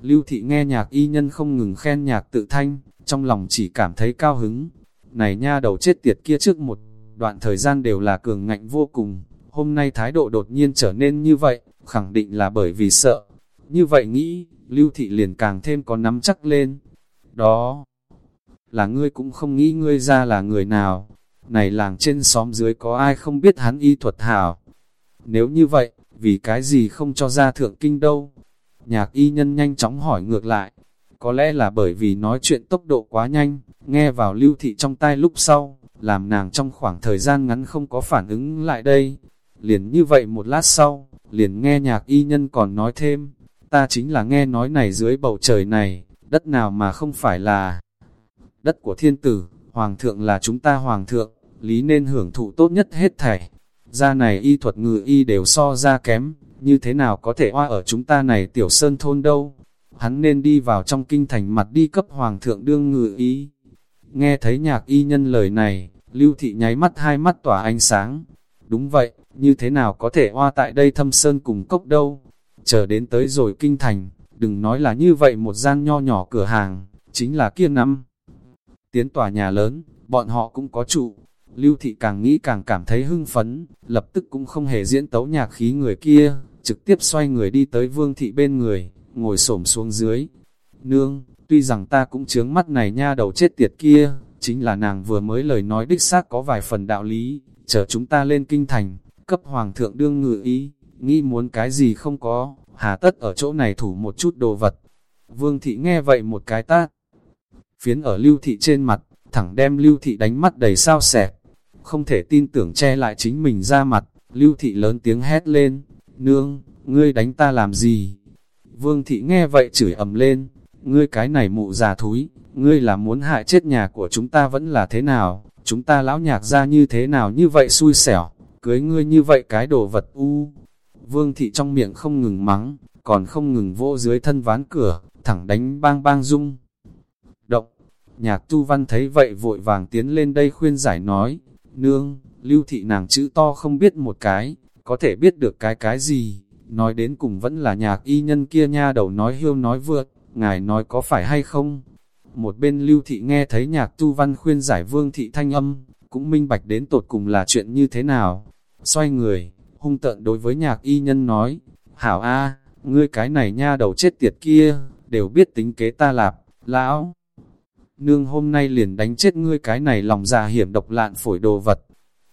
Lưu thị nghe nhạc y nhân không ngừng khen nhạc tự thanh, trong lòng chỉ cảm thấy cao hứng. Này nha đầu chết tiệt kia trước một đoạn thời gian đều là cường ngạnh vô cùng, hôm nay thái độ đột nhiên trở nên như vậy, khẳng định là bởi vì sợ. Như vậy nghĩ, Lưu thị liền càng thêm có nắm chắc lên. Đó là ngươi cũng không nghĩ ngươi ra là người nào. Này làng trên xóm dưới có ai không biết hắn y thuật hảo. Nếu như vậy, vì cái gì không cho ra thượng kinh đâu? Nhạc y nhân nhanh chóng hỏi ngược lại, có lẽ là bởi vì nói chuyện tốc độ quá nhanh, nghe vào lưu thị trong tai lúc sau, làm nàng trong khoảng thời gian ngắn không có phản ứng lại đây. Liền như vậy một lát sau, liền nghe nhạc y nhân còn nói thêm, ta chính là nghe nói này dưới bầu trời này, đất nào mà không phải là đất của thiên tử, hoàng thượng là chúng ta hoàng thượng, lý nên hưởng thụ tốt nhất hết thảy. Ra này y thuật ngự y đều so ra kém, như thế nào có thể hoa ở chúng ta này tiểu sơn thôn đâu. Hắn nên đi vào trong kinh thành mặt đi cấp hoàng thượng đương ngự y. Nghe thấy nhạc y nhân lời này, lưu thị nháy mắt hai mắt tỏa ánh sáng. Đúng vậy, như thế nào có thể hoa tại đây thâm sơn cùng cốc đâu. Chờ đến tới rồi kinh thành, đừng nói là như vậy một gian nho nhỏ cửa hàng, chính là kia năm. Tiến tòa nhà lớn, bọn họ cũng có trụ. Lưu thị càng nghĩ càng cảm thấy hưng phấn, lập tức cũng không hề diễn tấu nhạc khí người kia, trực tiếp xoay người đi tới vương thị bên người, ngồi xổm xuống dưới. Nương, tuy rằng ta cũng chướng mắt này nha đầu chết tiệt kia, chính là nàng vừa mới lời nói đích xác có vài phần đạo lý, chờ chúng ta lên kinh thành, cấp hoàng thượng đương ngự ý, nghĩ muốn cái gì không có, hà tất ở chỗ này thủ một chút đồ vật. Vương thị nghe vậy một cái tát, phiến ở lưu thị trên mặt, thẳng đem lưu thị đánh mắt đầy sao sẹp, không thể tin tưởng che lại chính mình ra mặt, lưu thị lớn tiếng hét lên, nương, ngươi đánh ta làm gì? Vương thị nghe vậy chửi ầm lên, ngươi cái này mụ già thúi, ngươi là muốn hại chết nhà của chúng ta vẫn là thế nào, chúng ta lão nhạc ra như thế nào như vậy xui xẻo, cưới ngươi như vậy cái đồ vật u. Vương thị trong miệng không ngừng mắng, còn không ngừng vô dưới thân ván cửa, thẳng đánh bang bang rung. Động, nhạc tu văn thấy vậy vội vàng tiến lên đây khuyên giải nói, nương, lưu thị nàng chữ to không biết một cái, có thể biết được cái cái gì, nói đến cùng vẫn là nhạc y nhân kia nha đầu nói hiêu nói vượt, ngài nói có phải hay không? Một bên lưu thị nghe thấy nhạc tu văn khuyên giải vương thị thanh âm, cũng minh bạch đến tột cùng là chuyện như thế nào. Xoay người, hung tợn đối với nhạc y nhân nói, Hảo A, ngươi cái này nha đầu chết tiệt kia, đều biết tính kế ta lạp, lão. Nương hôm nay liền đánh chết ngươi cái này lòng già hiểm độc lạn phổi đồ vật.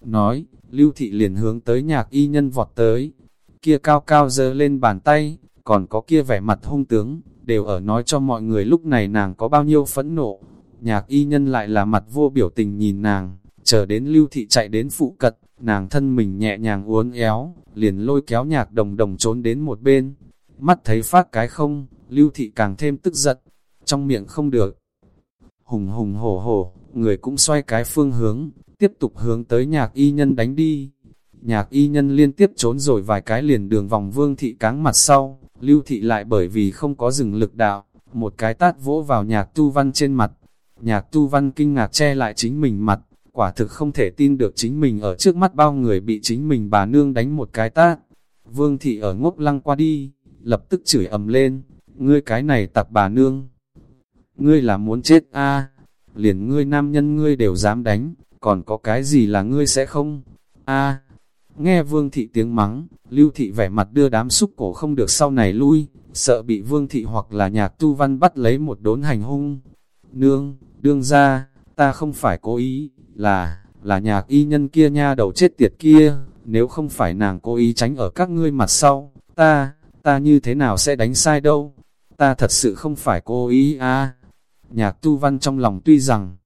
Nói, lưu thị liền hướng tới nhạc y nhân vọt tới, kia cao cao dơ lên bàn tay, còn có kia vẻ mặt hung tướng, đều ở nói cho mọi người lúc này nàng có bao nhiêu phẫn nộ. Nhạc y nhân lại là mặt vô biểu tình nhìn nàng, chờ đến lưu thị chạy đến phụ cận, nàng thân mình nhẹ nhàng uốn éo, liền lôi kéo nhạc đồng đồng trốn đến một bên. Mắt thấy phát cái không, lưu thị càng thêm tức giận, trong miệng không được. Hùng hùng hổ hổ, người cũng xoay cái phương hướng, tiếp tục hướng tới nhạc y nhân đánh đi. Nhạc y nhân liên tiếp trốn rồi vài cái liền đường vòng vương thị cáng mặt sau, lưu thị lại bởi vì không có dừng lực đạo, một cái tát vỗ vào nhạc tu văn trên mặt. Nhạc tu văn kinh ngạc che lại chính mình mặt, quả thực không thể tin được chính mình ở trước mắt bao người bị chính mình bà nương đánh một cái tát. Vương thị ở ngốc lăng qua đi, lập tức chửi ầm lên, ngươi cái này tặc bà nương. Ngươi là muốn chết a liền ngươi nam nhân ngươi đều dám đánh, còn có cái gì là ngươi sẽ không? a Nghe vương thị tiếng mắng, lưu thị vẻ mặt đưa đám xúc cổ không được sau này lui, sợ bị vương thị hoặc là nhạc tu văn bắt lấy một đốn hành hung. Nương, đương ra, ta không phải cố ý, là, là nhạc y nhân kia nha đầu chết tiệt kia, nếu không phải nàng cố ý tránh ở các ngươi mặt sau, ta, ta như thế nào sẽ đánh sai đâu, ta thật sự không phải cố ý à. Nhạc tu văn trong lòng tuy rằng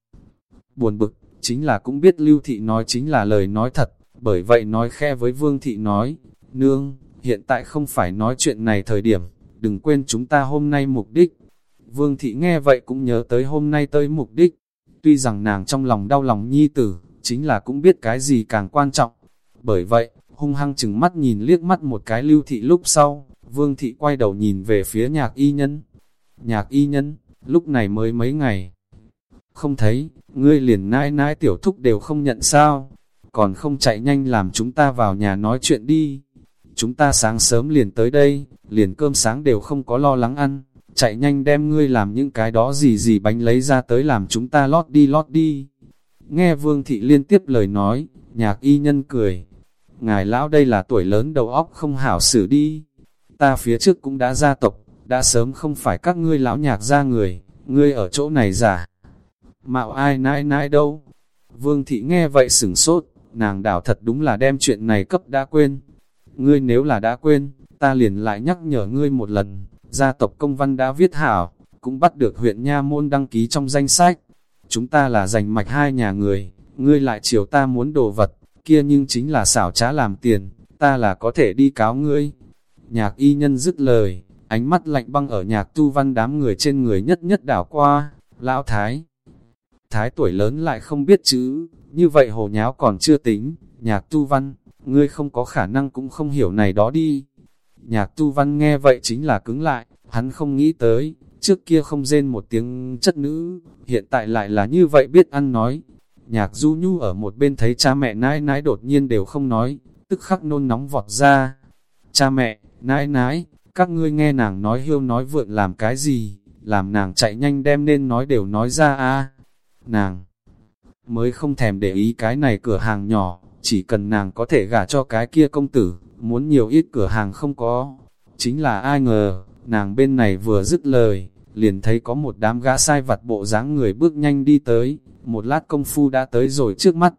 buồn bực, chính là cũng biết lưu thị nói chính là lời nói thật, bởi vậy nói khe với Vương Thị nói, Nương, hiện tại không phải nói chuyện này thời điểm, đừng quên chúng ta hôm nay mục đích. Vương Thị nghe vậy cũng nhớ tới hôm nay tới mục đích, tuy rằng nàng trong lòng đau lòng nhi tử, chính là cũng biết cái gì càng quan trọng. Bởi vậy, hung hăng chừng mắt nhìn liếc mắt một cái lưu thị lúc sau, Vương Thị quay đầu nhìn về phía nhạc y nhân. Nhạc y nhân, lúc này mới mấy ngày. Không thấy, ngươi liền nãi nãi tiểu thúc đều không nhận sao còn không chạy nhanh làm chúng ta vào nhà nói chuyện đi. Chúng ta sáng sớm liền tới đây, liền cơm sáng đều không có lo lắng ăn, chạy nhanh đem ngươi làm những cái đó gì gì bánh lấy ra tới làm chúng ta lót đi lót đi. Nghe Vương Thị liên tiếp lời nói, nhạc y nhân cười. Ngài lão đây là tuổi lớn đầu óc không hảo xử đi. Ta phía trước cũng đã gia tộc, đã sớm không phải các ngươi lão nhạc ra người, ngươi ở chỗ này giả. Mạo ai nãi nãi đâu. Vương Thị nghe vậy sửng sốt, nàng đảo thật đúng là đem chuyện này cấp đã quên. ngươi nếu là đã quên, ta liền lại nhắc nhở ngươi một lần, gia tộc công văn đã viết hảo, cũng bắt được huyện Nha Môn đăng ký trong danh sách. Chúng ta là giành mạch hai nhà người, ngươi lại chiều ta muốn đồ vật, kia nhưng chính là xảo trá làm tiền, ta là có thể đi cáo ngươi. Nhạc y nhân dứt lời, ánh mắt lạnh băng ở nhạc tu văn đám người trên người nhất nhất đảo qua, lão thái. Thái tuổi lớn lại không biết chữ, như vậy hồ nháo còn chưa tính, nhạc tu văn, ngươi không có khả năng cũng không hiểu này đó đi. Nhạc tu văn nghe vậy chính là cứng lại, hắn không nghĩ tới, trước kia không rên một tiếng chất nữ, hiện tại lại là như vậy biết ăn nói. Nhạc du nhu ở một bên thấy cha mẹ nãi nãi đột nhiên đều không nói, tức khắc nôn nóng vọt ra. Cha mẹ, nãi nãi, các ngươi nghe nàng nói hiêu nói vượn làm cái gì, làm nàng chạy nhanh đem nên nói đều nói ra a Nàng mới không thèm để ý cái này cửa hàng nhỏ, chỉ cần nàng có thể gả cho cái kia công tử, muốn nhiều ít cửa hàng không có. Chính là ai ngờ, nàng bên này vừa dứt lời, liền thấy có một đám gã sai vặt bộ dáng người bước nhanh đi tới, một lát công phu đã tới rồi trước mắt.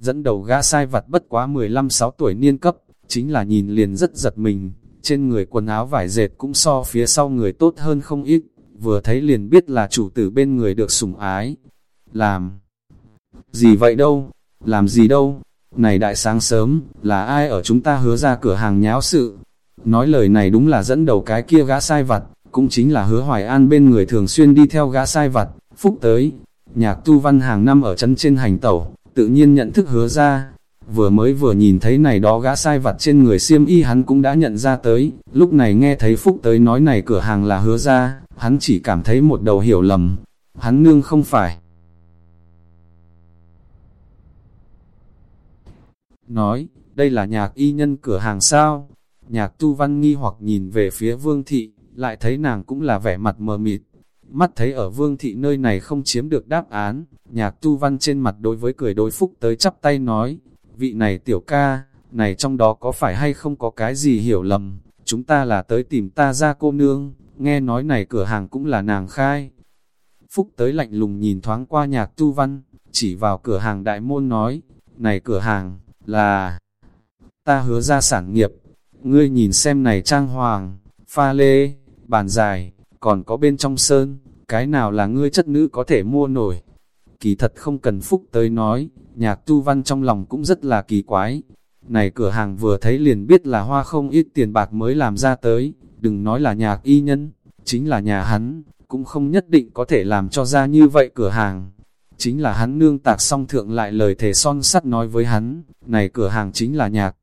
Dẫn đầu gã sai vặt bất quá 15-6 tuổi niên cấp, chính là nhìn liền rất giật mình, trên người quần áo vải dệt cũng so phía sau người tốt hơn không ít, vừa thấy liền biết là chủ tử bên người được sủng ái. Làm gì vậy đâu, làm gì đâu, này đại sáng sớm, là ai ở chúng ta hứa ra cửa hàng nháo sự. Nói lời này đúng là dẫn đầu cái kia gã sai vặt, cũng chính là hứa hoài an bên người thường xuyên đi theo gã sai vặt, phúc tới. Nhạc tu văn hàng năm ở chân trên hành tẩu, tự nhiên nhận thức hứa ra. Vừa mới vừa nhìn thấy này đó gã sai vặt trên người xiêm y hắn cũng đã nhận ra tới, lúc này nghe thấy phúc tới nói này cửa hàng là hứa ra, hắn chỉ cảm thấy một đầu hiểu lầm. Hắn nương không phải nói, đây là nhạc y nhân cửa hàng sao? Nhạc tu văn nghi hoặc nhìn về phía vương thị, lại thấy nàng cũng là vẻ mặt mờ mịt. Mắt thấy ở vương thị nơi này không chiếm được đáp án, nhạc tu văn trên mặt đối với cười đối phúc tới chắp tay nói, vị này tiểu ca, này trong đó có phải hay không có cái gì hiểu lầm, chúng ta là tới tìm ta ra cô nương, nghe nói này cửa hàng cũng là nàng khai. Phúc tới lạnh lùng nhìn thoáng qua nhạc tu văn, chỉ vào cửa hàng đại môn nói, này cửa hàng, là ta hứa ra sản nghiệp, ngươi nhìn xem này trang hoàng, pha lê, bàn dài, còn có bên trong sơn, cái nào là ngươi chất nữ có thể mua nổi. Kỳ thật không cần phúc tới nói, nhạc tu văn trong lòng cũng rất là kỳ quái. Này cửa hàng vừa thấy liền biết là hoa không ít tiền bạc mới làm ra tới, đừng nói là nhạc y nhân, chính là nhà hắn, cũng không nhất định có thể làm cho ra như vậy cửa hàng chính là hắn nương tạc song thượng lại lời thề son sắt nói với hắn, này cửa hàng chính là nhạc.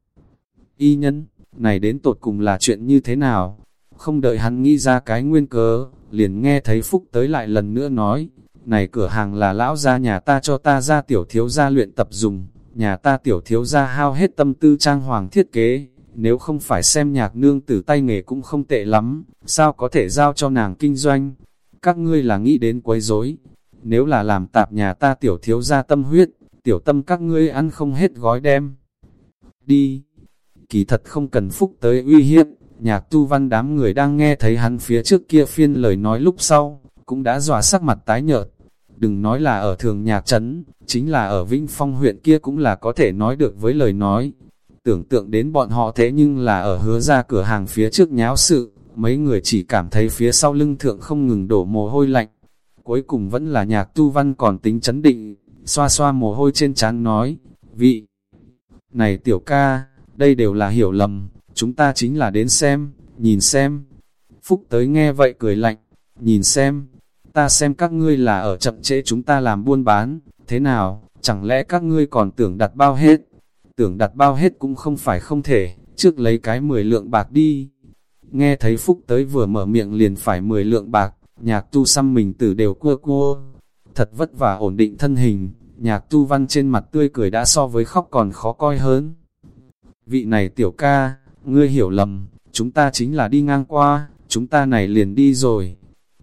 Y nhân, này đến tột cùng là chuyện như thế nào? Không đợi hắn nghĩ ra cái nguyên cớ, liền nghe thấy Phúc tới lại lần nữa nói, này cửa hàng là lão gia nhà ta cho ta ra tiểu thiếu gia luyện tập dùng, nhà ta tiểu thiếu gia hao hết tâm tư trang hoàng thiết kế, nếu không phải xem nhạc nương tử tay nghề cũng không tệ lắm, sao có thể giao cho nàng kinh doanh? Các ngươi là nghĩ đến quấy rối, nếu là làm tạp nhà ta tiểu thiếu ra tâm huyết, tiểu tâm các ngươi ăn không hết gói đem. Đi! Kỳ thật không cần phúc tới uy hiếp, nhạc tu văn đám người đang nghe thấy hắn phía trước kia phiên lời nói lúc sau, cũng đã dọa sắc mặt tái nhợt. Đừng nói là ở thường nhạc trấn, chính là ở Vinh Phong huyện kia cũng là có thể nói được với lời nói. Tưởng tượng đến bọn họ thế nhưng là ở hứa ra cửa hàng phía trước nháo sự, mấy người chỉ cảm thấy phía sau lưng thượng không ngừng đổ mồ hôi lạnh cuối cùng vẫn là nhạc tu văn còn tính chấn định, xoa xoa mồ hôi trên trán nói, vị, này tiểu ca, đây đều là hiểu lầm, chúng ta chính là đến xem, nhìn xem. Phúc tới nghe vậy cười lạnh, nhìn xem, ta xem các ngươi là ở chậm trễ chúng ta làm buôn bán, thế nào, chẳng lẽ các ngươi còn tưởng đặt bao hết? Tưởng đặt bao hết cũng không phải không thể, trước lấy cái 10 lượng bạc đi. Nghe thấy Phúc tới vừa mở miệng liền phải 10 lượng bạc, nhạc tu xăm mình tử đều cua cua, thật vất vả ổn định thân hình, nhạc tu văn trên mặt tươi cười đã so với khóc còn khó coi hơn. Vị này tiểu ca, ngươi hiểu lầm, chúng ta chính là đi ngang qua, chúng ta này liền đi rồi.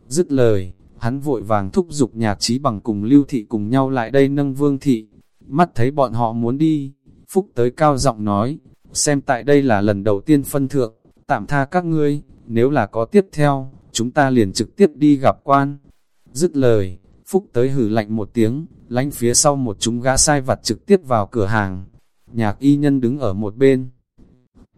Dứt lời, hắn vội vàng thúc giục nhạc trí bằng cùng lưu thị cùng nhau lại đây nâng vương thị. Mắt thấy bọn họ muốn đi, Phúc tới cao giọng nói, xem tại đây là lần đầu tiên phân thượng, tạm tha các ngươi, nếu là có tiếp theo, chúng ta liền trực tiếp đi gặp quan. Dứt lời, Phúc tới hử lạnh một tiếng, lánh phía sau một chúng gã sai vặt trực tiếp vào cửa hàng. Nhạc y nhân đứng ở một bên.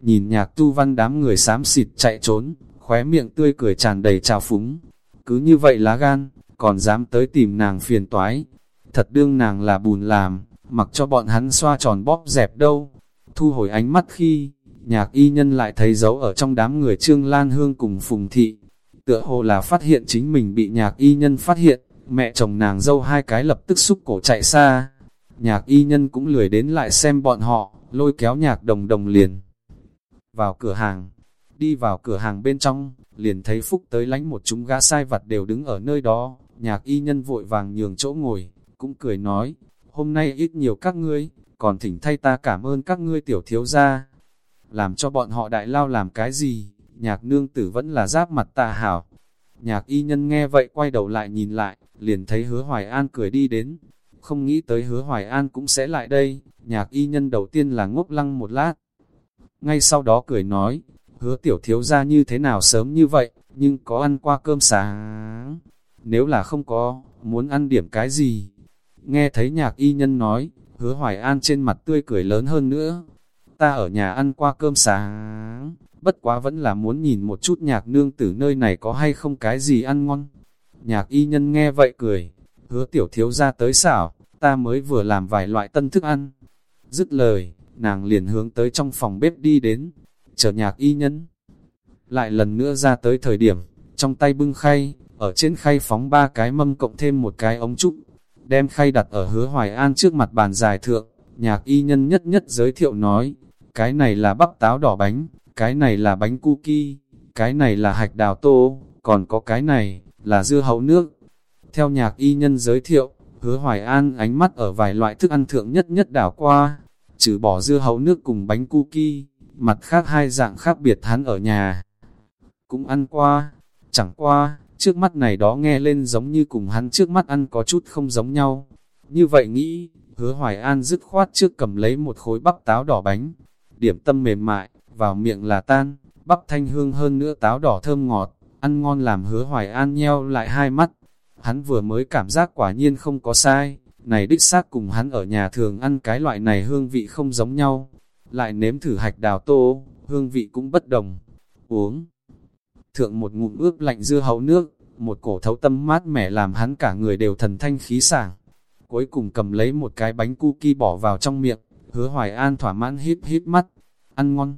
nhìn nhạc tu văn đám người xám xịt chạy trốn, khóe miệng tươi cười tràn đầy trào phúng. Cứ như vậy lá gan, còn dám tới tìm nàng phiền toái. Thật đương nàng là bùn làm, mặc cho bọn hắn xoa tròn bóp dẹp đâu. Thu hồi ánh mắt khi, nhạc y nhân lại thấy dấu ở trong đám người Trương Lan Hương cùng Phùng Thị. Tựa hồ là phát hiện chính mình bị nhạc y nhân phát hiện, mẹ chồng nàng dâu hai cái lập tức xúc cổ chạy xa. Nhạc y nhân cũng lười đến lại xem bọn họ, lôi kéo nhạc đồng đồng liền. Vào cửa hàng, đi vào cửa hàng bên trong, liền thấy Phúc tới lánh một chúng gã sai vặt đều đứng ở nơi đó, nhạc y nhân vội vàng nhường chỗ ngồi, cũng cười nói, hôm nay ít nhiều các ngươi, còn thỉnh thay ta cảm ơn các ngươi tiểu thiếu gia. Làm cho bọn họ đại lao làm cái gì, nhạc nương tử vẫn là giáp mặt ta hảo. Nhạc y nhân nghe vậy quay đầu lại nhìn lại, liền thấy hứa hoài an cười đi đến. Không nghĩ tới hứa hoài an cũng sẽ lại đây, nhạc y nhân đầu tiên là ngốc lăng một lát. Ngay sau đó cười nói, hứa tiểu thiếu ra như thế nào sớm như vậy, nhưng có ăn qua cơm sáng. Nếu là không có, muốn ăn điểm cái gì? Nghe thấy nhạc y nhân nói, hứa hoài an trên mặt tươi cười lớn hơn nữa. Ta ở nhà ăn qua cơm sáng, bất quá vẫn là muốn nhìn một chút nhạc nương tử nơi này có hay không cái gì ăn ngon. Nhạc y nhân nghe vậy cười, hứa tiểu thiếu ra tới xảo, ta mới vừa làm vài loại tân thức ăn. Dứt lời, nàng liền hướng tới trong phòng bếp đi đến, chờ nhạc y nhân. Lại lần nữa ra tới thời điểm, trong tay bưng khay, ở trên khay phóng ba cái mâm cộng thêm một cái ống trúc, đem khay đặt ở hứa hoài an trước mặt bàn dài thượng, nhạc y nhân nhất nhất giới thiệu nói, cái này là bắp táo đỏ bánh, cái này là bánh cookie, cái này là hạch đào tô, còn có cái này, là dưa hấu nước. Theo nhạc y nhân giới thiệu, hứa hoài an ánh mắt ở vài loại thức ăn thượng nhất nhất đảo qua, trừ bỏ dưa hấu nước cùng bánh cookie, mặt khác hai dạng khác biệt hắn ở nhà. Cũng ăn qua, chẳng qua, trước mắt này đó nghe lên giống như cùng hắn trước mắt ăn có chút không giống nhau. Như vậy nghĩ, hứa hoài an dứt khoát trước cầm lấy một khối bắp táo đỏ bánh, điểm tâm mềm mại, vào miệng là tan, bắp thanh hương hơn nữa táo đỏ thơm ngọt, ăn ngon làm hứa hoài an nheo lại hai mắt. Hắn vừa mới cảm giác quả nhiên không có sai, này đích xác cùng hắn ở nhà thường ăn cái loại này hương vị không giống nhau. Lại nếm thử hạch đào tô, hương vị cũng bất đồng. Uống. Thượng một ngụm ướp lạnh dưa hấu nước, một cổ thấu tâm mát mẻ làm hắn cả người đều thần thanh khí sảng. Cuối cùng cầm lấy một cái bánh cookie bỏ vào trong miệng, hứa hoài an thỏa mãn híp híp mắt. Ăn ngon.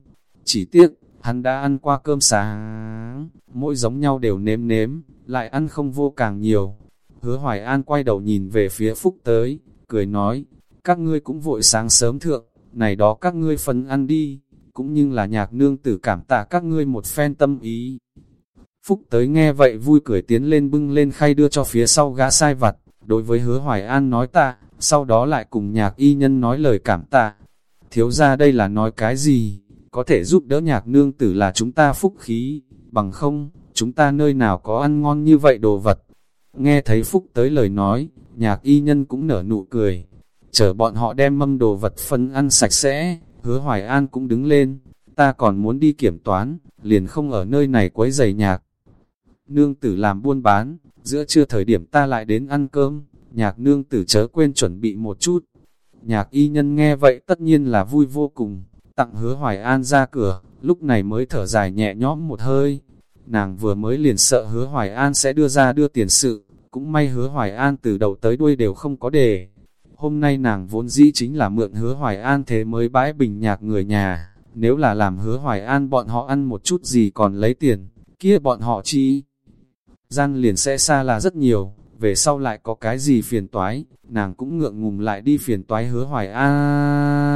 Chỉ tiếc, hắn đã ăn qua cơm sáng, mỗi giống nhau đều nếm nếm, lại ăn không vô càng nhiều. Hứa Hoài An quay đầu nhìn về phía Phúc tới, cười nói, các ngươi cũng vội sáng sớm thượng, này đó các ngươi phân ăn đi, cũng như là nhạc nương tử cảm tạ các ngươi một phen tâm ý. Phúc tới nghe vậy vui cười tiến lên bưng lên khay đưa cho phía sau gã sai vặt, đối với hứa Hoài An nói tạ, sau đó lại cùng nhạc y nhân nói lời cảm tạ. Thiếu ra đây là nói cái gì? Có thể giúp đỡ nhạc nương tử là chúng ta phúc khí, bằng không, chúng ta nơi nào có ăn ngon như vậy đồ vật. Nghe thấy phúc tới lời nói, nhạc y nhân cũng nở nụ cười, chờ bọn họ đem mâm đồ vật phân ăn sạch sẽ, hứa hoài an cũng đứng lên, ta còn muốn đi kiểm toán, liền không ở nơi này quấy giày nhạc. Nương tử làm buôn bán, giữa trưa thời điểm ta lại đến ăn cơm, nhạc nương tử chớ quên chuẩn bị một chút. Nhạc y nhân nghe vậy tất nhiên là vui vô cùng, tặng hứa Hoài An ra cửa, lúc này mới thở dài nhẹ nhõm một hơi. Nàng vừa mới liền sợ hứa Hoài An sẽ đưa ra đưa tiền sự, cũng may hứa Hoài An từ đầu tới đuôi đều không có đề. Hôm nay nàng vốn dĩ chính là mượn hứa Hoài An thế mới bãi bình nhạc người nhà, nếu là làm hứa Hoài An bọn họ ăn một chút gì còn lấy tiền, kia bọn họ chi. Gian liền sẽ xa là rất nhiều, về sau lại có cái gì phiền toái, nàng cũng ngượng ngùng lại đi phiền toái hứa Hoài An.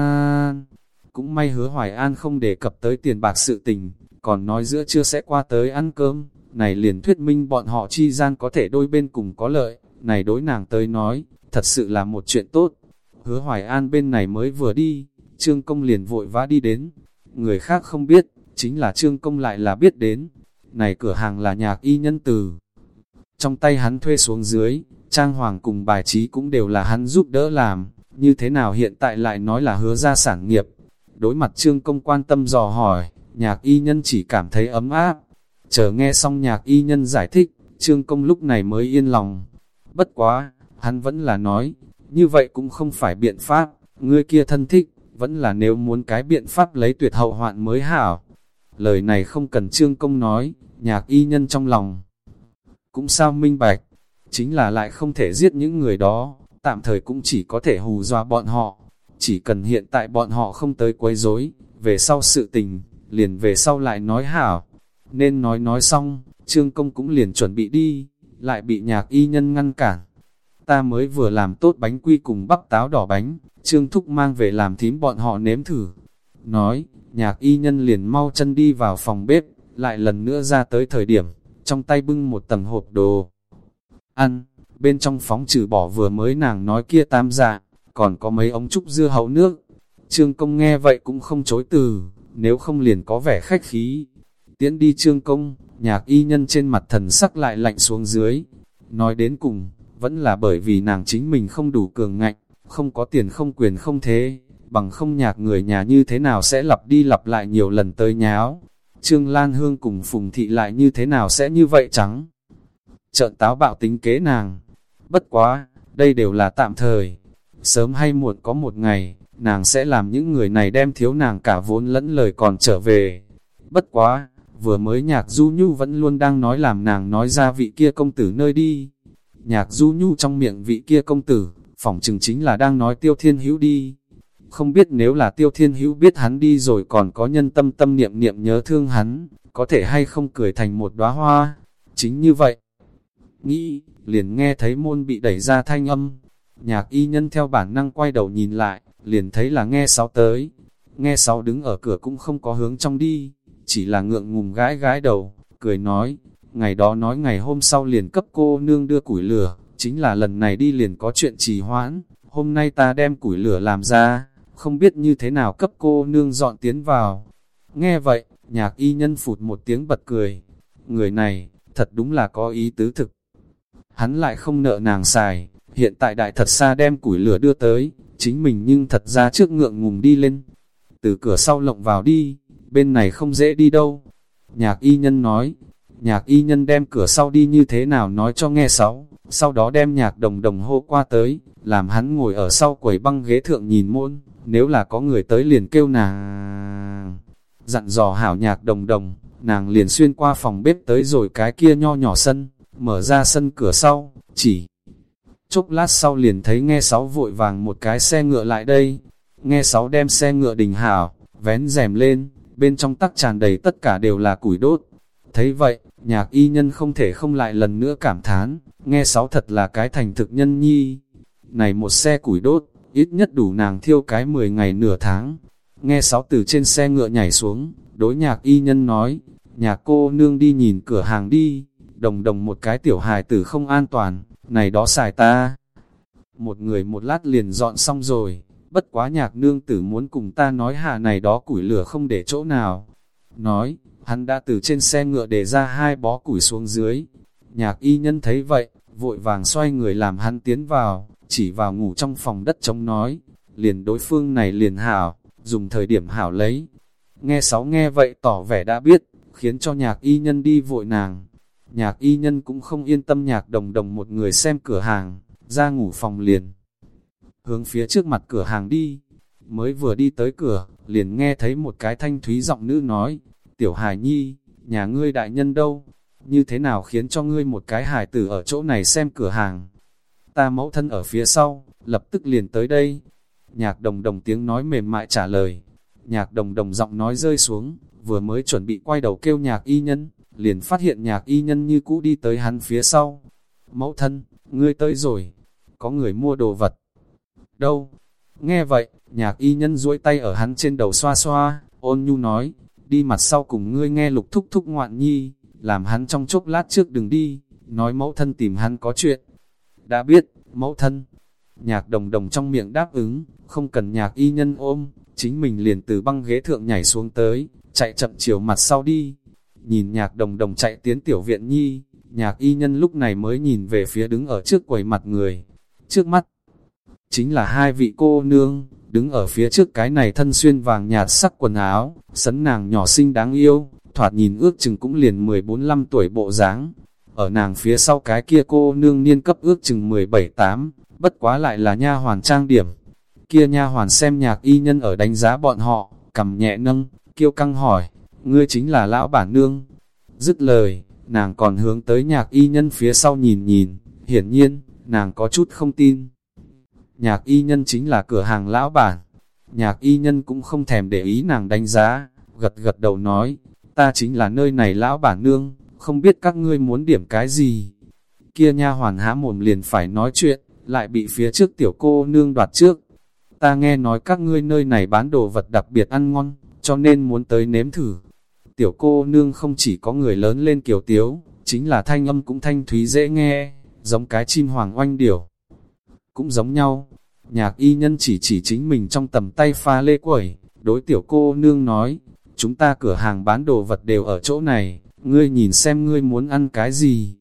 Cũng may hứa Hoài An không đề cập tới tiền bạc sự tình, còn nói giữa trưa sẽ qua tới ăn cơm, này liền thuyết minh bọn họ chi gian có thể đôi bên cùng có lợi, này đối nàng tới nói, thật sự là một chuyện tốt. Hứa Hoài An bên này mới vừa đi, Trương Công liền vội vã đi đến, người khác không biết, chính là Trương Công lại là biết đến, này cửa hàng là nhạc y nhân từ. Trong tay hắn thuê xuống dưới, trang hoàng cùng bài trí cũng đều là hắn giúp đỡ làm, như thế nào hiện tại lại nói là hứa ra sản nghiệp, Đối mặt trương công quan tâm dò hỏi, nhạc y nhân chỉ cảm thấy ấm áp. Chờ nghe xong nhạc y nhân giải thích, trương công lúc này mới yên lòng. Bất quá, hắn vẫn là nói, như vậy cũng không phải biện pháp, ngươi kia thân thích, vẫn là nếu muốn cái biện pháp lấy tuyệt hậu hoạn mới hảo. Lời này không cần trương công nói, nhạc y nhân trong lòng. Cũng sao minh bạch, chính là lại không thể giết những người đó, tạm thời cũng chỉ có thể hù dọa bọn họ. Chỉ cần hiện tại bọn họ không tới quấy rối, về sau sự tình, liền về sau lại nói hảo. Nên nói nói xong, trương công cũng liền chuẩn bị đi, lại bị nhạc y nhân ngăn cản. Ta mới vừa làm tốt bánh quy cùng bắp táo đỏ bánh, trương thúc mang về làm thím bọn họ nếm thử. Nói, nhạc y nhân liền mau chân đi vào phòng bếp, lại lần nữa ra tới thời điểm, trong tay bưng một tầng hộp đồ. Ăn, bên trong phóng trừ bỏ vừa mới nàng nói kia tam dạ, còn có mấy ống trúc dưa hậu nước. Trương công nghe vậy cũng không chối từ, nếu không liền có vẻ khách khí. Tiến đi trương công, nhạc y nhân trên mặt thần sắc lại lạnh xuống dưới. Nói đến cùng, vẫn là bởi vì nàng chính mình không đủ cường ngạnh, không có tiền không quyền không thế, bằng không nhạc người nhà như thế nào sẽ lặp đi lặp lại nhiều lần tới nháo. Trương Lan Hương cùng Phùng Thị lại như thế nào sẽ như vậy trắng. Trợn táo bạo tính kế nàng. Bất quá, đây đều là tạm thời. Sớm hay muộn có một ngày, nàng sẽ làm những người này đem thiếu nàng cả vốn lẫn lời còn trở về. Bất quá, vừa mới nhạc du nhu vẫn luôn đang nói làm nàng nói ra vị kia công tử nơi đi. Nhạc du nhu trong miệng vị kia công tử, phỏng chừng chính là đang nói tiêu thiên hữu đi. Không biết nếu là tiêu thiên hữu biết hắn đi rồi còn có nhân tâm tâm niệm niệm nhớ thương hắn, có thể hay không cười thành một đóa hoa. Chính như vậy. Nghĩ, liền nghe thấy môn bị đẩy ra thanh âm. Nhạc y nhân theo bản năng quay đầu nhìn lại, liền thấy là nghe sáu tới. Nghe sáu đứng ở cửa cũng không có hướng trong đi, chỉ là ngượng ngùng gái gái đầu, cười nói, ngày đó nói ngày hôm sau liền cấp cô nương đưa củi lửa, chính là lần này đi liền có chuyện trì hoãn, hôm nay ta đem củi lửa làm ra, không biết như thế nào cấp cô nương dọn tiến vào. Nghe vậy, nhạc y nhân phụt một tiếng bật cười, người này, thật đúng là có ý tứ thực. Hắn lại không nợ nàng xài, hiện tại đại thật xa đem củi lửa đưa tới, chính mình nhưng thật ra trước ngượng ngùng đi lên. Từ cửa sau lộng vào đi, bên này không dễ đi đâu. Nhạc y nhân nói, nhạc y nhân đem cửa sau đi như thế nào nói cho nghe sáu, sau đó đem nhạc đồng đồng hô qua tới, làm hắn ngồi ở sau quầy băng ghế thượng nhìn môn, nếu là có người tới liền kêu nàng. Dặn dò hảo nhạc đồng đồng, nàng liền xuyên qua phòng bếp tới rồi cái kia nho nhỏ sân, mở ra sân cửa sau, chỉ chốc lát sau liền thấy nghe sáu vội vàng một cái xe ngựa lại đây, nghe sáu đem xe ngựa đình hảo, vén rèm lên, bên trong tắc tràn đầy tất cả đều là củi đốt. Thấy vậy, nhạc y nhân không thể không lại lần nữa cảm thán, nghe sáu thật là cái thành thực nhân nhi. Này một xe củi đốt, ít nhất đủ nàng thiêu cái 10 ngày nửa tháng. Nghe sáu từ trên xe ngựa nhảy xuống, đối nhạc y nhân nói, nhà cô nương đi nhìn cửa hàng đi, đồng đồng một cái tiểu hài tử không an toàn, này đó xài ta. Một người một lát liền dọn xong rồi, bất quá nhạc nương tử muốn cùng ta nói hà này đó củi lửa không để chỗ nào. Nói, hắn đã từ trên xe ngựa để ra hai bó củi xuống dưới. Nhạc y nhân thấy vậy, vội vàng xoay người làm hắn tiến vào, chỉ vào ngủ trong phòng đất trống nói, liền đối phương này liền hảo, dùng thời điểm hảo lấy. Nghe sáu nghe vậy tỏ vẻ đã biết, khiến cho nhạc y nhân đi vội nàng. Nhạc y nhân cũng không yên tâm nhạc đồng đồng một người xem cửa hàng, ra ngủ phòng liền. Hướng phía trước mặt cửa hàng đi, mới vừa đi tới cửa, liền nghe thấy một cái thanh thúy giọng nữ nói, tiểu hài nhi, nhà ngươi đại nhân đâu? Như thế nào khiến cho ngươi một cái hài tử ở chỗ này xem cửa hàng? Ta mẫu thân ở phía sau, lập tức liền tới đây. Nhạc đồng đồng tiếng nói mềm mại trả lời. Nhạc đồng đồng giọng nói rơi xuống, vừa mới chuẩn bị quay đầu kêu nhạc y nhân, liền phát hiện nhạc y nhân như cũ đi tới hắn phía sau. Mẫu thân, ngươi tới rồi, có người mua đồ vật. Đâu? Nghe vậy, nhạc y nhân duỗi tay ở hắn trên đầu xoa xoa, ôn nhu nói, đi mặt sau cùng ngươi nghe lục thúc thúc ngoạn nhi, làm hắn trong chốc lát trước đừng đi, nói mẫu thân tìm hắn có chuyện. Đã biết, mẫu thân, nhạc đồng đồng trong miệng đáp ứng, không cần nhạc y nhân ôm, chính mình liền từ băng ghế thượng nhảy xuống tới, chạy chậm chiều mặt sau đi. Nhìn nhạc đồng đồng chạy tiến tiểu viện nhi, nhạc y nhân lúc này mới nhìn về phía đứng ở trước quầy mặt người. Trước mắt, chính là hai vị cô nương, đứng ở phía trước cái này thân xuyên vàng nhạt sắc quần áo, sấn nàng nhỏ xinh đáng yêu, thoạt nhìn ước chừng cũng liền 14-15 tuổi bộ dáng. Ở nàng phía sau cái kia cô nương niên cấp ước chừng 17-8, bất quá lại là nha hoàn trang điểm. Kia nha hoàn xem nhạc y nhân ở đánh giá bọn họ, cầm nhẹ nâng, kiêu căng hỏi, ngươi chính là lão bản nương. Dứt lời, nàng còn hướng tới nhạc y nhân phía sau nhìn nhìn, hiển nhiên, nàng có chút không tin. Nhạc y nhân chính là cửa hàng lão bản. Nhạc y nhân cũng không thèm để ý nàng đánh giá, gật gật đầu nói, ta chính là nơi này lão bản nương, không biết các ngươi muốn điểm cái gì. Kia nha hoàn há mồm liền phải nói chuyện, lại bị phía trước tiểu cô nương đoạt trước. Ta nghe nói các ngươi nơi này bán đồ vật đặc biệt ăn ngon, cho nên muốn tới nếm thử. Tiểu cô nương không chỉ có người lớn lên kiều tiếu, chính là thanh âm cũng thanh thúy dễ nghe, giống cái chim hoàng oanh điểu. Cũng giống nhau, nhạc y nhân chỉ chỉ chính mình trong tầm tay pha lê quẩy, đối tiểu cô nương nói, chúng ta cửa hàng bán đồ vật đều ở chỗ này, ngươi nhìn xem ngươi muốn ăn cái gì.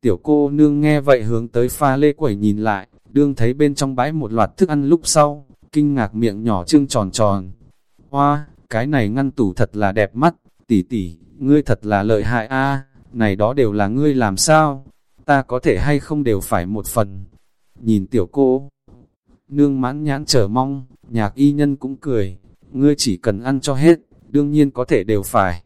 Tiểu cô nương nghe vậy hướng tới pha lê quẩy nhìn lại, đương thấy bên trong bãi một loạt thức ăn lúc sau, kinh ngạc miệng nhỏ trương tròn tròn. Hoa, cái này ngăn tủ thật là đẹp mắt, tỷ tỷ, ngươi thật là lợi hại a này đó đều là ngươi làm sao, ta có thể hay không đều phải một phần. Nhìn tiểu cô, nương mãn nhãn chờ mong, nhạc y nhân cũng cười, ngươi chỉ cần ăn cho hết, đương nhiên có thể đều phải.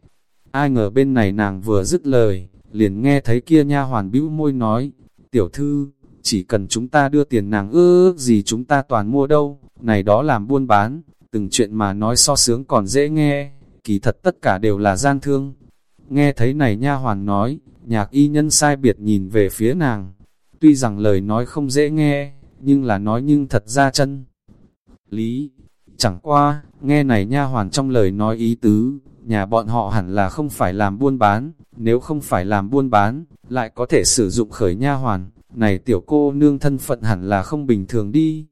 Ai ngờ bên này nàng vừa dứt lời, liền nghe thấy kia nha hoàn bĩu môi nói, tiểu thư, chỉ cần chúng ta đưa tiền nàng ước gì chúng ta toàn mua đâu, này đó làm buôn bán, từng chuyện mà nói so sướng còn dễ nghe, kỳ thật tất cả đều là gian thương. Nghe thấy này nha hoàn nói, nhạc y nhân sai biệt nhìn về phía nàng, tuy rằng lời nói không dễ nghe, nhưng là nói nhưng thật ra chân. Lý, chẳng qua, nghe này nha hoàn trong lời nói ý tứ, nhà bọn họ hẳn là không phải làm buôn bán, nếu không phải làm buôn bán, lại có thể sử dụng khởi nha hoàn, này tiểu cô nương thân phận hẳn là không bình thường đi.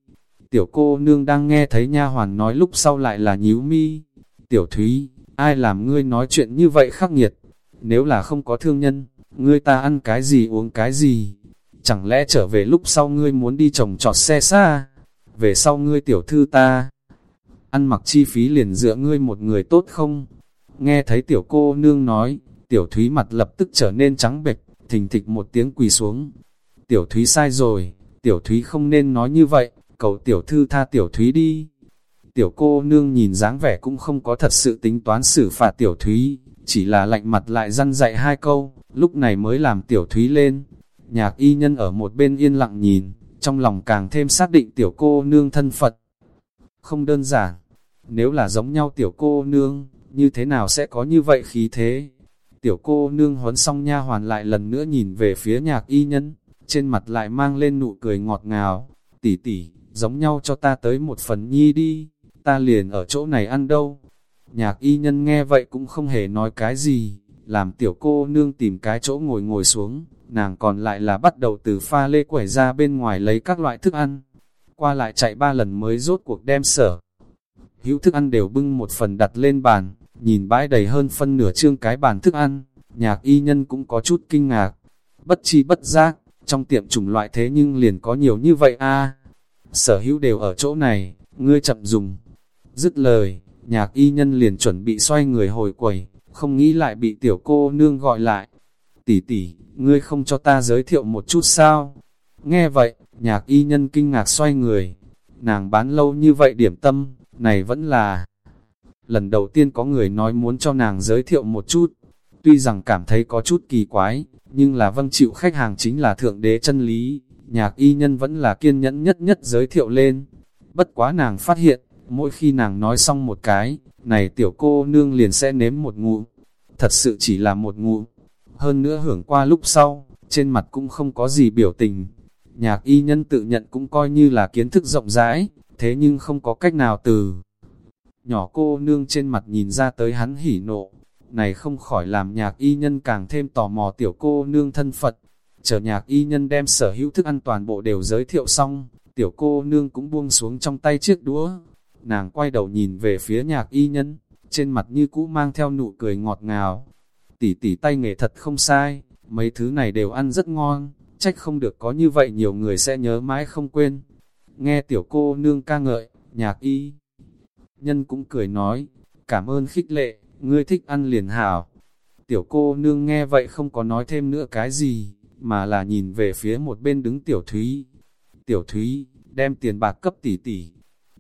Tiểu cô nương đang nghe thấy nha hoàn nói lúc sau lại là nhíu mi. Tiểu Thúy, ai làm ngươi nói chuyện như vậy khắc nghiệt? Nếu là không có thương nhân, ngươi ta ăn cái gì uống cái gì? Chẳng lẽ trở về lúc sau ngươi muốn đi trồng trọt xe xa? Về sau ngươi tiểu thư ta, ăn mặc chi phí liền dựa ngươi một người tốt không? Nghe thấy tiểu cô nương nói, tiểu thúy mặt lập tức trở nên trắng bệch, thình thịch một tiếng quỳ xuống. Tiểu thúy sai rồi, tiểu thúy không nên nói như vậy, cầu tiểu thư tha tiểu thúy đi. Tiểu cô nương nhìn dáng vẻ cũng không có thật sự tính toán xử phạt tiểu thúy, chỉ là lạnh mặt lại răn dạy hai câu, lúc này mới làm tiểu thúy lên. Nhạc y nhân ở một bên yên lặng nhìn, trong lòng càng thêm xác định tiểu cô nương thân Phật. Không đơn giản, nếu là giống nhau tiểu cô nương, như thế nào sẽ có như vậy khí thế? Tiểu cô nương huấn xong nha hoàn lại lần nữa nhìn về phía nhạc y nhân, trên mặt lại mang lên nụ cười ngọt ngào, tỷ tỷ, giống nhau cho ta tới một phần nhi đi, ta liền ở chỗ này ăn đâu. Nhạc y nhân nghe vậy cũng không hề nói cái gì, làm tiểu cô nương tìm cái chỗ ngồi ngồi xuống, nàng còn lại là bắt đầu từ pha lê quẩy ra bên ngoài lấy các loại thức ăn. Qua lại chạy ba lần mới rốt cuộc đem sở. Hữu thức ăn đều bưng một phần đặt lên bàn, nhìn bãi đầy hơn phân nửa trương cái bàn thức ăn, nhạc y nhân cũng có chút kinh ngạc. Bất chi bất giác, trong tiệm chủng loại thế nhưng liền có nhiều như vậy a Sở hữu đều ở chỗ này, ngươi chậm dùng. Dứt lời, nhạc y nhân liền chuẩn bị xoay người hồi quầy, không nghĩ lại bị tiểu cô nương gọi lại. Tỷ tỷ, ngươi không cho ta giới thiệu một chút sao? Nghe vậy, nhạc y nhân kinh ngạc xoay người. Nàng bán lâu như vậy điểm tâm, này vẫn là... Lần đầu tiên có người nói muốn cho nàng giới thiệu một chút. Tuy rằng cảm thấy có chút kỳ quái, nhưng là vâng chịu khách hàng chính là thượng đế chân lý. Nhạc y nhân vẫn là kiên nhẫn nhất nhất giới thiệu lên. Bất quá nàng phát hiện, mỗi khi nàng nói xong một cái, này tiểu cô nương liền sẽ nếm một ngụ. Thật sự chỉ là một ngụ. Hơn nữa hưởng qua lúc sau, trên mặt cũng không có gì biểu tình. Nhạc y nhân tự nhận cũng coi như là kiến thức rộng rãi, thế nhưng không có cách nào từ. Nhỏ cô nương trên mặt nhìn ra tới hắn hỉ nộ, này không khỏi làm nhạc y nhân càng thêm tò mò tiểu cô nương thân Phật. Chờ nhạc y nhân đem sở hữu thức ăn toàn bộ đều giới thiệu xong, tiểu cô nương cũng buông xuống trong tay chiếc đũa. Nàng quay đầu nhìn về phía nhạc y nhân, trên mặt như cũ mang theo nụ cười ngọt ngào. Tỷ tỷ tay nghề thật không sai, mấy thứ này đều ăn rất ngon, trách không được có như vậy nhiều người sẽ nhớ mãi không quên. Nghe tiểu cô nương ca ngợi, nhạc y. Nhân cũng cười nói, cảm ơn khích lệ, ngươi thích ăn liền hảo. Tiểu cô nương nghe vậy không có nói thêm nữa cái gì, mà là nhìn về phía một bên đứng tiểu thúy. Tiểu thúy, đem tiền bạc cấp tỷ tỷ.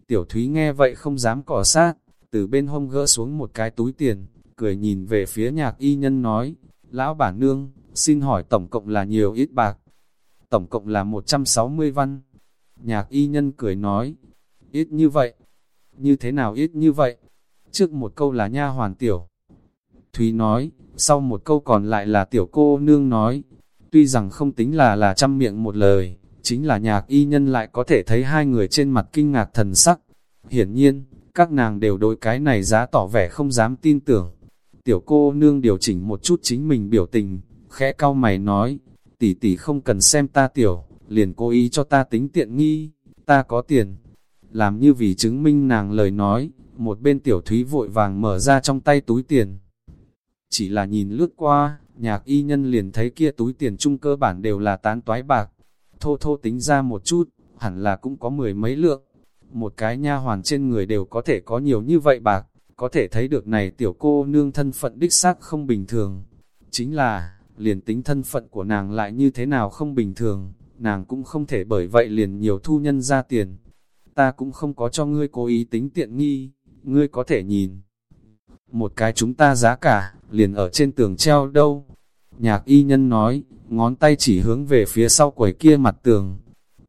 Tiểu Thúy nghe vậy không dám cỏ sát, từ bên hông gỡ xuống một cái túi tiền, cười nhìn về phía nhạc y nhân nói, Lão bản nương, xin hỏi tổng cộng là nhiều ít bạc. Tổng cộng là 160 văn. Nhạc y nhân cười nói, ít như vậy. Như thế nào ít như vậy? Trước một câu là nha hoàn tiểu. Thúy nói, sau một câu còn lại là tiểu cô nương nói. Tuy rằng không tính là là trăm miệng một lời, chính là nhạc y nhân lại có thể thấy hai người trên mặt kinh ngạc thần sắc. Hiển nhiên, các nàng đều đối cái này giá tỏ vẻ không dám tin tưởng. Tiểu cô nương điều chỉnh một chút chính mình biểu tình, khẽ cau mày nói, tỷ tỷ không cần xem ta tiểu, liền cố ý cho ta tính tiện nghi, ta có tiền. Làm như vì chứng minh nàng lời nói, một bên tiểu thúy vội vàng mở ra trong tay túi tiền. Chỉ là nhìn lướt qua, nhạc y nhân liền thấy kia túi tiền chung cơ bản đều là tán toái bạc. Thô thô tính ra một chút, hẳn là cũng có mười mấy lượng. Một cái nha hoàn trên người đều có thể có nhiều như vậy bạc, có thể thấy được này tiểu cô nương thân phận đích xác không bình thường. Chính là, liền tính thân phận của nàng lại như thế nào không bình thường, nàng cũng không thể bởi vậy liền nhiều thu nhân ra tiền. Ta cũng không có cho ngươi cố ý tính tiện nghi, ngươi có thể nhìn. Một cái chúng ta giá cả, liền ở trên tường treo đâu. Nhạc y nhân nói, ngón tay chỉ hướng về phía sau quầy kia mặt tường.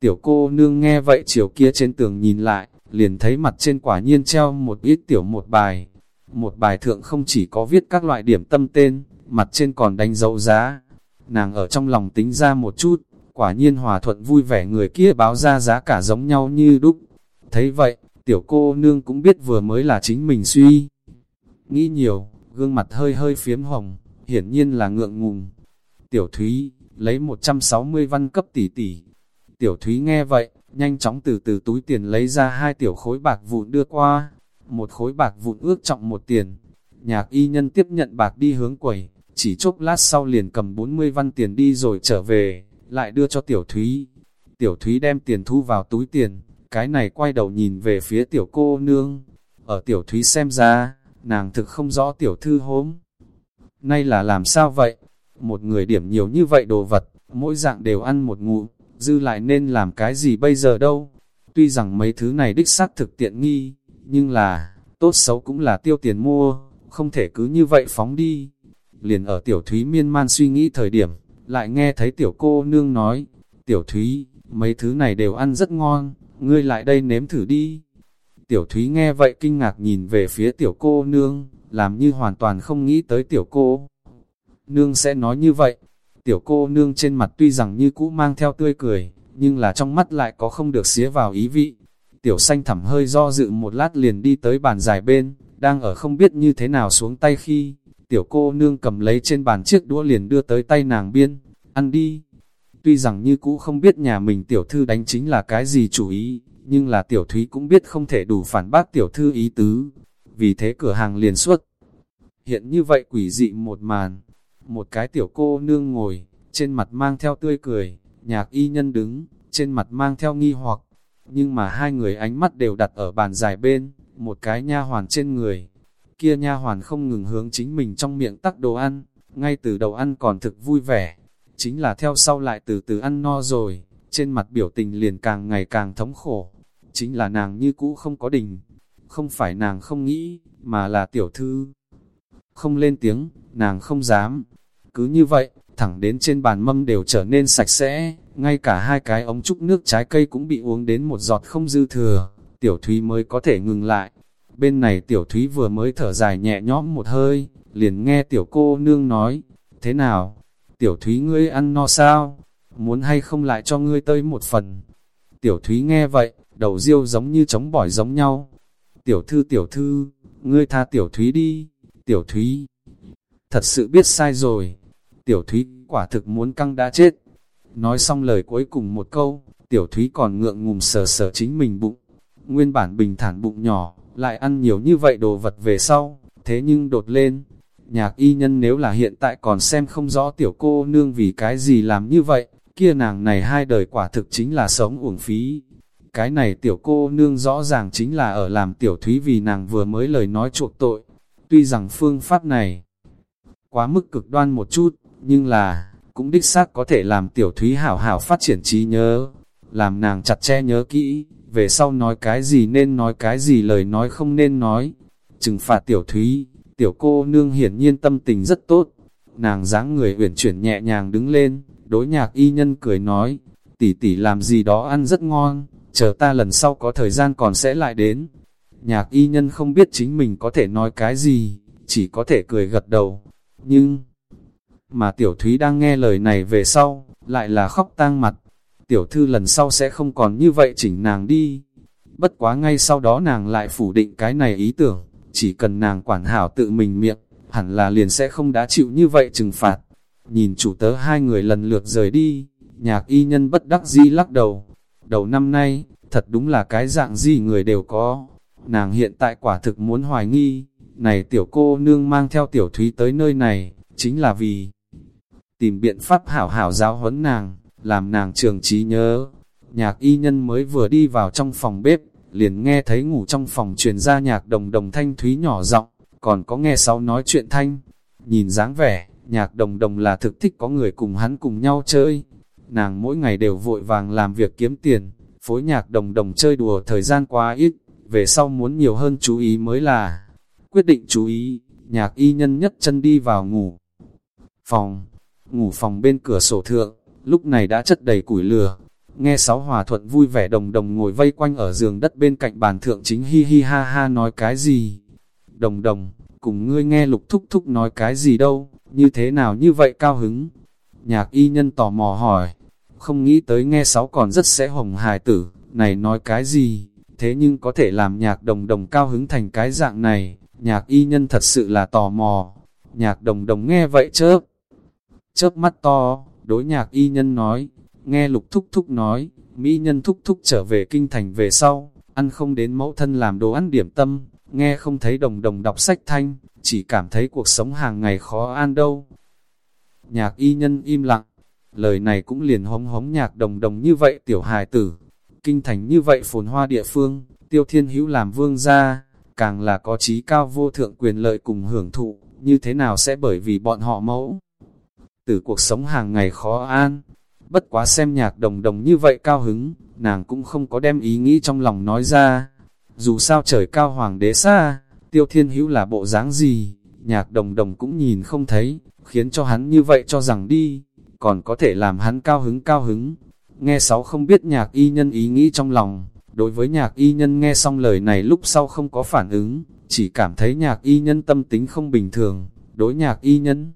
Tiểu cô nương nghe vậy chiều kia trên tường nhìn lại, liền thấy mặt trên quả nhiên treo một ít tiểu một bài. Một bài thượng không chỉ có viết các loại điểm tâm tên, mặt trên còn đánh dấu giá. Nàng ở trong lòng tính ra một chút, quả nhiên hòa thuận vui vẻ người kia báo ra giá cả giống nhau như đúc. Thấy vậy, tiểu cô nương cũng biết vừa mới là chính mình suy. Nghĩ nhiều, gương mặt hơi hơi phiếm hồng, hiển nhiên là ngượng ngùng. Tiểu Thúy, lấy 160 văn cấp tỷ tỷ. Tiểu Thúy nghe vậy, nhanh chóng từ từ túi tiền lấy ra hai tiểu khối bạc vụn đưa qua. Một khối bạc vụn ước trọng một tiền. Nhạc y nhân tiếp nhận bạc đi hướng quầy, chỉ chốc lát sau liền cầm 40 văn tiền đi rồi trở về, lại đưa cho Tiểu Thúy. Tiểu Thúy đem tiền thu vào túi tiền, cái này quay đầu nhìn về phía tiểu cô nương. Ở Tiểu Thúy xem ra, nàng thực không rõ Tiểu Thư hốm. Nay là làm sao vậy? Một người điểm nhiều như vậy đồ vật, mỗi dạng đều ăn một ngụ, dư lại nên làm cái gì bây giờ đâu? Tuy rằng mấy thứ này đích xác thực tiện nghi, nhưng là, tốt xấu cũng là tiêu tiền mua, không thể cứ như vậy phóng đi liền ở tiểu thúy miên man suy nghĩ thời điểm, lại nghe thấy tiểu cô nương nói, tiểu thúy, mấy thứ này đều ăn rất ngon, ngươi lại đây nếm thử đi. Tiểu thúy nghe vậy kinh ngạc nhìn về phía tiểu cô nương, làm như hoàn toàn không nghĩ tới tiểu cô. Nương sẽ nói như vậy, tiểu cô nương trên mặt tuy rằng như cũ mang theo tươi cười, nhưng là trong mắt lại có không được xía vào ý vị. Tiểu xanh thẳm hơi do dự một lát liền đi tới bàn dài bên, đang ở không biết như thế nào xuống tay khi, Tiểu cô nương cầm lấy trên bàn chiếc đũa liền đưa tới tay nàng biên, ăn đi. Tuy rằng như cũ không biết nhà mình tiểu thư đánh chính là cái gì chủ ý, nhưng là tiểu thúy cũng biết không thể đủ phản bác tiểu thư ý tứ. Vì thế cửa hàng liền xuất. Hiện như vậy quỷ dị một màn, một cái tiểu cô nương ngồi, trên mặt mang theo tươi cười, nhạc y nhân đứng, trên mặt mang theo nghi hoặc, nhưng mà hai người ánh mắt đều đặt ở bàn dài bên, một cái nha hoàn trên người, kia nha hoàn không ngừng hướng chính mình trong miệng tắc đồ ăn, ngay từ đầu ăn còn thực vui vẻ, chính là theo sau lại từ từ ăn no rồi, trên mặt biểu tình liền càng ngày càng thống khổ, chính là nàng như cũ không có đình, không phải nàng không nghĩ, mà là tiểu thư. Không lên tiếng, nàng không dám, cứ như vậy, thẳng đến trên bàn mâm đều trở nên sạch sẽ, ngay cả hai cái ống trúc nước trái cây cũng bị uống đến một giọt không dư thừa, tiểu thúy mới có thể ngừng lại, Bên này tiểu thúy vừa mới thở dài nhẹ nhõm một hơi, liền nghe tiểu cô nương nói, thế nào, tiểu thúy ngươi ăn no sao, muốn hay không lại cho ngươi tơi một phần. Tiểu thúy nghe vậy, đầu riêu giống như trống bỏi giống nhau. Tiểu thư tiểu thư, ngươi tha tiểu thúy đi, tiểu thúy. Thật sự biết sai rồi, tiểu thúy quả thực muốn căng đã chết. Nói xong lời cuối cùng một câu, tiểu thúy còn ngượng ngùng sờ sờ chính mình bụng. Nguyên bản bình thản bụng nhỏ, lại ăn nhiều như vậy đồ vật về sau, thế nhưng đột lên. Nhạc y nhân nếu là hiện tại còn xem không rõ tiểu cô nương vì cái gì làm như vậy, kia nàng này hai đời quả thực chính là sống uổng phí. Cái này tiểu cô nương rõ ràng chính là ở làm tiểu thúy vì nàng vừa mới lời nói chuộc tội. Tuy rằng phương pháp này quá mức cực đoan một chút, nhưng là, cũng đích xác có thể làm tiểu thúy hảo hảo phát triển trí nhớ, làm nàng chặt che nhớ kỹ, về sau nói cái gì nên nói cái gì lời nói không nên nói. Trừng phạt tiểu thúy, tiểu cô nương hiển nhiên tâm tình rất tốt. Nàng dáng người uyển chuyển nhẹ nhàng đứng lên, đối nhạc y nhân cười nói, tỷ tỷ làm gì đó ăn rất ngon, chờ ta lần sau có thời gian còn sẽ lại đến. Nhạc y nhân không biết chính mình có thể nói cái gì, chỉ có thể cười gật đầu. Nhưng, mà tiểu thúy đang nghe lời này về sau, lại là khóc tang mặt. Tiểu thư lần sau sẽ không còn như vậy chỉnh nàng đi. Bất quá ngay sau đó nàng lại phủ định cái này ý tưởng, chỉ cần nàng quản hảo tự mình miệng, hẳn là liền sẽ không đã chịu như vậy trừng phạt. Nhìn chủ tớ hai người lần lượt rời đi, nhạc y nhân bất đắc dĩ lắc đầu. Đầu năm nay, thật đúng là cái dạng gì người đều có. Nàng hiện tại quả thực muốn hoài nghi, này tiểu cô nương mang theo tiểu thúy tới nơi này, chính là vì tìm biện pháp hảo hảo giáo huấn nàng, làm nàng trường trí nhớ. Nhạc y nhân mới vừa đi vào trong phòng bếp, liền nghe thấy ngủ trong phòng truyền ra nhạc đồng đồng thanh thúy nhỏ giọng còn có nghe sáu nói chuyện thanh. Nhìn dáng vẻ, nhạc đồng đồng là thực thích có người cùng hắn cùng nhau chơi. Nàng mỗi ngày đều vội vàng làm việc kiếm tiền, phối nhạc đồng đồng chơi đùa thời gian quá ít, về sau muốn nhiều hơn chú ý mới là. Quyết định chú ý, nhạc y nhân nhất chân đi vào ngủ. Phòng, ngủ phòng bên cửa sổ thượng, lúc này đã chất đầy củi lửa. Nghe sáu hòa thuận vui vẻ đồng đồng ngồi vây quanh ở giường đất bên cạnh bàn thượng chính hi hi ha ha nói cái gì. Đồng đồng, cùng ngươi nghe lục thúc thúc nói cái gì đâu, như thế nào như vậy cao hứng. Nhạc y nhân tò mò hỏi, không nghĩ tới nghe sáu còn rất sẽ hồng hài tử, này nói cái gì, thế nhưng có thể làm nhạc đồng đồng cao hứng thành cái dạng này, nhạc y nhân thật sự là tò mò. Nhạc đồng đồng nghe vậy chớp, chớp mắt to, đối nhạc y nhân nói, nghe lục thúc thúc nói, mỹ nhân thúc thúc trở về kinh thành về sau, ăn không đến mẫu thân làm đồ ăn điểm tâm, nghe không thấy đồng đồng đọc sách thanh, chỉ cảm thấy cuộc sống hàng ngày khó an đâu. Nhạc y nhân im lặng, lời này cũng liền hống hống nhạc đồng đồng như vậy tiểu hài tử. Kinh thành như vậy phồn hoa địa phương, tiêu thiên hữu làm vương gia, càng là có trí cao vô thượng quyền lợi cùng hưởng thụ, như thế nào sẽ bởi vì bọn họ mẫu. Từ cuộc sống hàng ngày khó an, bất quá xem nhạc đồng đồng như vậy cao hứng, nàng cũng không có đem ý nghĩ trong lòng nói ra. Dù sao trời cao hoàng đế xa, tiêu thiên hữu là bộ dáng gì, nhạc đồng đồng cũng nhìn không thấy, khiến cho hắn như vậy cho rằng đi, còn có thể làm hắn cao hứng cao hứng. Nghe sáu không biết nhạc y nhân ý nghĩ trong lòng, đối với nhạc y nhân nghe xong lời này lúc sau không có phản ứng, chỉ cảm thấy nhạc y nhân tâm tính không bình thường, đối nhạc y nhân.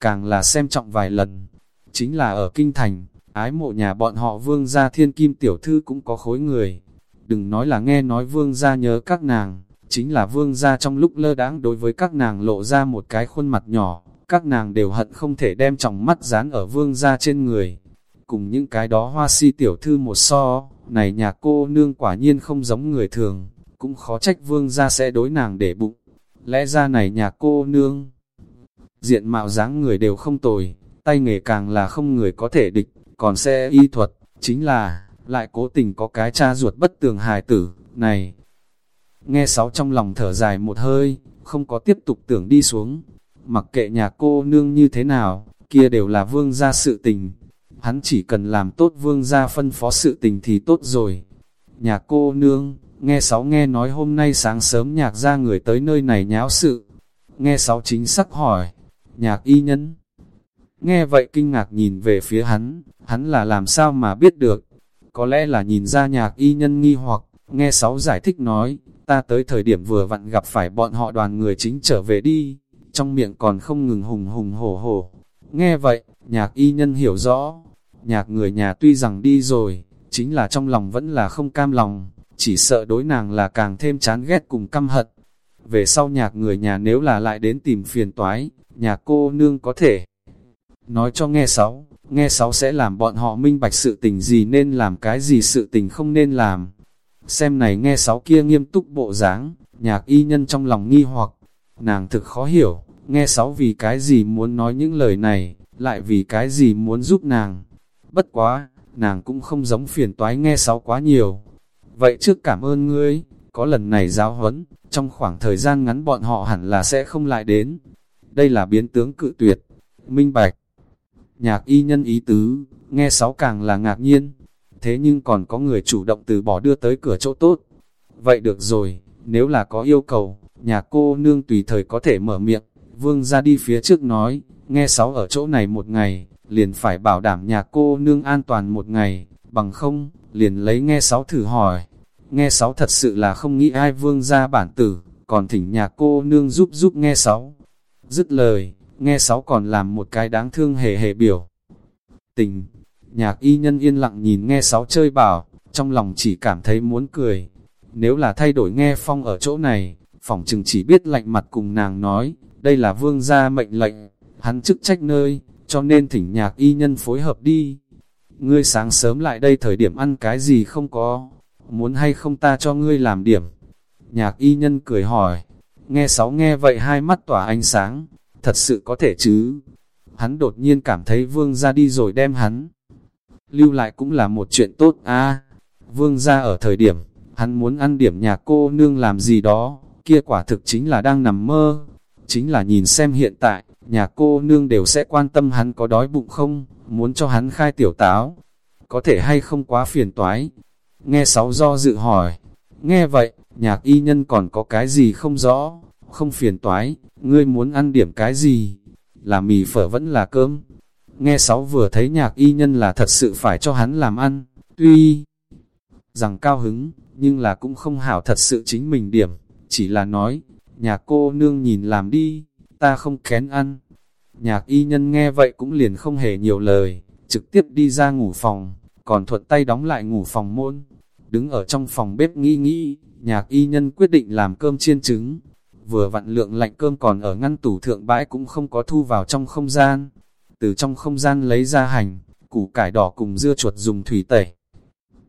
Càng là xem trọng vài lần, chính là ở Kinh Thành, ái mộ nhà bọn họ vương gia thiên kim tiểu thư cũng có khối người. Đừng nói là nghe nói vương gia nhớ các nàng, chính là vương gia trong lúc lơ đãng đối với các nàng lộ ra một cái khuôn mặt nhỏ, các nàng đều hận không thể đem trọng mắt dán ở vương gia trên người. Cùng những cái đó hoa si tiểu thư một so, này nhà cô nương quả nhiên không giống người thường, cũng khó trách vương gia sẽ đối nàng để bụng. Lẽ ra này nhà cô nương, diện mạo dáng người đều không tồi, tay nghề càng là không người có thể địch, còn xe y thuật, chính là, lại cố tình có cái cha ruột bất tường hài tử, này. Nghe sáu trong lòng thở dài một hơi, không có tiếp tục tưởng đi xuống, mặc kệ nhà cô nương như thế nào, kia đều là vương gia sự tình. Hắn chỉ cần làm tốt vương gia phân phó sự tình thì tốt rồi. Nhà cô nương, nghe sáu nghe nói hôm nay sáng sớm nhạc ra người tới nơi này nháo sự. Nghe sáu chính xác hỏi, nhạc y nhân. Nghe vậy kinh ngạc nhìn về phía hắn, hắn là làm sao mà biết được. Có lẽ là nhìn ra nhạc y nhân nghi hoặc, nghe sáu giải thích nói, ta tới thời điểm vừa vặn gặp phải bọn họ đoàn người chính trở về đi, trong miệng còn không ngừng hùng hùng hổ hổ. Nghe vậy, nhạc y nhân hiểu rõ, nhạc người nhà tuy rằng đi rồi, chính là trong lòng vẫn là không cam lòng, chỉ sợ đối nàng là càng thêm chán ghét cùng căm hận. Về sau nhạc người nhà nếu là lại đến tìm phiền toái, nhà cô nương có thể nói cho nghe sáu, nghe sáu sẽ làm bọn họ minh bạch sự tình gì nên làm cái gì sự tình không nên làm. Xem này nghe sáu kia nghiêm túc bộ dáng, nhạc y nhân trong lòng nghi hoặc, nàng thực khó hiểu, nghe sáu vì cái gì muốn nói những lời này, lại vì cái gì muốn giúp nàng. Bất quá, nàng cũng không giống phiền toái nghe sáu quá nhiều. Vậy trước cảm ơn ngươi, có lần này giáo huấn, trong khoảng thời gian ngắn bọn họ hẳn là sẽ không lại đến. Đây là biến tướng cự tuyệt, minh bạch. Nhạc y nhân ý tứ, nghe sáu càng là ngạc nhiên. thế nhưng còn có người chủ động từ bỏ đưa tới cửa chỗ tốt. Vậy được rồi, nếu là có yêu cầu, nhà cô nương tùy thời có thể mở miệng, vương ra đi phía trước nói, nghe sáu ở chỗ này một ngày, liền phải bảo đảm nhà cô nương an toàn một ngày, bằng không, liền lấy nghe sáu thử hỏi. Nghe sáu thật sự là không nghĩ ai vương ra bản tử, còn thỉnh nhà cô nương giúp giúp nghe sáu. Dứt lời, nghe sáu còn làm một cái đáng thương hề hề biểu. Tình, nhạc y nhân yên lặng nhìn nghe sáu chơi bảo, trong lòng chỉ cảm thấy muốn cười. Nếu là thay đổi nghe phong ở chỗ này, phỏng chừng chỉ biết lạnh mặt cùng nàng nói, đây là vương gia mệnh lệnh, hắn chức trách nơi, cho nên thỉnh nhạc y nhân phối hợp đi. Ngươi sáng sớm lại đây thời điểm ăn cái gì không có, muốn hay không ta cho ngươi làm điểm. Nhạc y nhân cười hỏi, nghe sáu nghe vậy hai mắt tỏa ánh sáng, thật sự có thể chứ. Hắn đột nhiên cảm thấy vương ra đi rồi đem hắn. Lưu lại cũng là một chuyện tốt a Vương ra ở thời điểm, hắn muốn ăn điểm nhà cô nương làm gì đó, kia quả thực chính là đang nằm mơ. Chính là nhìn xem hiện tại, nhà cô nương đều sẽ quan tâm hắn có đói bụng không, muốn cho hắn khai tiểu táo. Có thể hay không quá phiền toái. Nghe sáu do dự hỏi. Nghe vậy, nhạc y nhân còn có cái gì không rõ, không phiền toái, ngươi muốn ăn điểm cái gì? Là mì phở vẫn là cơm. Nghe sáu vừa thấy nhạc y nhân là thật sự phải cho hắn làm ăn, tuy rằng cao hứng, nhưng là cũng không hảo thật sự chính mình điểm, chỉ là nói, nhà cô nương nhìn làm đi, ta không kén ăn. Nhạc y nhân nghe vậy cũng liền không hề nhiều lời, trực tiếp đi ra ngủ phòng, còn thuận tay đóng lại ngủ phòng môn. Đứng ở trong phòng bếp nghĩ nghĩ, nhạc y nhân quyết định làm cơm chiên trứng. Vừa vặn lượng lạnh cơm còn ở ngăn tủ thượng bãi cũng không có thu vào trong không gian. Từ trong không gian lấy ra hành, củ cải đỏ cùng dưa chuột dùng thủy tẩy.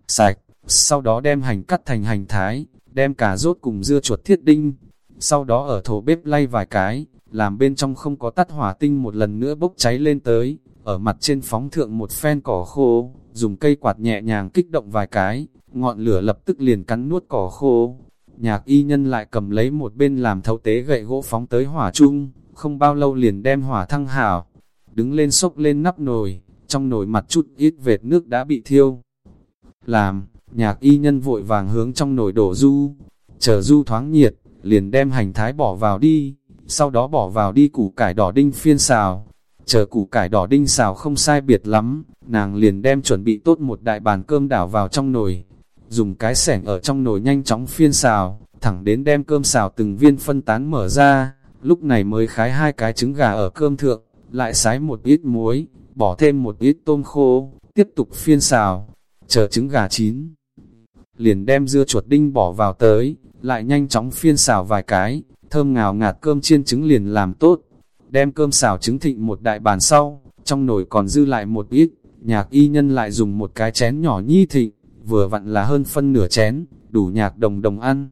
Sạch, sau đó đem hành cắt thành hành thái, đem cà rốt cùng dưa chuột thiết đinh. Sau đó ở thổ bếp lay vài cái, làm bên trong không có tắt hỏa tinh một lần nữa bốc cháy lên tới, ở mặt trên phóng thượng một phen cỏ khô, dùng cây quạt nhẹ nhàng kích động vài cái, ngọn lửa lập tức liền cắn nuốt cỏ khô. Nhạc y nhân lại cầm lấy một bên làm thấu tế gậy gỗ phóng tới hỏa chung, không bao lâu liền đem hỏa thăng hảo, đứng lên sốc lên nắp nồi, trong nồi mặt chút ít vệt nước đã bị thiêu. Làm, nhạc y nhân vội vàng hướng trong nồi đổ du, chờ du thoáng nhiệt, liền đem hành thái bỏ vào đi, sau đó bỏ vào đi củ cải đỏ đinh phiên xào. Chờ củ cải đỏ đinh xào không sai biệt lắm, nàng liền đem chuẩn bị tốt một đại bàn cơm đảo vào trong nồi. Dùng cái sẻng ở trong nồi nhanh chóng phiên xào, thẳng đến đem cơm xào từng viên phân tán mở ra, lúc này mới khái hai cái trứng gà ở cơm thượng, lại sái một ít muối, bỏ thêm một ít tôm khô, tiếp tục phiên xào, chờ trứng gà chín. Liền đem dưa chuột đinh bỏ vào tới, lại nhanh chóng phiên xào vài cái, thơm ngào ngạt cơm chiên trứng liền làm tốt. Đem cơm xào trứng thịnh một đại bàn sau, trong nồi còn dư lại một ít, nhạc y nhân lại dùng một cái chén nhỏ nhi thịnh, vừa vặn là hơn phân nửa chén, đủ nhạc đồng đồng ăn.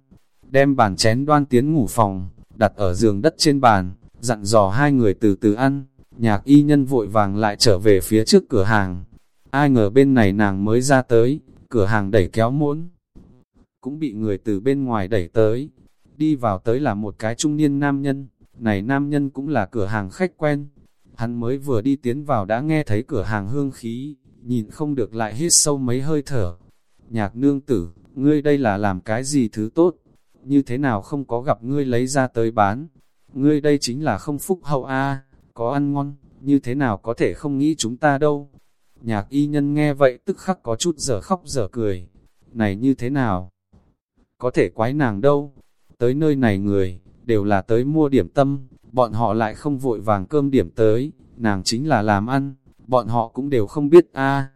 Đem bàn chén đoan tiến ngủ phòng, đặt ở giường đất trên bàn, dặn dò hai người từ từ ăn. Nhạc y nhân vội vàng lại trở về phía trước cửa hàng. Ai ngờ bên này nàng mới ra tới, cửa hàng đẩy kéo muỗng. Cũng bị người từ bên ngoài đẩy tới, Đi vào tới là một cái trung niên nam nhân, này nam nhân cũng là cửa hàng khách quen. Hắn mới vừa đi tiến vào đã nghe thấy cửa hàng hương khí, nhìn không được lại hít sâu mấy hơi thở. Nhạc nương tử, ngươi đây là làm cái gì thứ tốt, như thế nào không có gặp ngươi lấy ra tới bán. Ngươi đây chính là không phúc hậu a có ăn ngon, như thế nào có thể không nghĩ chúng ta đâu. Nhạc y nhân nghe vậy tức khắc có chút giờ khóc giờ cười. Này như thế nào? Có thể quái nàng đâu, tới nơi này người, đều là tới mua điểm tâm, bọn họ lại không vội vàng cơm điểm tới, nàng chính là làm ăn, bọn họ cũng đều không biết a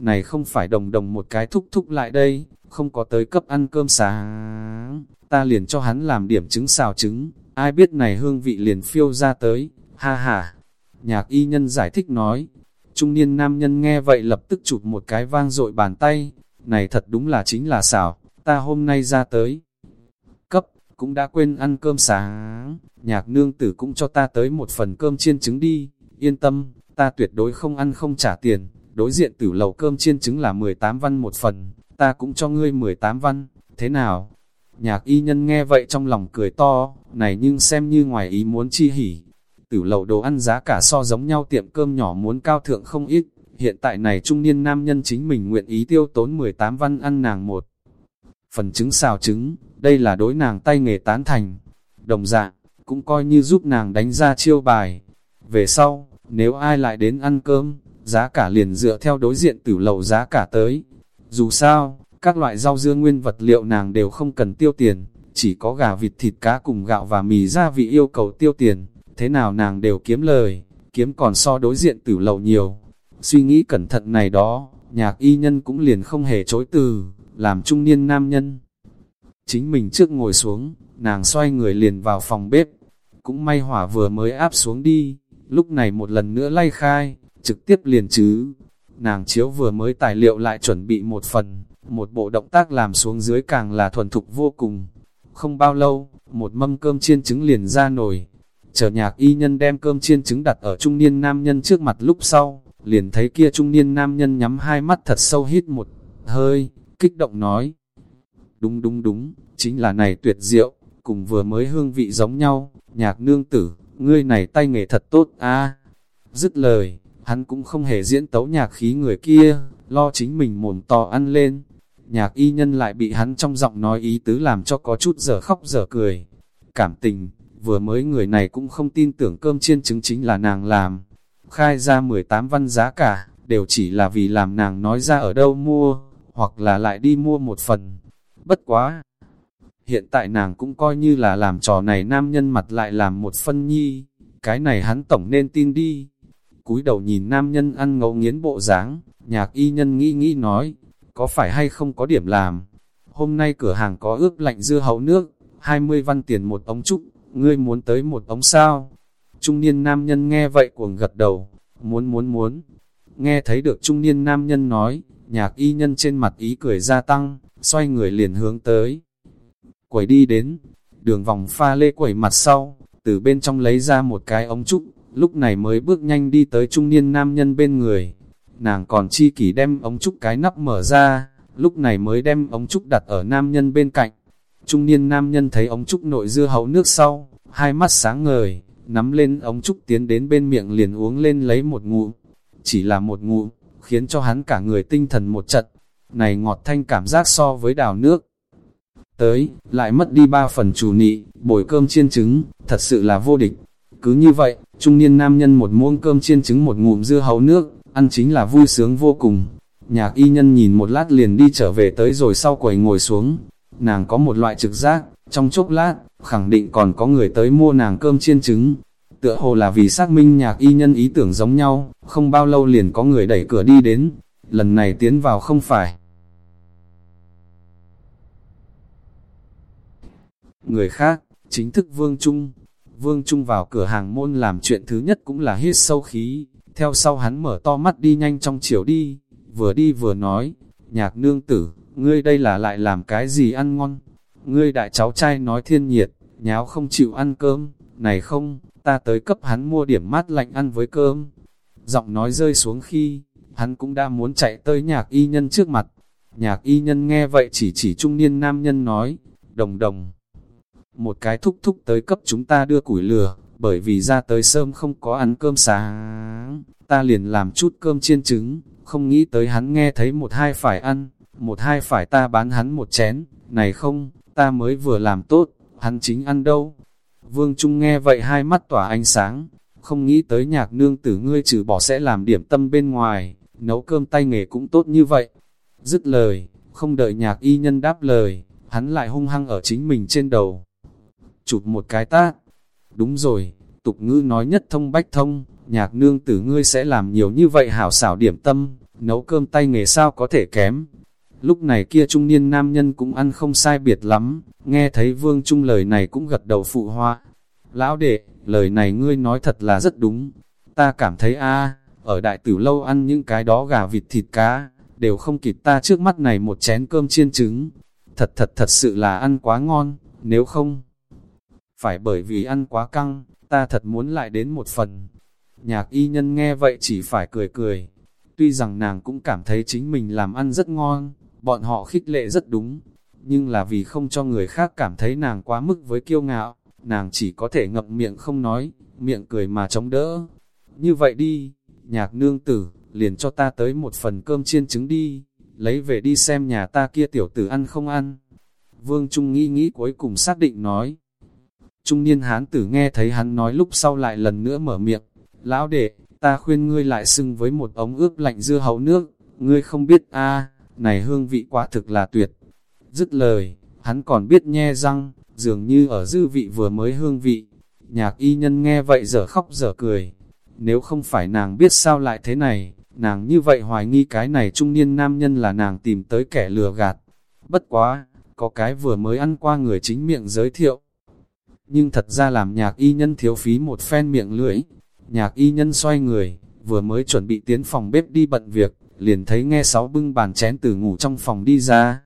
này không phải đồng đồng một cái thúc thúc lại đây, không có tới cấp ăn cơm sáng, ta liền cho hắn làm điểm trứng xào trứng, ai biết này hương vị liền phiêu ra tới, ha ha. Nhạc y nhân giải thích nói, trung niên nam nhân nghe vậy lập tức chụp một cái vang dội bàn tay, này thật đúng là chính là xảo, ta hôm nay ra tới. Cấp cũng đã quên ăn cơm sáng, nhạc nương tử cũng cho ta tới một phần cơm chiên trứng đi, yên tâm, ta tuyệt đối không ăn không trả tiền, đối diện tử lầu cơm chiên trứng là 18 văn một phần, ta cũng cho ngươi 18 văn, thế nào? Nhạc y nhân nghe vậy trong lòng cười to, này nhưng xem như ngoài ý muốn chi hỉ. Tử lầu đồ ăn giá cả so giống nhau tiệm cơm nhỏ muốn cao thượng không ít, Hiện tại này trung niên nam nhân chính mình nguyện ý tiêu tốn 18 văn ăn nàng một. Phần trứng xào trứng, đây là đối nàng tay nghề tán thành. Đồng dạng, cũng coi như giúp nàng đánh ra chiêu bài. Về sau, nếu ai lại đến ăn cơm, giá cả liền dựa theo đối diện tử lầu giá cả tới. Dù sao, các loại rau dưa nguyên vật liệu nàng đều không cần tiêu tiền, chỉ có gà vịt thịt cá cùng gạo và mì gia vị yêu cầu tiêu tiền, thế nào nàng đều kiếm lời, kiếm còn so đối diện tử lầu nhiều. Suy nghĩ cẩn thận này đó, nhạc y nhân cũng liền không hề chối từ, làm trung niên nam nhân. Chính mình trước ngồi xuống, nàng xoay người liền vào phòng bếp, cũng may hỏa vừa mới áp xuống đi, lúc này một lần nữa lay khai, trực tiếp liền chứ. Nàng chiếu vừa mới tài liệu lại chuẩn bị một phần, một bộ động tác làm xuống dưới càng là thuần thục vô cùng. Không bao lâu, một mâm cơm chiên trứng liền ra nồi. Chờ nhạc y nhân đem cơm chiên trứng đặt ở trung niên nam nhân trước mặt lúc sau, liền thấy kia trung niên nam nhân nhắm hai mắt thật sâu hít một hơi, kích động nói. Đúng đúng đúng, chính là này tuyệt diệu, cùng vừa mới hương vị giống nhau, nhạc nương tử, ngươi này tay nghề thật tốt a Dứt lời, hắn cũng không hề diễn tấu nhạc khí người kia, lo chính mình mồm to ăn lên. Nhạc y nhân lại bị hắn trong giọng nói ý tứ làm cho có chút giờ khóc giờ cười. Cảm tình, vừa mới người này cũng không tin tưởng cơm chiên trứng chính là nàng làm. Khai ra 18 văn giá cả, đều chỉ là vì làm nàng nói ra ở đâu mua, hoặc là lại đi mua một phần. Bất quá! Hiện tại nàng cũng coi như là làm trò này nam nhân mặt lại làm một phân nhi, cái này hắn tổng nên tin đi. Cúi đầu nhìn nam nhân ăn ngấu nghiến bộ dáng, nhạc y nhân nghĩ nghĩ nói, có phải hay không có điểm làm. Hôm nay cửa hàng có ướp lạnh dưa hấu nước, 20 văn tiền một ống trúc, ngươi muốn tới một ống sao? Trung niên nam nhân nghe vậy cuồng gật đầu, muốn muốn muốn. Nghe thấy được trung niên nam nhân nói, nhạc y nhân trên mặt ý cười gia tăng, xoay người liền hướng tới. Quẩy đi đến, đường vòng pha lê quẩy mặt sau, từ bên trong lấy ra một cái ống trúc, lúc này mới bước nhanh đi tới trung niên nam nhân bên người. Nàng còn chi kỷ đem ống trúc cái nắp mở ra, lúc này mới đem ống trúc đặt ở nam nhân bên cạnh. Trung niên nam nhân thấy ống trúc nội dưa hấu nước sau, hai mắt sáng ngời, nắm lên ống trúc tiến đến bên miệng liền uống lên lấy một ngụm. Chỉ là một ngụm, khiến cho hắn cả người tinh thần một trận. Này ngọt thanh cảm giác so với đào nước. Tới, lại mất đi ba phần chủ nị, bồi cơm chiên trứng, thật sự là vô địch. Cứ như vậy, trung niên nam nhân một muỗng cơm chiên trứng một ngụm dưa hấu nước, ăn chính là vui sướng vô cùng. Nhạc y nhân nhìn một lát liền đi trở về tới rồi sau quầy ngồi xuống. Nàng có một loại trực giác, trong chốc lát, khẳng định còn có người tới mua nàng cơm chiên trứng. Tựa hồ là vì xác minh nhạc y nhân ý tưởng giống nhau, không bao lâu liền có người đẩy cửa đi đến. Lần này tiến vào không phải. Người khác, chính thức Vương Trung. Vương Trung vào cửa hàng môn làm chuyện thứ nhất cũng là hít sâu khí, theo sau hắn mở to mắt đi nhanh trong chiều đi, vừa đi vừa nói, nhạc nương tử, ngươi đây là lại làm cái gì ăn ngon? Ngươi đại cháu trai nói thiên nhiệt, nháo không chịu ăn cơm, này không, ta tới cấp hắn mua điểm mát lạnh ăn với cơm. Giọng nói rơi xuống khi, hắn cũng đã muốn chạy tới nhạc y nhân trước mặt. Nhạc y nhân nghe vậy chỉ chỉ trung niên nam nhân nói, đồng đồng. Một cái thúc thúc tới cấp chúng ta đưa củi lửa, bởi vì ra tới sớm không có ăn cơm sáng, ta liền làm chút cơm chiên trứng, không nghĩ tới hắn nghe thấy một hai phải ăn, một hai phải ta bán hắn một chén, này không, ta mới vừa làm tốt, hắn chính ăn đâu. Vương Trung nghe vậy hai mắt tỏa ánh sáng, không nghĩ tới nhạc nương tử ngươi trừ bỏ sẽ làm điểm tâm bên ngoài, nấu cơm tay nghề cũng tốt như vậy. Dứt lời, không đợi nhạc y nhân đáp lời, hắn lại hung hăng ở chính mình trên đầu. Chụp một cái tát, Đúng rồi, tục ngữ nói nhất thông bách thông, nhạc nương tử ngươi sẽ làm nhiều như vậy hảo xảo điểm tâm, nấu cơm tay nghề sao có thể kém. Lúc này kia trung niên nam nhân cũng ăn không sai biệt lắm, nghe thấy vương trung lời này cũng gật đầu phụ hoa. Lão đệ, lời này ngươi nói thật là rất đúng. Ta cảm thấy a ở đại tử lâu ăn những cái đó gà vịt thịt cá, đều không kịp ta trước mắt này một chén cơm chiên trứng. Thật thật thật sự là ăn quá ngon, nếu không phải bởi vì ăn quá căng, ta thật muốn lại đến một phần. Nhạc y nhân nghe vậy chỉ phải cười cười. Tuy rằng nàng cũng cảm thấy chính mình làm ăn rất ngon, bọn họ khích lệ rất đúng, nhưng là vì không cho người khác cảm thấy nàng quá mức với kiêu ngạo, nàng chỉ có thể ngậm miệng không nói, miệng cười mà chống đỡ. Như vậy đi, nhạc nương tử, liền cho ta tới một phần cơm chiên trứng đi, lấy về đi xem nhà ta kia tiểu tử ăn không ăn. Vương Trung nghĩ nghĩ cuối cùng xác định nói. Trung niên hán tử nghe thấy hắn nói lúc sau lại lần nữa mở miệng, lão đệ, ta khuyên ngươi lại xưng với một ống ướp lạnh dưa hấu nước, ngươi không biết a này hương vị quá thực là tuyệt. Dứt lời, hắn còn biết nhe răng, dường như ở dư vị vừa mới hương vị. Nhạc y nhân nghe vậy giờ khóc giờ cười. Nếu không phải nàng biết sao lại thế này, nàng như vậy hoài nghi cái này trung niên nam nhân là nàng tìm tới kẻ lừa gạt. Bất quá, có cái vừa mới ăn qua người chính miệng giới thiệu. Nhưng thật ra làm nhạc y nhân thiếu phí một phen miệng lưỡi. Nhạc y nhân xoay người, vừa mới chuẩn bị tiến phòng bếp đi bận việc, liền thấy nghe sáu bưng bàn chén từ ngủ trong phòng đi ra.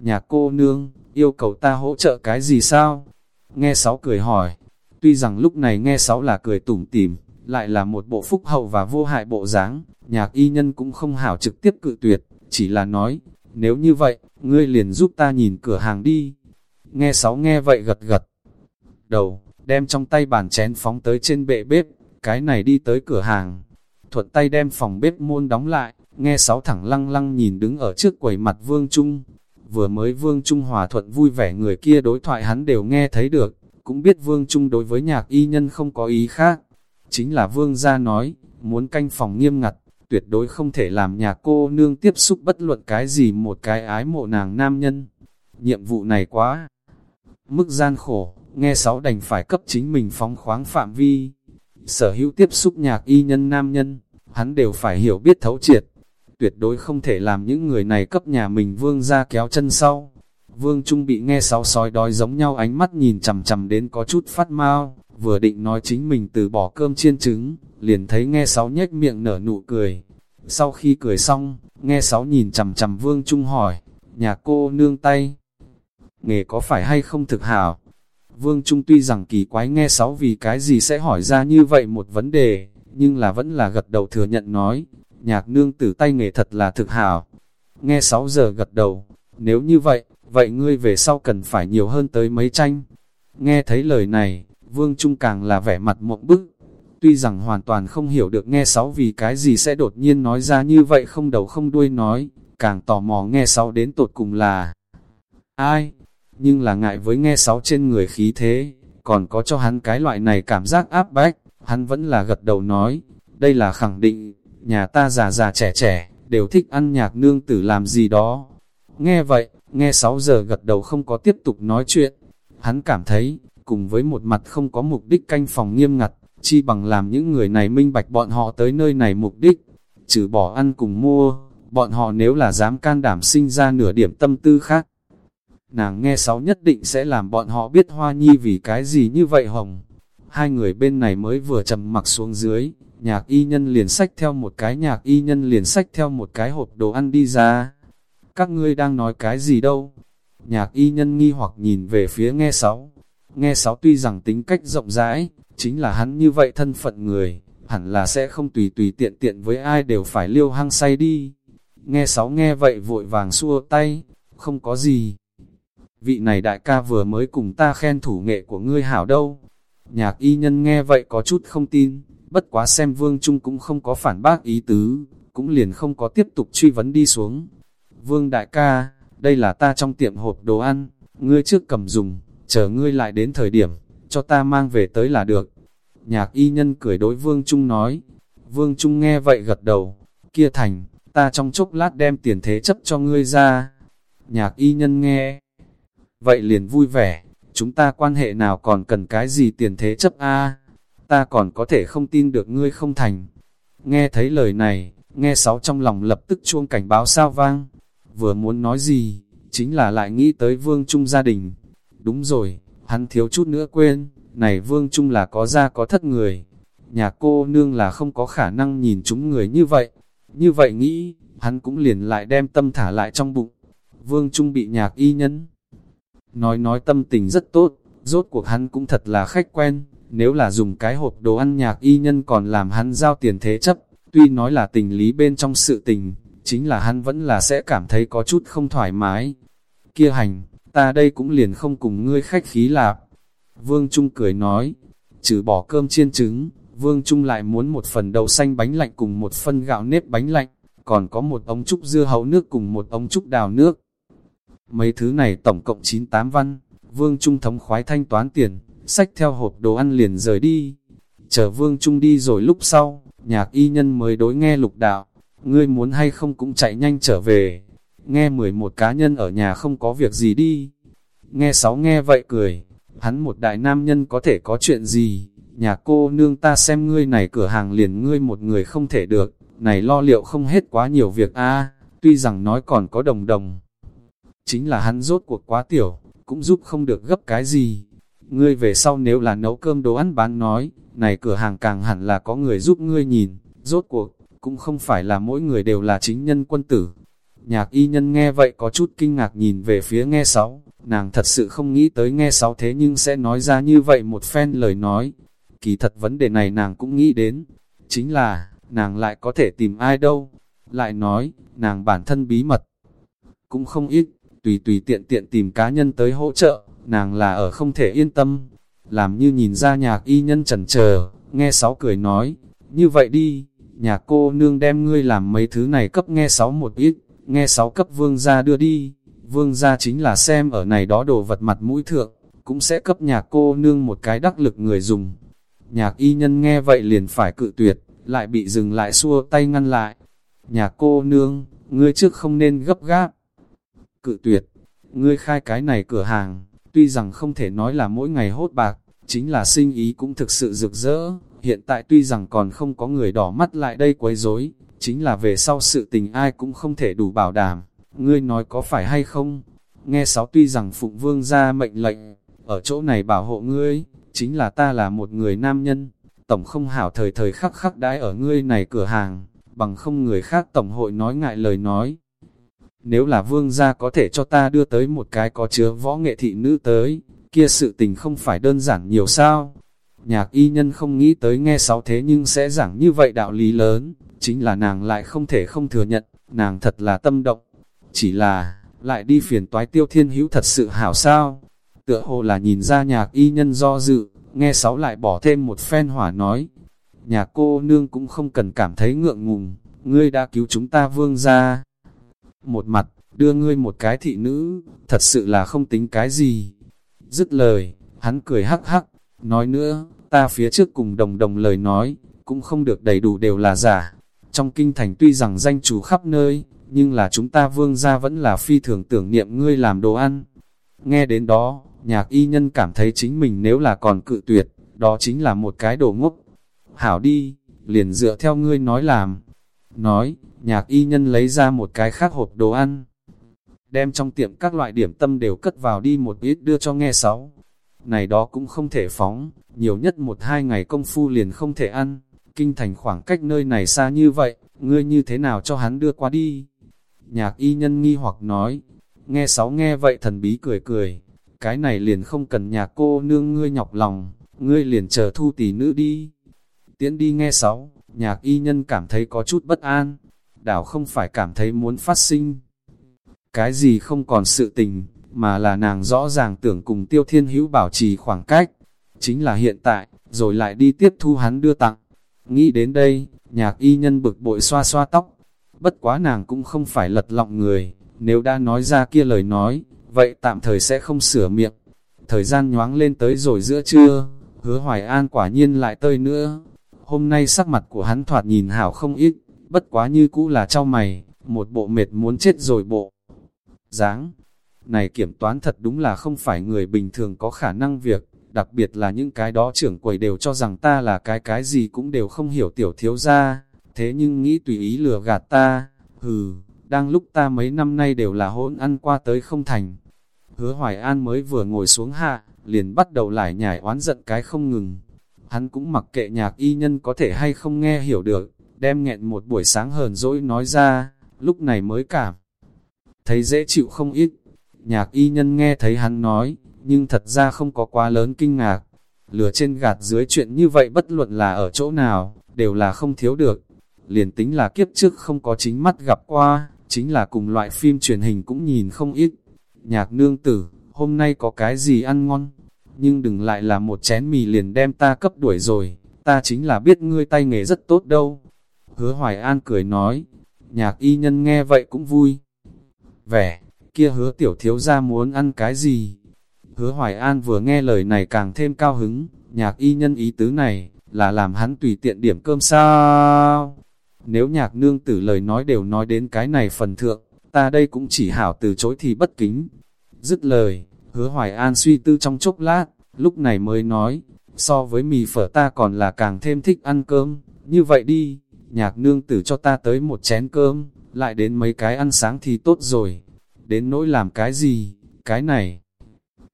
Nhà cô nương, yêu cầu ta hỗ trợ cái gì sao? Nghe sáu cười hỏi, tuy rằng lúc này nghe sáu là cười tủm tỉm, lại là một bộ phúc hậu và vô hại bộ dáng, nhạc y nhân cũng không hảo trực tiếp cự tuyệt, chỉ là nói, nếu như vậy, ngươi liền giúp ta nhìn cửa hàng đi. Nghe sáu nghe vậy gật gật. Đầu, đem trong tay bàn chén phóng tới trên bệ bếp, cái này đi tới cửa hàng. Thuận tay đem phòng bếp môn đóng lại, nghe sáu thẳng lăng lăng nhìn đứng ở trước quầy mặt Vương Trung. Vừa mới Vương Trung hòa thuận vui vẻ người kia đối thoại hắn đều nghe thấy được, cũng biết Vương Trung đối với nhạc y nhân không có ý khác. Chính là Vương gia nói, muốn canh phòng nghiêm ngặt, tuyệt đối không thể làm nhà cô nương tiếp xúc bất luận cái gì một cái ái mộ nàng nam nhân. Nhiệm vụ này quá mức gian khổ, nghe sáu đành phải cấp chính mình phóng khoáng phạm vi. Sở hữu tiếp xúc nhạc y nhân nam nhân, hắn đều phải hiểu biết thấu triệt. Tuyệt đối không thể làm những người này cấp nhà mình vương ra kéo chân sau. Vương Trung bị nghe sáu sói đói giống nhau ánh mắt nhìn chầm chầm đến có chút phát mau, vừa định nói chính mình từ bỏ cơm chiên trứng, liền thấy nghe sáu nhếch miệng nở nụ cười. Sau khi cười xong, nghe sáu nhìn chầm chầm Vương Trung hỏi, nhà cô nương tay, nghề có phải hay không thực hảo? Vương Trung tuy rằng kỳ quái nghe sáu vì cái gì sẽ hỏi ra như vậy một vấn đề, nhưng là vẫn là gật đầu thừa nhận nói, nhạc nương tử tay nghề thật là thực hảo. Nghe sáu giờ gật đầu, nếu như vậy, vậy ngươi về sau cần phải nhiều hơn tới mấy tranh. Nghe thấy lời này, Vương Trung càng là vẻ mặt mộng bức. Tuy rằng hoàn toàn không hiểu được nghe sáu vì cái gì sẽ đột nhiên nói ra như vậy không đầu không đuôi nói, càng tò mò nghe sáu đến tột cùng là ai, nhưng là ngại với nghe sáu trên người khí thế, còn có cho hắn cái loại này cảm giác áp bách, hắn vẫn là gật đầu nói, đây là khẳng định, nhà ta già già trẻ trẻ, đều thích ăn nhạc nương tử làm gì đó. Nghe vậy, nghe sáu giờ gật đầu không có tiếp tục nói chuyện, hắn cảm thấy, cùng với một mặt không có mục đích canh phòng nghiêm ngặt, chi bằng làm những người này minh bạch bọn họ tới nơi này mục đích, trừ bỏ ăn cùng mua, bọn họ nếu là dám can đảm sinh ra nửa điểm tâm tư khác, nàng nghe sáu nhất định sẽ làm bọn họ biết hoa nhi vì cái gì như vậy hồng. Hai người bên này mới vừa trầm mặc xuống dưới, nhạc y nhân liền sách theo một cái nhạc y nhân liền sách theo một cái hộp đồ ăn đi ra. Các ngươi đang nói cái gì đâu? Nhạc y nhân nghi hoặc nhìn về phía nghe sáu. Nghe sáu tuy rằng tính cách rộng rãi, chính là hắn như vậy thân phận người, hẳn là sẽ không tùy tùy tiện tiện với ai đều phải liêu hăng say đi. Nghe sáu nghe vậy vội vàng xua tay, không có gì vị này đại ca vừa mới cùng ta khen thủ nghệ của ngươi hảo đâu. Nhạc y nhân nghe vậy có chút không tin, bất quá xem Vương Trung cũng không có phản bác ý tứ, cũng liền không có tiếp tục truy vấn đi xuống. Vương đại ca, đây là ta trong tiệm hộp đồ ăn, ngươi trước cầm dùng, chờ ngươi lại đến thời điểm, cho ta mang về tới là được. Nhạc y nhân cười đối Vương Trung nói, Vương Trung nghe vậy gật đầu, kia thành, ta trong chốc lát đem tiền thế chấp cho ngươi ra. Nhạc y nhân nghe, vậy liền vui vẻ, chúng ta quan hệ nào còn cần cái gì tiền thế chấp a ta còn có thể không tin được ngươi không thành. Nghe thấy lời này, nghe sáu trong lòng lập tức chuông cảnh báo sao vang, vừa muốn nói gì, chính là lại nghĩ tới vương trung gia đình. Đúng rồi, hắn thiếu chút nữa quên, này vương trung là có gia có thất người, nhà cô nương là không có khả năng nhìn chúng người như vậy. Như vậy nghĩ, hắn cũng liền lại đem tâm thả lại trong bụng. Vương Trung bị nhạc y nhân Nói nói tâm tình rất tốt, rốt cuộc hắn cũng thật là khách quen, nếu là dùng cái hộp đồ ăn nhạc y nhân còn làm hắn giao tiền thế chấp, tuy nói là tình lý bên trong sự tình, chính là hắn vẫn là sẽ cảm thấy có chút không thoải mái. Kia hành, ta đây cũng liền không cùng ngươi khách khí lạp. Vương Trung cười nói, trừ bỏ cơm chiên trứng, Vương Trung lại muốn một phần đậu xanh bánh lạnh cùng một phân gạo nếp bánh lạnh, còn có một ống trúc dưa hấu nước cùng một ống trúc đào nước. Mấy thứ này tổng cộng 98 văn, Vương Trung thống khoái thanh toán tiền, sách theo hộp đồ ăn liền rời đi. Chờ Vương Trung đi rồi lúc sau, nhạc y nhân mới đối nghe lục đạo, ngươi muốn hay không cũng chạy nhanh trở về. Nghe 11 cá nhân ở nhà không có việc gì đi. Nghe sáu nghe vậy cười, hắn một đại nam nhân có thể có chuyện gì, nhà cô nương ta xem ngươi này cửa hàng liền ngươi một người không thể được, này lo liệu không hết quá nhiều việc a tuy rằng nói còn có đồng đồng. Chính là hắn rốt cuộc quá tiểu, cũng giúp không được gấp cái gì. Ngươi về sau nếu là nấu cơm đồ ăn bán nói, này cửa hàng càng hẳn là có người giúp ngươi nhìn, rốt cuộc, cũng không phải là mỗi người đều là chính nhân quân tử. Nhạc y nhân nghe vậy có chút kinh ngạc nhìn về phía nghe sáu, nàng thật sự không nghĩ tới nghe sáu thế nhưng sẽ nói ra như vậy một phen lời nói. Kỳ thật vấn đề này nàng cũng nghĩ đến, chính là, nàng lại có thể tìm ai đâu. Lại nói, nàng bản thân bí mật, cũng không ít, tùy tùy tiện tiện tìm cá nhân tới hỗ trợ, nàng là ở không thể yên tâm. Làm như nhìn ra nhạc y nhân chần chờ, nghe sáu cười nói, như vậy đi, nhà cô nương đem ngươi làm mấy thứ này cấp nghe sáu một ít, nghe sáu cấp vương gia đưa đi. Vương gia chính là xem ở này đó đồ vật mặt mũi thượng, cũng sẽ cấp nhà cô nương một cái đắc lực người dùng. Nhạc y nhân nghe vậy liền phải cự tuyệt, lại bị dừng lại xua tay ngăn lại. Nhà cô nương, ngươi trước không nên gấp gáp. Cự tuyệt, ngươi khai cái này cửa hàng, tuy rằng không thể nói là mỗi ngày hốt bạc, chính là sinh ý cũng thực sự rực rỡ. Hiện tại tuy rằng còn không có người đỏ mắt lại đây quấy rối, chính là về sau sự tình ai cũng không thể đủ bảo đảm. Ngươi nói có phải hay không? Nghe sáu tuy rằng Phụng Vương ra mệnh lệnh, ở chỗ này bảo hộ ngươi, chính là ta là một người nam nhân, tổng không hảo thời thời khắc khắc đãi ở ngươi này cửa hàng, bằng không người khác tổng hội nói ngại lời nói. Nếu là vương gia có thể cho ta đưa tới một cái có chứa võ nghệ thị nữ tới, kia sự tình không phải đơn giản nhiều sao. Nhạc y nhân không nghĩ tới nghe sáu thế nhưng sẽ giảng như vậy đạo lý lớn, chính là nàng lại không thể không thừa nhận, nàng thật là tâm động. Chỉ là, lại đi phiền toái tiêu thiên hữu thật sự hảo sao. Tựa hồ là nhìn ra nhạc y nhân do dự, nghe sáu lại bỏ thêm một phen hỏa nói. Nhà cô nương cũng không cần cảm thấy ngượng ngùng, ngươi đã cứu chúng ta vương ra. Một mặt, đưa ngươi một cái thị nữ, thật sự là không tính cái gì. Dứt lời, hắn cười hắc hắc, nói nữa, ta phía trước cùng đồng đồng lời nói, cũng không được đầy đủ đều là giả. Trong kinh thành tuy rằng danh chủ khắp nơi, nhưng là chúng ta vương gia vẫn là phi thường tưởng niệm ngươi làm đồ ăn. Nghe đến đó, nhạc y nhân cảm thấy chính mình nếu là còn cự tuyệt, đó chính là một cái đồ ngốc. Hảo đi, liền dựa theo ngươi nói làm. Nói, nhạc y nhân lấy ra một cái khác hộp đồ ăn. Đem trong tiệm các loại điểm tâm đều cất vào đi một ít đưa cho nghe sáu. Này đó cũng không thể phóng, nhiều nhất một hai ngày công phu liền không thể ăn. Kinh thành khoảng cách nơi này xa như vậy, ngươi như thế nào cho hắn đưa qua đi? Nhạc y nhân nghi hoặc nói, nghe sáu nghe vậy thần bí cười cười, cái này liền không cần nhà cô nương ngươi nhọc lòng, ngươi liền chờ thu tỷ nữ đi. Tiến đi nghe sáu, nhạc y nhân cảm thấy có chút bất an, đảo không phải cảm thấy muốn phát sinh. Cái gì không còn sự tình, mà là nàng rõ ràng tưởng cùng tiêu thiên hữu bảo trì khoảng cách, chính là hiện tại, rồi lại đi tiếp thu hắn đưa tặng. Nghĩ đến đây, nhạc y nhân bực bội xoa xoa tóc, bất quá nàng cũng không phải lật lọng người, nếu đã nói ra kia lời nói, vậy tạm thời sẽ không sửa miệng. Thời gian nhoáng lên tới rồi giữa trưa, hứa hoài an quả nhiên lại tơi nữa. Hôm nay sắc mặt của hắn thoạt nhìn hảo không ít, bất quá như cũ là trao mày, một bộ mệt muốn chết rồi bộ. dáng này kiểm toán thật đúng là không phải người bình thường có khả năng việc, đặc biệt là những cái đó trưởng quầy đều cho rằng ta là cái cái gì cũng đều không hiểu tiểu thiếu ra, thế nhưng nghĩ tùy ý lừa gạt ta, hừ, đang lúc ta mấy năm nay đều là hỗn ăn qua tới không thành, Hứa Hoài An mới vừa ngồi xuống hạ, liền bắt đầu lại nhảy oán giận cái không ngừng. Hắn cũng mặc kệ nhạc y nhân có thể hay không nghe hiểu được, đem nghẹn một buổi sáng hờn dỗi nói ra, lúc này mới cảm. Thấy dễ chịu không ít, nhạc y nhân nghe thấy hắn nói, nhưng thật ra không có quá lớn kinh ngạc. Lửa trên gạt dưới chuyện như vậy bất luận là ở chỗ nào, đều là không thiếu được. Liền tính là kiếp trước không có chính mắt gặp qua, chính là cùng loại phim truyền hình cũng nhìn không ít nhạc nương tử, hôm nay có cái gì ăn ngon, nhưng đừng lại là một chén mì liền đem ta cấp đuổi rồi, ta chính là biết ngươi tay nghề rất tốt đâu. Hứa Hoài An cười nói, nhạc y nhân nghe vậy cũng vui. Vẻ, kia hứa tiểu thiếu ra muốn ăn cái gì? Hứa Hoài An vừa nghe lời này càng thêm cao hứng, nhạc y nhân ý tứ này, là làm hắn tùy tiện điểm cơm sao? Nếu nhạc nương tử lời nói đều nói đến cái này phần thượng, ta đây cũng chỉ hảo từ chối thì bất kính. Dứt lời, hứa Hoài An suy tư trong chốc lát, lúc này mới nói, so với mì phở ta còn là càng thêm thích ăn cơm, như vậy đi, nhạc nương tử cho ta tới một chén cơm, lại đến mấy cái ăn sáng thì tốt rồi, đến nỗi làm cái gì, cái này,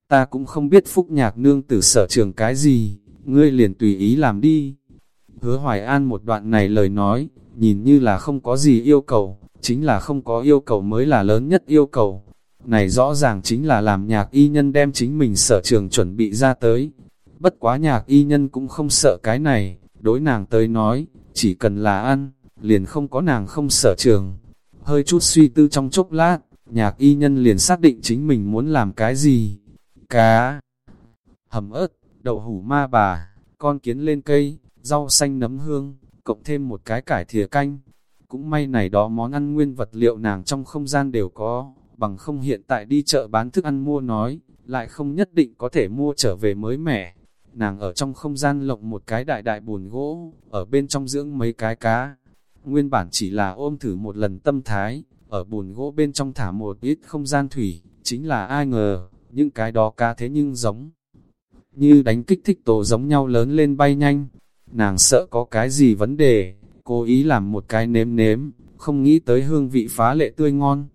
ta cũng không biết phúc nhạc nương tử sở trường cái gì, ngươi liền tùy ý làm đi. Hứa Hoài An một đoạn này lời nói, nhìn như là không có gì yêu cầu, chính là không có yêu cầu mới là lớn nhất yêu cầu. Này rõ ràng chính là làm nhạc y nhân đem chính mình sở trường chuẩn bị ra tới. Bất quá nhạc y nhân cũng không sợ cái này, đối nàng tới nói, chỉ cần là ăn, liền không có nàng không sở trường. Hơi chút suy tư trong chốc lát, nhạc y nhân liền xác định chính mình muốn làm cái gì. Cá, hầm ớt, đậu hủ ma bà, con kiến lên cây, rau xanh nấm hương, cộng thêm một cái cải thìa canh. Cũng may này đó món ăn nguyên vật liệu nàng trong không gian đều có, bằng không hiện tại đi chợ bán thức ăn mua nói, lại không nhất định có thể mua trở về mới mẻ. Nàng ở trong không gian lộng một cái đại đại bùn gỗ, ở bên trong dưỡng mấy cái cá. Nguyên bản chỉ là ôm thử một lần tâm thái, ở bùn gỗ bên trong thả một ít không gian thủy, chính là ai ngờ, những cái đó cá thế nhưng giống. Như đánh kích thích tổ giống nhau lớn lên bay nhanh, nàng sợ có cái gì vấn đề, cố ý làm một cái nếm nếm, không nghĩ tới hương vị phá lệ tươi ngon.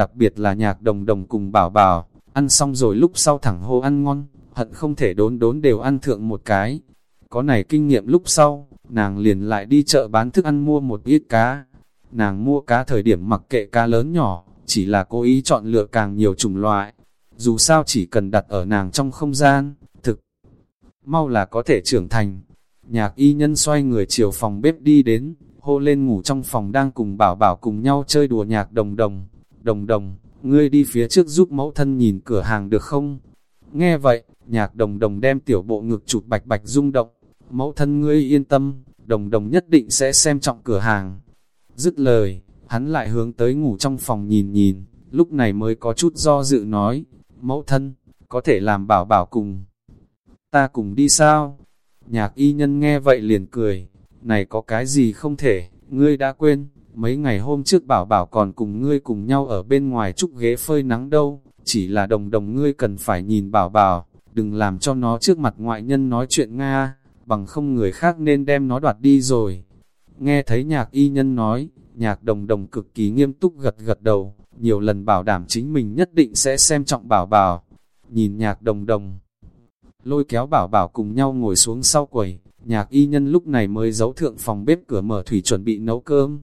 Đặc biệt là nhạc đồng đồng cùng bảo bảo, ăn xong rồi lúc sau thẳng hô ăn ngon, hận không thể đốn đốn đều ăn thượng một cái. Có này kinh nghiệm lúc sau, nàng liền lại đi chợ bán thức ăn mua một ít cá. Nàng mua cá thời điểm mặc kệ cá lớn nhỏ, chỉ là cố ý chọn lựa càng nhiều chủng loại. Dù sao chỉ cần đặt ở nàng trong không gian, thực mau là có thể trưởng thành. Nhạc y nhân xoay người chiều phòng bếp đi đến, hô lên ngủ trong phòng đang cùng bảo bảo cùng nhau chơi đùa nhạc đồng đồng. Đồng đồng, ngươi đi phía trước giúp mẫu thân nhìn cửa hàng được không? Nghe vậy, nhạc đồng đồng đem tiểu bộ ngực chụp bạch bạch rung động. Mẫu thân ngươi yên tâm, đồng đồng nhất định sẽ xem trọng cửa hàng. Dứt lời, hắn lại hướng tới ngủ trong phòng nhìn nhìn, lúc này mới có chút do dự nói, mẫu thân, có thể làm bảo bảo cùng. Ta cùng đi sao? Nhạc y nhân nghe vậy liền cười, này có cái gì không thể, ngươi đã quên, mấy ngày hôm trước bảo bảo còn cùng ngươi cùng nhau ở bên ngoài trúc ghế phơi nắng đâu, chỉ là đồng đồng ngươi cần phải nhìn bảo bảo, đừng làm cho nó trước mặt ngoại nhân nói chuyện Nga, bằng không người khác nên đem nó đoạt đi rồi. Nghe thấy nhạc y nhân nói, nhạc đồng đồng cực kỳ nghiêm túc gật gật đầu, nhiều lần bảo đảm chính mình nhất định sẽ xem trọng bảo bảo. Nhìn nhạc đồng đồng, lôi kéo bảo bảo cùng nhau ngồi xuống sau quầy, nhạc y nhân lúc này mới giấu thượng phòng bếp cửa mở thủy chuẩn bị nấu cơm.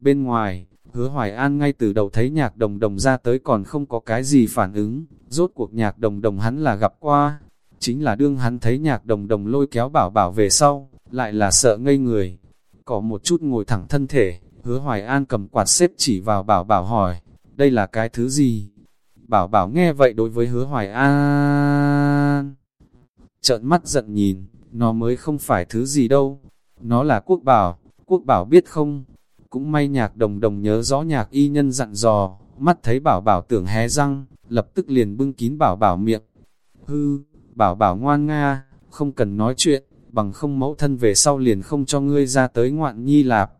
Bên ngoài, hứa hoài an ngay từ đầu thấy nhạc đồng đồng ra tới còn không có cái gì phản ứng, rốt cuộc nhạc đồng đồng hắn là gặp qua. Chính là đương hắn thấy nhạc đồng đồng lôi kéo bảo bảo về sau, lại là sợ ngây người. Có một chút ngồi thẳng thân thể, hứa hoài an cầm quạt xếp chỉ vào bảo bảo hỏi, đây là cái thứ gì? Bảo bảo nghe vậy đối với hứa hoài an. Trợn mắt giận nhìn, nó mới không phải thứ gì đâu. Nó là quốc bảo, quốc bảo biết không? Cũng may nhạc đồng đồng nhớ rõ nhạc y nhân dặn dò, mắt thấy bảo bảo tưởng hé răng, lập tức liền bưng kín bảo bảo miệng. Hư, bảo bảo ngoan nga, không cần nói chuyện, bằng không mẫu thân về sau liền không cho ngươi ra tới ngoạn nhi lạp.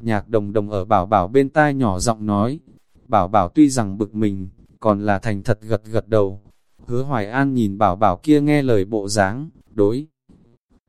Nhạc đồng đồng ở bảo bảo bên tai nhỏ giọng nói, bảo bảo tuy rằng bực mình, còn là thành thật gật gật đầu. Hứa Hoài An nhìn bảo bảo kia nghe lời bộ dáng, đối.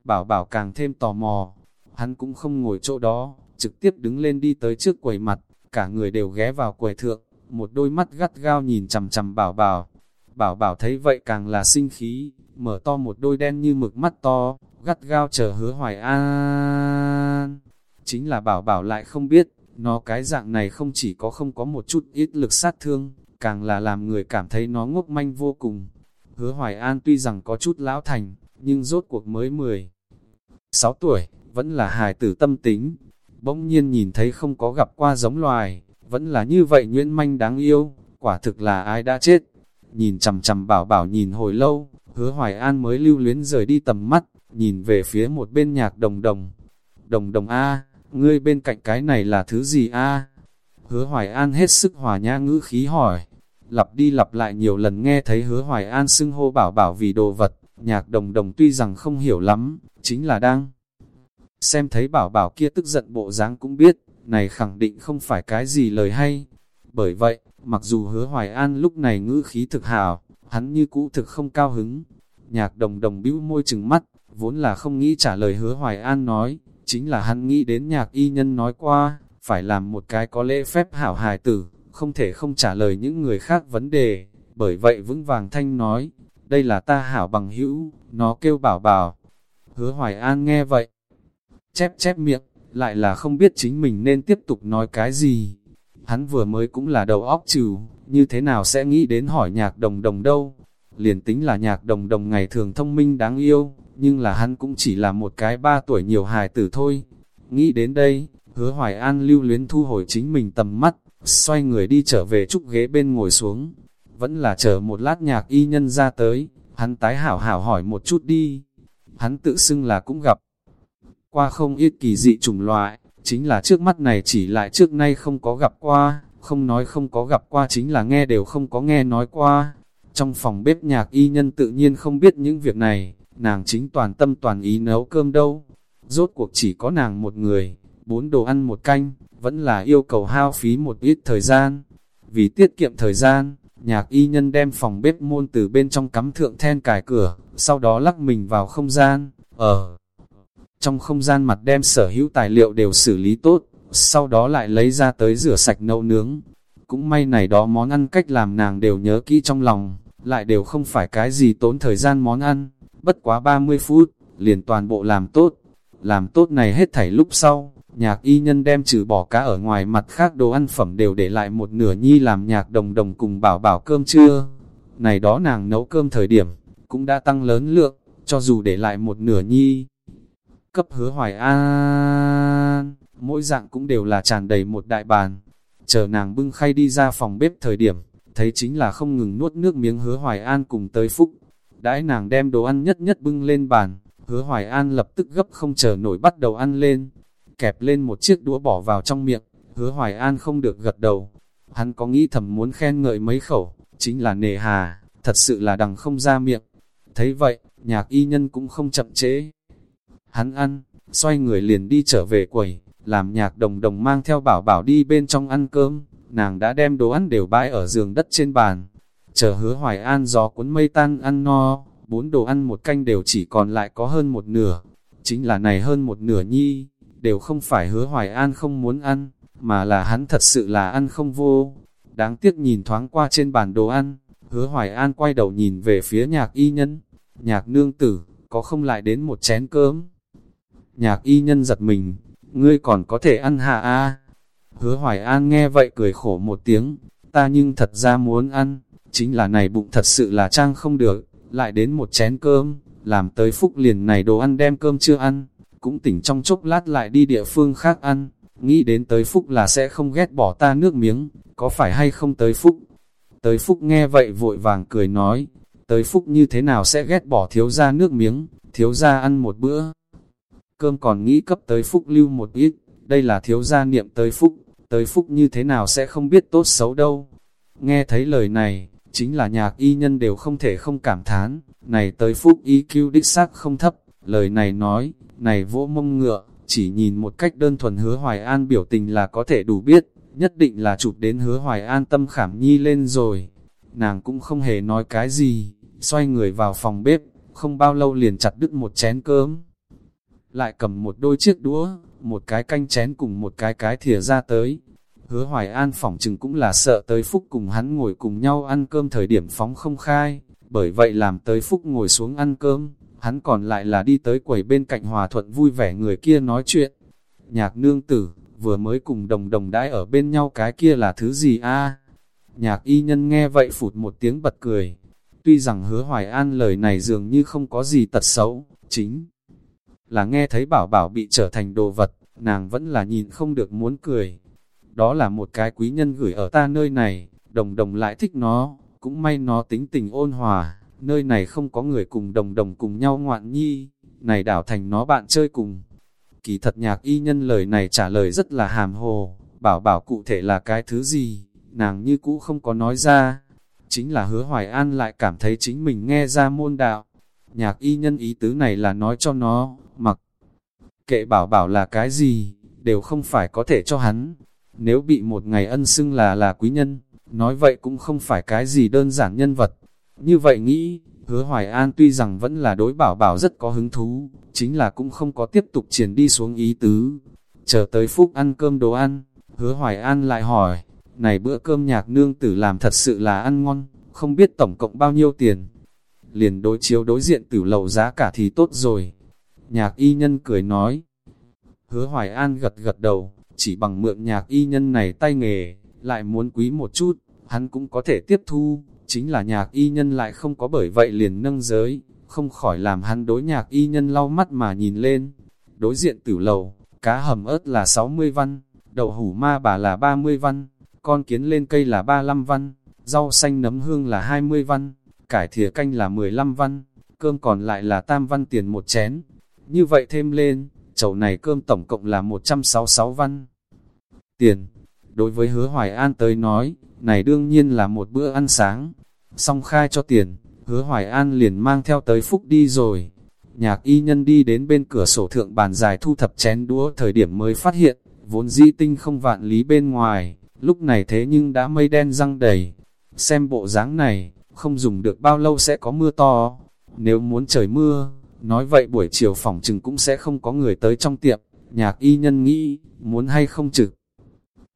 Bảo bảo càng thêm tò mò, hắn cũng không ngồi chỗ đó, trực tiếp đứng lên đi tới trước quầy mặt, cả người đều ghé vào quầy thượng, một đôi mắt gắt gao nhìn chằm chằm bảo bảo. Bảo bảo thấy vậy càng là sinh khí, mở to một đôi đen như mực mắt to, gắt gao chờ hứa hoài an. Chính là bảo bảo lại không biết, nó cái dạng này không chỉ có không có một chút ít lực sát thương, càng là làm người cảm thấy nó ngốc manh vô cùng. Hứa hoài an tuy rằng có chút lão thành, nhưng rốt cuộc mới 10. 6 tuổi, vẫn là hài tử tâm tính, bỗng nhiên nhìn thấy không có gặp qua giống loài, vẫn là như vậy Nguyễn manh đáng yêu, quả thực là ai đã chết. Nhìn chầm chầm bảo bảo nhìn hồi lâu, hứa hoài an mới lưu luyến rời đi tầm mắt, nhìn về phía một bên nhạc đồng đồng. Đồng đồng A, ngươi bên cạnh cái này là thứ gì A? Hứa Hoài An hết sức hòa nhã ngữ khí hỏi. Lặp đi lặp lại nhiều lần nghe thấy hứa Hoài An xưng hô bảo bảo vì đồ vật, nhạc đồng đồng tuy rằng không hiểu lắm, chính là đang xem thấy bảo bảo kia tức giận bộ dáng cũng biết, này khẳng định không phải cái gì lời hay. Bởi vậy, mặc dù hứa Hoài An lúc này ngữ khí thực hào, hắn như cũ thực không cao hứng. Nhạc đồng đồng bĩu môi chừng mắt, vốn là không nghĩ trả lời hứa Hoài An nói, chính là hắn nghĩ đến nhạc y nhân nói qua, phải làm một cái có lễ phép hảo hài tử, không thể không trả lời những người khác vấn đề. Bởi vậy vững vàng thanh nói, đây là ta hảo bằng hữu, nó kêu bảo bảo. Hứa Hoài An nghe vậy, chép chép miệng, lại là không biết chính mình nên tiếp tục nói cái gì. Hắn vừa mới cũng là đầu óc trừ, như thế nào sẽ nghĩ đến hỏi nhạc đồng đồng đâu. Liền tính là nhạc đồng đồng ngày thường thông minh đáng yêu, nhưng là hắn cũng chỉ là một cái ba tuổi nhiều hài tử thôi. Nghĩ đến đây, hứa hoài an lưu luyến thu hồi chính mình tầm mắt, xoay người đi trở về trúc ghế bên ngồi xuống. Vẫn là chờ một lát nhạc y nhân ra tới, hắn tái hảo hảo hỏi một chút đi. Hắn tự xưng là cũng gặp qua không ít kỳ dị chủng loại, chính là trước mắt này chỉ lại trước nay không có gặp qua, không nói không có gặp qua chính là nghe đều không có nghe nói qua. Trong phòng bếp nhạc y nhân tự nhiên không biết những việc này, nàng chính toàn tâm toàn ý nấu cơm đâu. Rốt cuộc chỉ có nàng một người, bốn đồ ăn một canh, vẫn là yêu cầu hao phí một ít thời gian. Vì tiết kiệm thời gian, nhạc y nhân đem phòng bếp môn từ bên trong cắm thượng then cài cửa, sau đó lắc mình vào không gian, ở trong không gian mặt đem sở hữu tài liệu đều xử lý tốt, sau đó lại lấy ra tới rửa sạch nấu nướng. Cũng may này đó món ăn cách làm nàng đều nhớ kỹ trong lòng, lại đều không phải cái gì tốn thời gian món ăn, bất quá 30 phút, liền toàn bộ làm tốt. Làm tốt này hết thảy lúc sau, nhạc y nhân đem trừ bỏ cá ở ngoài mặt khác đồ ăn phẩm đều để lại một nửa nhi làm nhạc đồng đồng cùng bảo bảo cơm trưa. Này đó nàng nấu cơm thời điểm, cũng đã tăng lớn lượng, cho dù để lại một nửa nhi, cấp hứa hoài an, mỗi dạng cũng đều là tràn đầy một đại bàn. Chờ nàng bưng khay đi ra phòng bếp thời điểm, thấy chính là không ngừng nuốt nước miếng hứa hoài an cùng tới phúc. Đãi nàng đem đồ ăn nhất nhất bưng lên bàn, hứa hoài an lập tức gấp không chờ nổi bắt đầu ăn lên. Kẹp lên một chiếc đũa bỏ vào trong miệng, hứa hoài an không được gật đầu. Hắn có nghĩ thầm muốn khen ngợi mấy khẩu, chính là nề hà, thật sự là đằng không ra miệng. Thấy vậy, nhạc y nhân cũng không chậm chế Hắn ăn, xoay người liền đi trở về quầy, làm nhạc đồng đồng mang theo bảo bảo đi bên trong ăn cơm, nàng đã đem đồ ăn đều bãi ở giường đất trên bàn. Chờ hứa hoài an gió cuốn mây tan ăn no, bốn đồ ăn một canh đều chỉ còn lại có hơn một nửa. Chính là này hơn một nửa nhi, đều không phải hứa hoài an không muốn ăn, mà là hắn thật sự là ăn không vô. Đáng tiếc nhìn thoáng qua trên bàn đồ ăn, hứa hoài an quay đầu nhìn về phía nhạc y nhân. Nhạc nương tử, có không lại đến một chén cơm? Nhạc y nhân giật mình, ngươi còn có thể ăn hạ a Hứa hoài an nghe vậy cười khổ một tiếng, ta nhưng thật ra muốn ăn, chính là này bụng thật sự là trang không được, lại đến một chén cơm, làm tới phúc liền này đồ ăn đem cơm chưa ăn, cũng tỉnh trong chốc lát lại đi địa phương khác ăn, nghĩ đến tới phúc là sẽ không ghét bỏ ta nước miếng, có phải hay không tới phúc? Tới phúc nghe vậy vội vàng cười nói, tới phúc như thế nào sẽ ghét bỏ thiếu ra nước miếng, thiếu ra ăn một bữa cơm còn nghĩ cấp tới phúc lưu một ít, đây là thiếu gia niệm tới phúc, tới phúc như thế nào sẽ không biết tốt xấu đâu. Nghe thấy lời này, chính là nhạc y nhân đều không thể không cảm thán, này tới phúc y cứu đích xác không thấp, lời này nói, này vỗ mông ngựa, chỉ nhìn một cách đơn thuần hứa hoài an biểu tình là có thể đủ biết, nhất định là chụp đến hứa hoài an tâm khảm nhi lên rồi. Nàng cũng không hề nói cái gì, xoay người vào phòng bếp, không bao lâu liền chặt đứt một chén cơm lại cầm một đôi chiếc đũa, một cái canh chén cùng một cái cái thìa ra tới. Hứa Hoài An phỏng chừng cũng là sợ tới Phúc cùng hắn ngồi cùng nhau ăn cơm thời điểm phóng không khai, bởi vậy làm tới Phúc ngồi xuống ăn cơm, hắn còn lại là đi tới quầy bên cạnh hòa thuận vui vẻ người kia nói chuyện. Nhạc nương tử, vừa mới cùng đồng đồng đãi ở bên nhau cái kia là thứ gì a Nhạc y nhân nghe vậy phụt một tiếng bật cười. Tuy rằng hứa Hoài An lời này dường như không có gì tật xấu, chính là nghe thấy bảo bảo bị trở thành đồ vật, nàng vẫn là nhìn không được muốn cười. Đó là một cái quý nhân gửi ở ta nơi này, đồng đồng lại thích nó, cũng may nó tính tình ôn hòa, nơi này không có người cùng đồng đồng cùng nhau ngoạn nhi, này đảo thành nó bạn chơi cùng. Kỳ thật nhạc y nhân lời này trả lời rất là hàm hồ, bảo bảo cụ thể là cái thứ gì, nàng như cũ không có nói ra. Chính là hứa hoài an lại cảm thấy chính mình nghe ra môn đạo. Nhạc y nhân ý tứ này là nói cho nó, mặc kệ bảo bảo là cái gì, đều không phải có thể cho hắn. Nếu bị một ngày ân xưng là là quý nhân, nói vậy cũng không phải cái gì đơn giản nhân vật. Như vậy nghĩ, hứa Hoài An tuy rằng vẫn là đối bảo bảo rất có hứng thú, chính là cũng không có tiếp tục triển đi xuống ý tứ. Chờ tới phúc ăn cơm đồ ăn, hứa Hoài An lại hỏi, này bữa cơm nhạc nương tử làm thật sự là ăn ngon, không biết tổng cộng bao nhiêu tiền. Liền đối chiếu đối diện tử lầu giá cả thì tốt rồi. Nhạc y nhân cười nói. Hứa Hoài An gật gật đầu, chỉ bằng mượn nhạc y nhân này tay nghề, lại muốn quý một chút, hắn cũng có thể tiếp thu, chính là nhạc y nhân lại không có bởi vậy liền nâng giới, không khỏi làm hắn đối nhạc y nhân lau mắt mà nhìn lên. Đối diện tử lầu, cá hầm ớt là 60 văn, đậu hủ ma bà là 30 văn, con kiến lên cây là 35 văn, rau xanh nấm hương là 20 văn, cải thìa canh là 15 văn, cơm còn lại là tam văn tiền một chén. Như vậy thêm lên, chầu này cơm tổng cộng là 166 văn. Tiền, đối với hứa Hoài An tới nói, này đương nhiên là một bữa ăn sáng. Xong khai cho tiền, hứa Hoài An liền mang theo tới Phúc đi rồi. Nhạc y nhân đi đến bên cửa sổ thượng bàn dài thu thập chén đũa thời điểm mới phát hiện, vốn dĩ tinh không vạn lý bên ngoài, lúc này thế nhưng đã mây đen răng đầy. Xem bộ dáng này, không dùng được bao lâu sẽ có mưa to. Nếu muốn trời mưa, nói vậy buổi chiều phòng chừng cũng sẽ không có người tới trong tiệm. Nhạc y nhân nghĩ, muốn hay không trực.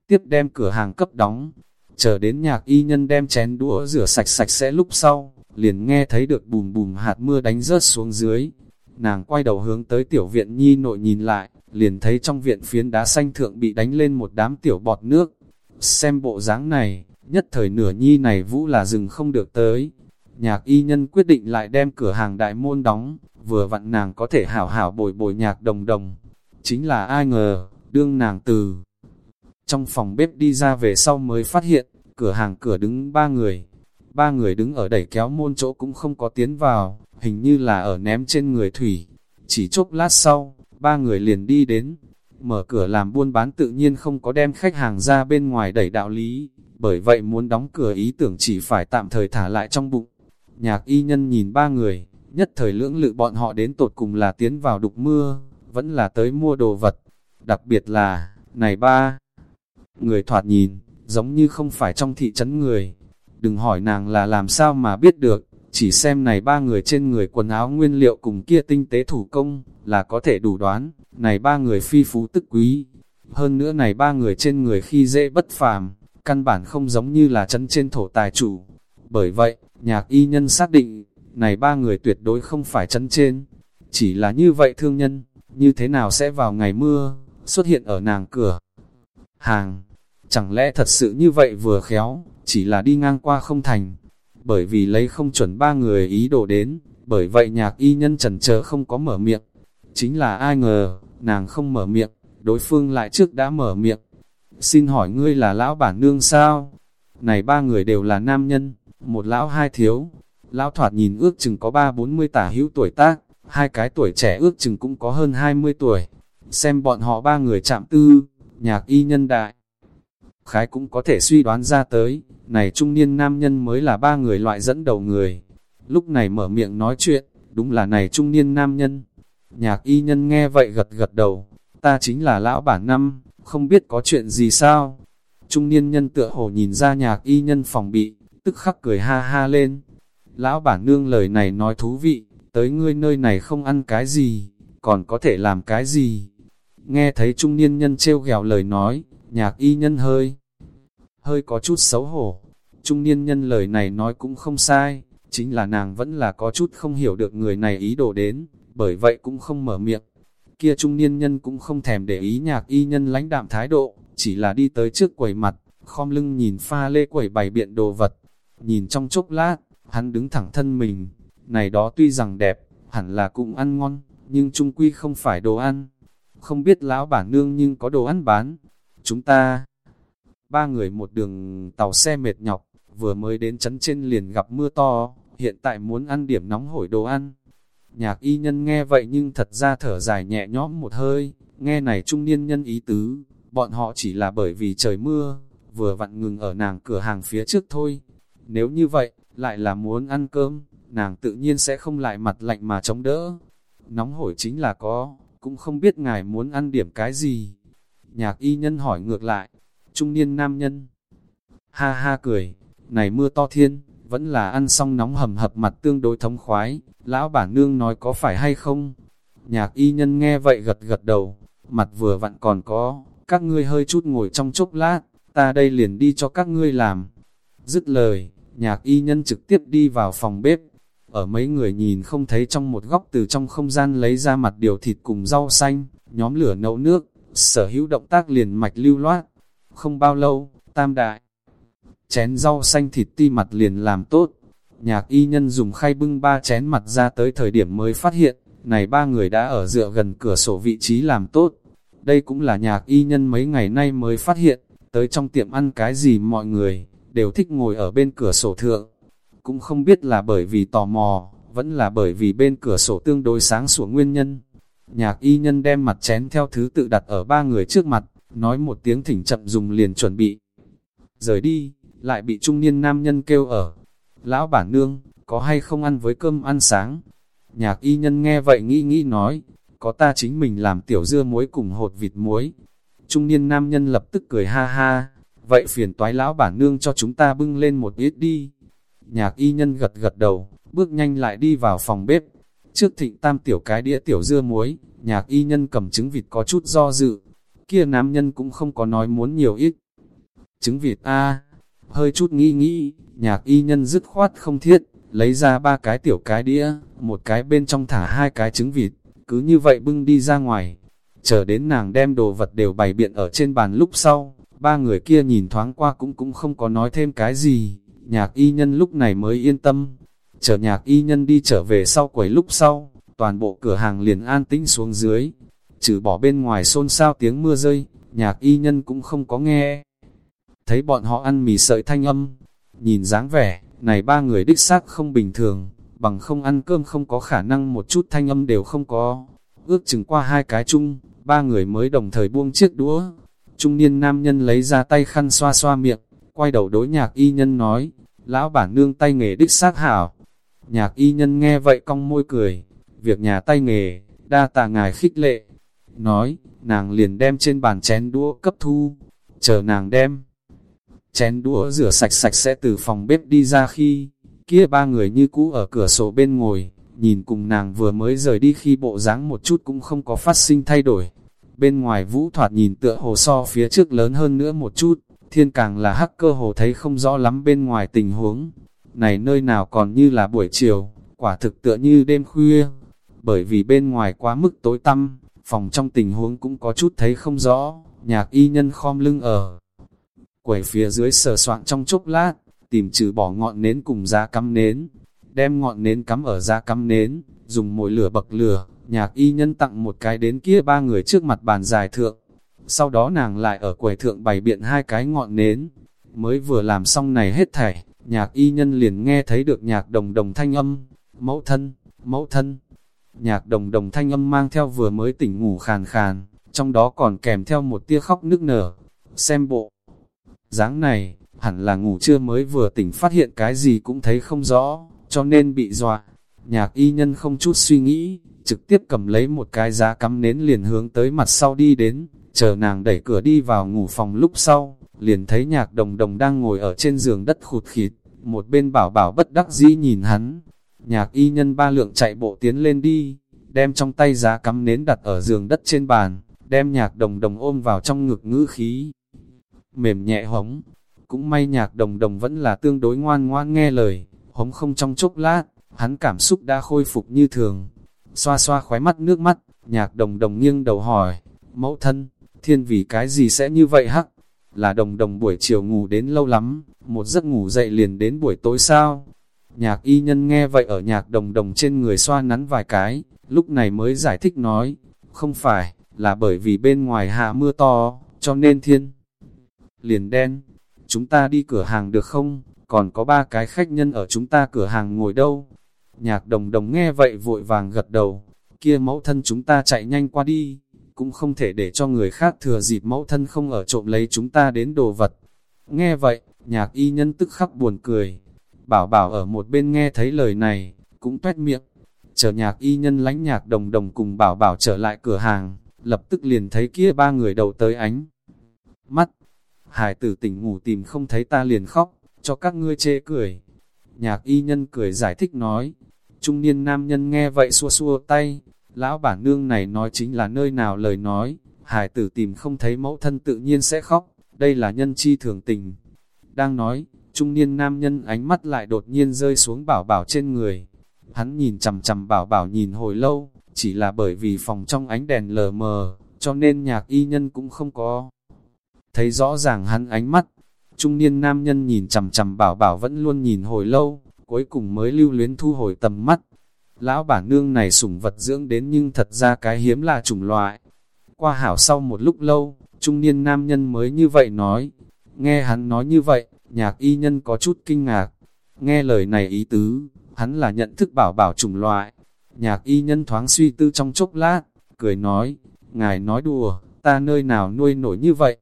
Tiếp đem cửa hàng cấp đóng, chờ đến nhạc y nhân đem chén đũa rửa sạch sạch sẽ lúc sau, liền nghe thấy được bùm bùm hạt mưa đánh rớt xuống dưới. Nàng quay đầu hướng tới tiểu viện nhi nội nhìn lại, liền thấy trong viện phiến đá xanh thượng bị đánh lên một đám tiểu bọt nước. Xem bộ dáng này, nhất thời nửa nhi này vũ là rừng không được tới. Nhạc y nhân quyết định lại đem cửa hàng đại môn đóng, vừa vặn nàng có thể hảo hảo bồi bồi nhạc đồng đồng. Chính là ai ngờ, đương nàng từ trong phòng bếp đi ra về sau mới phát hiện, cửa hàng cửa đứng ba người. Ba người đứng ở đẩy kéo môn chỗ cũng không có tiến vào, hình như là ở ném trên người thủy. Chỉ chốc lát sau, ba người liền đi đến, mở cửa làm buôn bán tự nhiên không có đem khách hàng ra bên ngoài đẩy đạo lý, bởi vậy muốn đóng cửa ý tưởng chỉ phải tạm thời thả lại trong bụng. Nhạc y nhân nhìn ba người, nhất thời lưỡng lự bọn họ đến tột cùng là tiến vào đục mưa, vẫn là tới mua đồ vật. Đặc biệt là, này ba, người thoạt nhìn, giống như không phải trong thị trấn người. Đừng hỏi nàng là làm sao mà biết được, chỉ xem này ba người trên người quần áo nguyên liệu cùng kia tinh tế thủ công, là có thể đủ đoán, này ba người phi phú tức quý. Hơn nữa này ba người trên người khi dễ bất phàm, căn bản không giống như là chân trên thổ tài chủ. Bởi vậy, nhạc y nhân xác định, này ba người tuyệt đối không phải chân trên. Chỉ là như vậy thương nhân, như thế nào sẽ vào ngày mưa, xuất hiện ở nàng cửa. Hàng, chẳng lẽ thật sự như vậy vừa khéo, chỉ là đi ngang qua không thành. Bởi vì lấy không chuẩn ba người ý đồ đến, bởi vậy nhạc y nhân trần chờ không có mở miệng. Chính là ai ngờ, nàng không mở miệng, đối phương lại trước đã mở miệng. Xin hỏi ngươi là lão bản nương sao? Này ba người đều là nam nhân, một lão hai thiếu. Lão thoạt nhìn ước chừng có ba bốn mươi tả hữu tuổi tác, hai cái tuổi trẻ ước chừng cũng có hơn hai mươi tuổi. Xem bọn họ ba người chạm tư, nhạc y nhân đại. Khái cũng có thể suy đoán ra tới, này trung niên nam nhân mới là ba người loại dẫn đầu người. Lúc này mở miệng nói chuyện, đúng là này trung niên nam nhân. Nhạc y nhân nghe vậy gật gật đầu, ta chính là lão bản năm, không biết có chuyện gì sao. Trung niên nhân tựa hồ nhìn ra nhạc y nhân phòng bị, tức khắc cười ha ha lên. Lão bản nương lời này nói thú vị, tới ngươi nơi này không ăn cái gì, còn có thể làm cái gì. Nghe thấy trung niên nhân trêu ghẹo lời nói, nhạc y nhân hơi, hơi có chút xấu hổ. Trung niên nhân lời này nói cũng không sai, chính là nàng vẫn là có chút không hiểu được người này ý đồ đến, bởi vậy cũng không mở miệng. Kia trung niên nhân cũng không thèm để ý nhạc y nhân lãnh đạm thái độ, chỉ là đi tới trước quầy mặt, khom lưng nhìn pha lê quầy bày biện đồ vật. Nhìn trong chốc lát, hắn đứng thẳng thân mình, này đó tuy rằng đẹp, hẳn là cũng ăn ngon, nhưng trung quy không phải đồ ăn. Không biết lão bản nương nhưng có đồ ăn bán. Chúng ta, ba người một đường tàu xe mệt nhọc, vừa mới đến chấn trên liền gặp mưa to, hiện tại muốn ăn điểm nóng hổi đồ ăn. Nhạc y nhân nghe vậy nhưng thật ra thở dài nhẹ nhõm một hơi, nghe này trung niên nhân ý tứ, bọn họ chỉ là bởi vì trời mưa, vừa vặn ngừng ở nàng cửa hàng phía trước thôi. Nếu như vậy, lại là muốn ăn cơm, nàng tự nhiên sẽ không lại mặt lạnh mà chống đỡ. Nóng hổi chính là có, cũng không biết ngài muốn ăn điểm cái gì. Nhạc y nhân hỏi ngược lại, trung niên nam nhân. Ha ha cười, này mưa to thiên, vẫn là ăn xong nóng hầm hập mặt tương đối thống khoái, lão bản nương nói có phải hay không? Nhạc y nhân nghe vậy gật gật đầu, mặt vừa vặn còn có, các ngươi hơi chút ngồi trong chốc lát, ta đây liền đi cho các ngươi làm. Dứt lời, nhạc y nhân trực tiếp đi vào phòng bếp, ở mấy người nhìn không thấy trong một góc từ trong không gian lấy ra mặt điều thịt cùng rau xanh, nhóm lửa nấu nước, sở hữu động tác liền mạch lưu loát. Không bao lâu, tam đại, chén rau xanh thịt ti mặt liền làm tốt. Nhạc y nhân dùng khay bưng ba chén mặt ra tới thời điểm mới phát hiện, này ba người đã ở dựa gần cửa sổ vị trí làm tốt. Đây cũng là nhạc y nhân mấy ngày nay mới phát hiện, tới trong tiệm ăn cái gì mọi người, đều thích ngồi ở bên cửa sổ thượng. Cũng không biết là bởi vì tò mò, vẫn là bởi vì bên cửa sổ tương đối sáng sủa nguyên nhân. Nhạc y nhân đem mặt chén theo thứ tự đặt ở ba người trước mặt, nói một tiếng thỉnh chậm dùng liền chuẩn bị. Rời đi, lại bị trung niên nam nhân kêu ở. Lão bản nương, có hay không ăn với cơm ăn sáng? Nhạc y nhân nghe vậy nghĩ nghĩ nói, có ta chính mình làm tiểu dưa muối cùng hột vịt muối. Trung niên nam nhân lập tức cười ha ha, vậy phiền toái lão bản nương cho chúng ta bưng lên một ít đi. Nhạc y nhân gật gật đầu, bước nhanh lại đi vào phòng bếp. Trước thịnh tam tiểu cái đĩa tiểu dưa muối, nhạc y nhân cầm trứng vịt có chút do dự. Kia nam nhân cũng không có nói muốn nhiều ít. Trứng vịt a hơi chút nghĩ nghĩ, nhạc y nhân dứt khoát không thiết, lấy ra ba cái tiểu cái đĩa, một cái bên trong thả hai cái trứng vịt, cứ như vậy bưng đi ra ngoài. Chờ đến nàng đem đồ vật đều bày biện ở trên bàn lúc sau, ba người kia nhìn thoáng qua cũng cũng không có nói thêm cái gì, nhạc y nhân lúc này mới yên tâm. Chờ nhạc y nhân đi trở về sau quầy lúc sau, toàn bộ cửa hàng liền an tĩnh xuống dưới, trừ bỏ bên ngoài xôn xao tiếng mưa rơi, nhạc y nhân cũng không có nghe. Thấy bọn họ ăn mì sợi thanh âm, nhìn dáng vẻ, này ba người đích xác không bình thường, bằng không ăn cơm không có khả năng một chút thanh âm đều không có. Ước chừng qua hai cái chung, ba người mới đồng thời buông chiếc đũa. Trung niên nam nhân lấy ra tay khăn xoa xoa miệng, quay đầu đối nhạc y nhân nói, lão bản nương tay nghề đích xác hảo. Nhạc y nhân nghe vậy cong môi cười, việc nhà tay nghề, đa tạ ngài khích lệ. Nói, nàng liền đem trên bàn chén đũa cấp thu, chờ nàng đem. Chén đũa rửa sạch sạch sẽ từ phòng bếp đi ra khi, kia ba người như cũ ở cửa sổ bên ngồi, nhìn cùng nàng vừa mới rời đi khi bộ dáng một chút cũng không có phát sinh thay đổi. Bên ngoài vũ thoạt nhìn tựa hồ so phía trước lớn hơn nữa một chút, thiên càng là hắc cơ hồ thấy không rõ lắm bên ngoài tình huống. Này nơi nào còn như là buổi chiều, quả thực tựa như đêm khuya, bởi vì bên ngoài quá mức tối tăm, phòng trong tình huống cũng có chút thấy không rõ, nhạc y nhân khom lưng ở. Quẩy phía dưới sờ soạn trong chốc lát, tìm trừ bỏ ngọn nến cùng giá cắm nến, đem ngọn nến cắm ở giá cắm nến, dùng mỗi lửa bậc lửa, nhạc y nhân tặng một cái đến kia ba người trước mặt bàn dài thượng. Sau đó nàng lại ở quầy thượng bày biện hai cái ngọn nến. Mới vừa làm xong này hết thảy, nhạc y nhân liền nghe thấy được nhạc đồng đồng thanh âm, mẫu thân, mẫu thân. Nhạc đồng đồng thanh âm mang theo vừa mới tỉnh ngủ khàn khàn, trong đó còn kèm theo một tia khóc nức nở. Xem bộ, dáng này, hẳn là ngủ trưa mới vừa tỉnh phát hiện cái gì cũng thấy không rõ, cho nên bị dọa. Nhạc y nhân không chút suy nghĩ, trực tiếp cầm lấy một cái giá cắm nến liền hướng tới mặt sau đi đến, chờ nàng đẩy cửa đi vào ngủ phòng lúc sau, liền thấy nhạc đồng đồng đang ngồi ở trên giường đất khụt khịt, một bên bảo bảo bất đắc dĩ nhìn hắn. Nhạc y nhân ba lượng chạy bộ tiến lên đi, đem trong tay giá cắm nến đặt ở giường đất trên bàn, đem nhạc đồng đồng ôm vào trong ngực ngữ khí. Mềm nhẹ hống, cũng may nhạc đồng đồng vẫn là tương đối ngoan ngoan nghe lời, hống không trong chốc lát, hắn cảm xúc đã khôi phục như thường. Xoa xoa khóe mắt nước mắt, nhạc đồng đồng nghiêng đầu hỏi, mẫu thân, thiên vì cái gì sẽ như vậy hắc? Là đồng đồng buổi chiều ngủ đến lâu lắm, một giấc ngủ dậy liền đến buổi tối sao? Nhạc y nhân nghe vậy ở nhạc đồng đồng trên người xoa nắn vài cái, lúc này mới giải thích nói, không phải, là bởi vì bên ngoài hạ mưa to, cho nên thiên liền đen, chúng ta đi cửa hàng được không? Còn có ba cái khách nhân ở chúng ta cửa hàng ngồi đâu? Nhạc đồng đồng nghe vậy vội vàng gật đầu, kia mẫu thân chúng ta chạy nhanh qua đi, cũng không thể để cho người khác thừa dịp mẫu thân không ở trộm lấy chúng ta đến đồ vật. Nghe vậy, nhạc y nhân tức khắc buồn cười. Bảo bảo ở một bên nghe thấy lời này, cũng tuét miệng. Chờ nhạc y nhân lánh nhạc đồng đồng cùng bảo bảo trở lại cửa hàng, lập tức liền thấy kia ba người đầu tới ánh. Mắt, hải tử tỉnh ngủ tìm không thấy ta liền khóc, cho các ngươi chê cười. Nhạc y nhân cười giải thích nói, trung niên nam nhân nghe vậy xua xua tay, lão bản nương này nói chính là nơi nào lời nói, hải tử tìm không thấy mẫu thân tự nhiên sẽ khóc, đây là nhân chi thường tình. Đang nói, trung niên nam nhân ánh mắt lại đột nhiên rơi xuống bảo bảo trên người. Hắn nhìn chầm chầm bảo bảo nhìn hồi lâu, chỉ là bởi vì phòng trong ánh đèn lờ mờ, cho nên nhạc y nhân cũng không có. Thấy rõ ràng hắn ánh mắt, trung niên nam nhân nhìn chằm chằm bảo bảo vẫn luôn nhìn hồi lâu, cuối cùng mới lưu luyến thu hồi tầm mắt. Lão bản nương này sủng vật dưỡng đến nhưng thật ra cái hiếm là chủng loại. Qua hảo sau một lúc lâu, trung niên nam nhân mới như vậy nói. Nghe hắn nói như vậy, nhạc y nhân có chút kinh ngạc. Nghe lời này ý tứ, hắn là nhận thức bảo bảo chủng loại. Nhạc y nhân thoáng suy tư trong chốc lát, cười nói, ngài nói đùa, ta nơi nào nuôi nổi như vậy.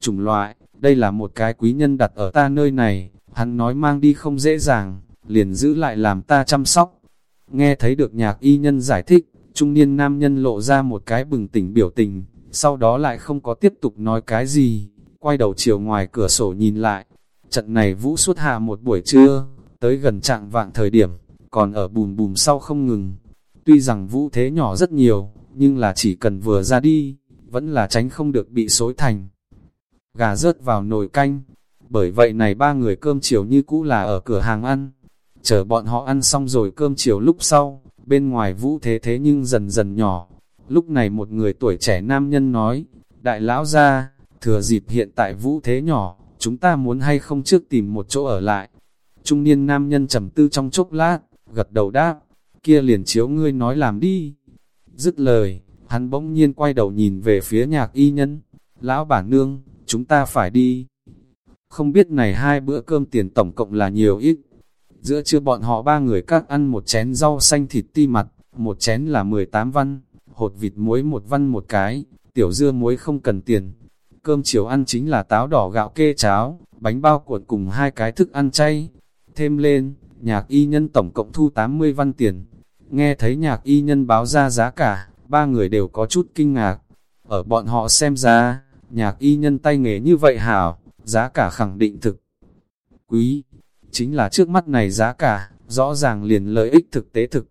Chủng loại, đây là một cái quý nhân đặt ở ta nơi này, hắn nói mang đi không dễ dàng, liền giữ lại làm ta chăm sóc. Nghe thấy được nhạc y nhân giải thích, trung niên nam nhân lộ ra một cái bừng tỉnh biểu tình, sau đó lại không có tiếp tục nói cái gì, quay đầu chiều ngoài cửa sổ nhìn lại. Trận này vũ suốt hạ một buổi trưa, tới gần trạng vạng thời điểm, còn ở bùm bùm sau không ngừng. Tuy rằng vũ thế nhỏ rất nhiều, nhưng là chỉ cần vừa ra đi, vẫn là tránh không được bị xối thành. Gà rớt vào nồi canh, bởi vậy này ba người cơm chiều như cũ là ở cửa hàng ăn. Chờ bọn họ ăn xong rồi cơm chiều lúc sau, bên ngoài vũ thế thế nhưng dần dần nhỏ. Lúc này một người tuổi trẻ nam nhân nói, đại lão ra, thừa dịp hiện tại vũ thế nhỏ, chúng ta muốn hay không trước tìm một chỗ ở lại. Trung niên nam nhân trầm tư trong chốc lát, gật đầu đáp, kia liền chiếu ngươi nói làm đi. Dứt lời, hắn bỗng nhiên quay đầu nhìn về phía nhạc y nhân, lão bản nương, chúng ta phải đi. Không biết này hai bữa cơm tiền tổng cộng là nhiều ít. Giữa trưa bọn họ ba người các ăn một chén rau xanh thịt ti mặt, một chén là 18 văn, hột vịt muối một văn một cái, tiểu dưa muối không cần tiền. Cơm chiều ăn chính là táo đỏ gạo kê cháo, bánh bao cuộn cùng hai cái thức ăn chay. Thêm lên, nhạc y nhân tổng cộng thu 80 văn tiền. Nghe thấy nhạc y nhân báo ra giá cả, ba người đều có chút kinh ngạc. Ở bọn họ xem ra, nhạc y nhân tay nghề như vậy hảo, giá cả khẳng định thực. Quý, chính là trước mắt này giá cả, rõ ràng liền lợi ích thực tế thực.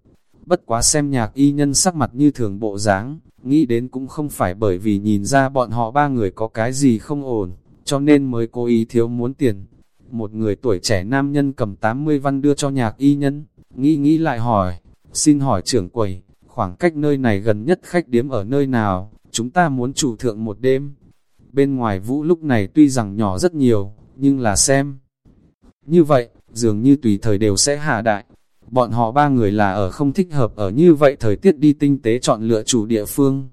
Bất quá xem nhạc y nhân sắc mặt như thường bộ dáng, nghĩ đến cũng không phải bởi vì nhìn ra bọn họ ba người có cái gì không ổn, cho nên mới cố ý thiếu muốn tiền. Một người tuổi trẻ nam nhân cầm 80 văn đưa cho nhạc y nhân, nghĩ nghĩ lại hỏi, xin hỏi trưởng quầy, khoảng cách nơi này gần nhất khách điếm ở nơi nào, chúng ta muốn chủ thượng một đêm. Bên ngoài vũ lúc này tuy rằng nhỏ rất nhiều, nhưng là xem. Như vậy, dường như tùy thời đều sẽ hạ đại. Bọn họ ba người là ở không thích hợp ở như vậy thời tiết đi tinh tế chọn lựa chủ địa phương.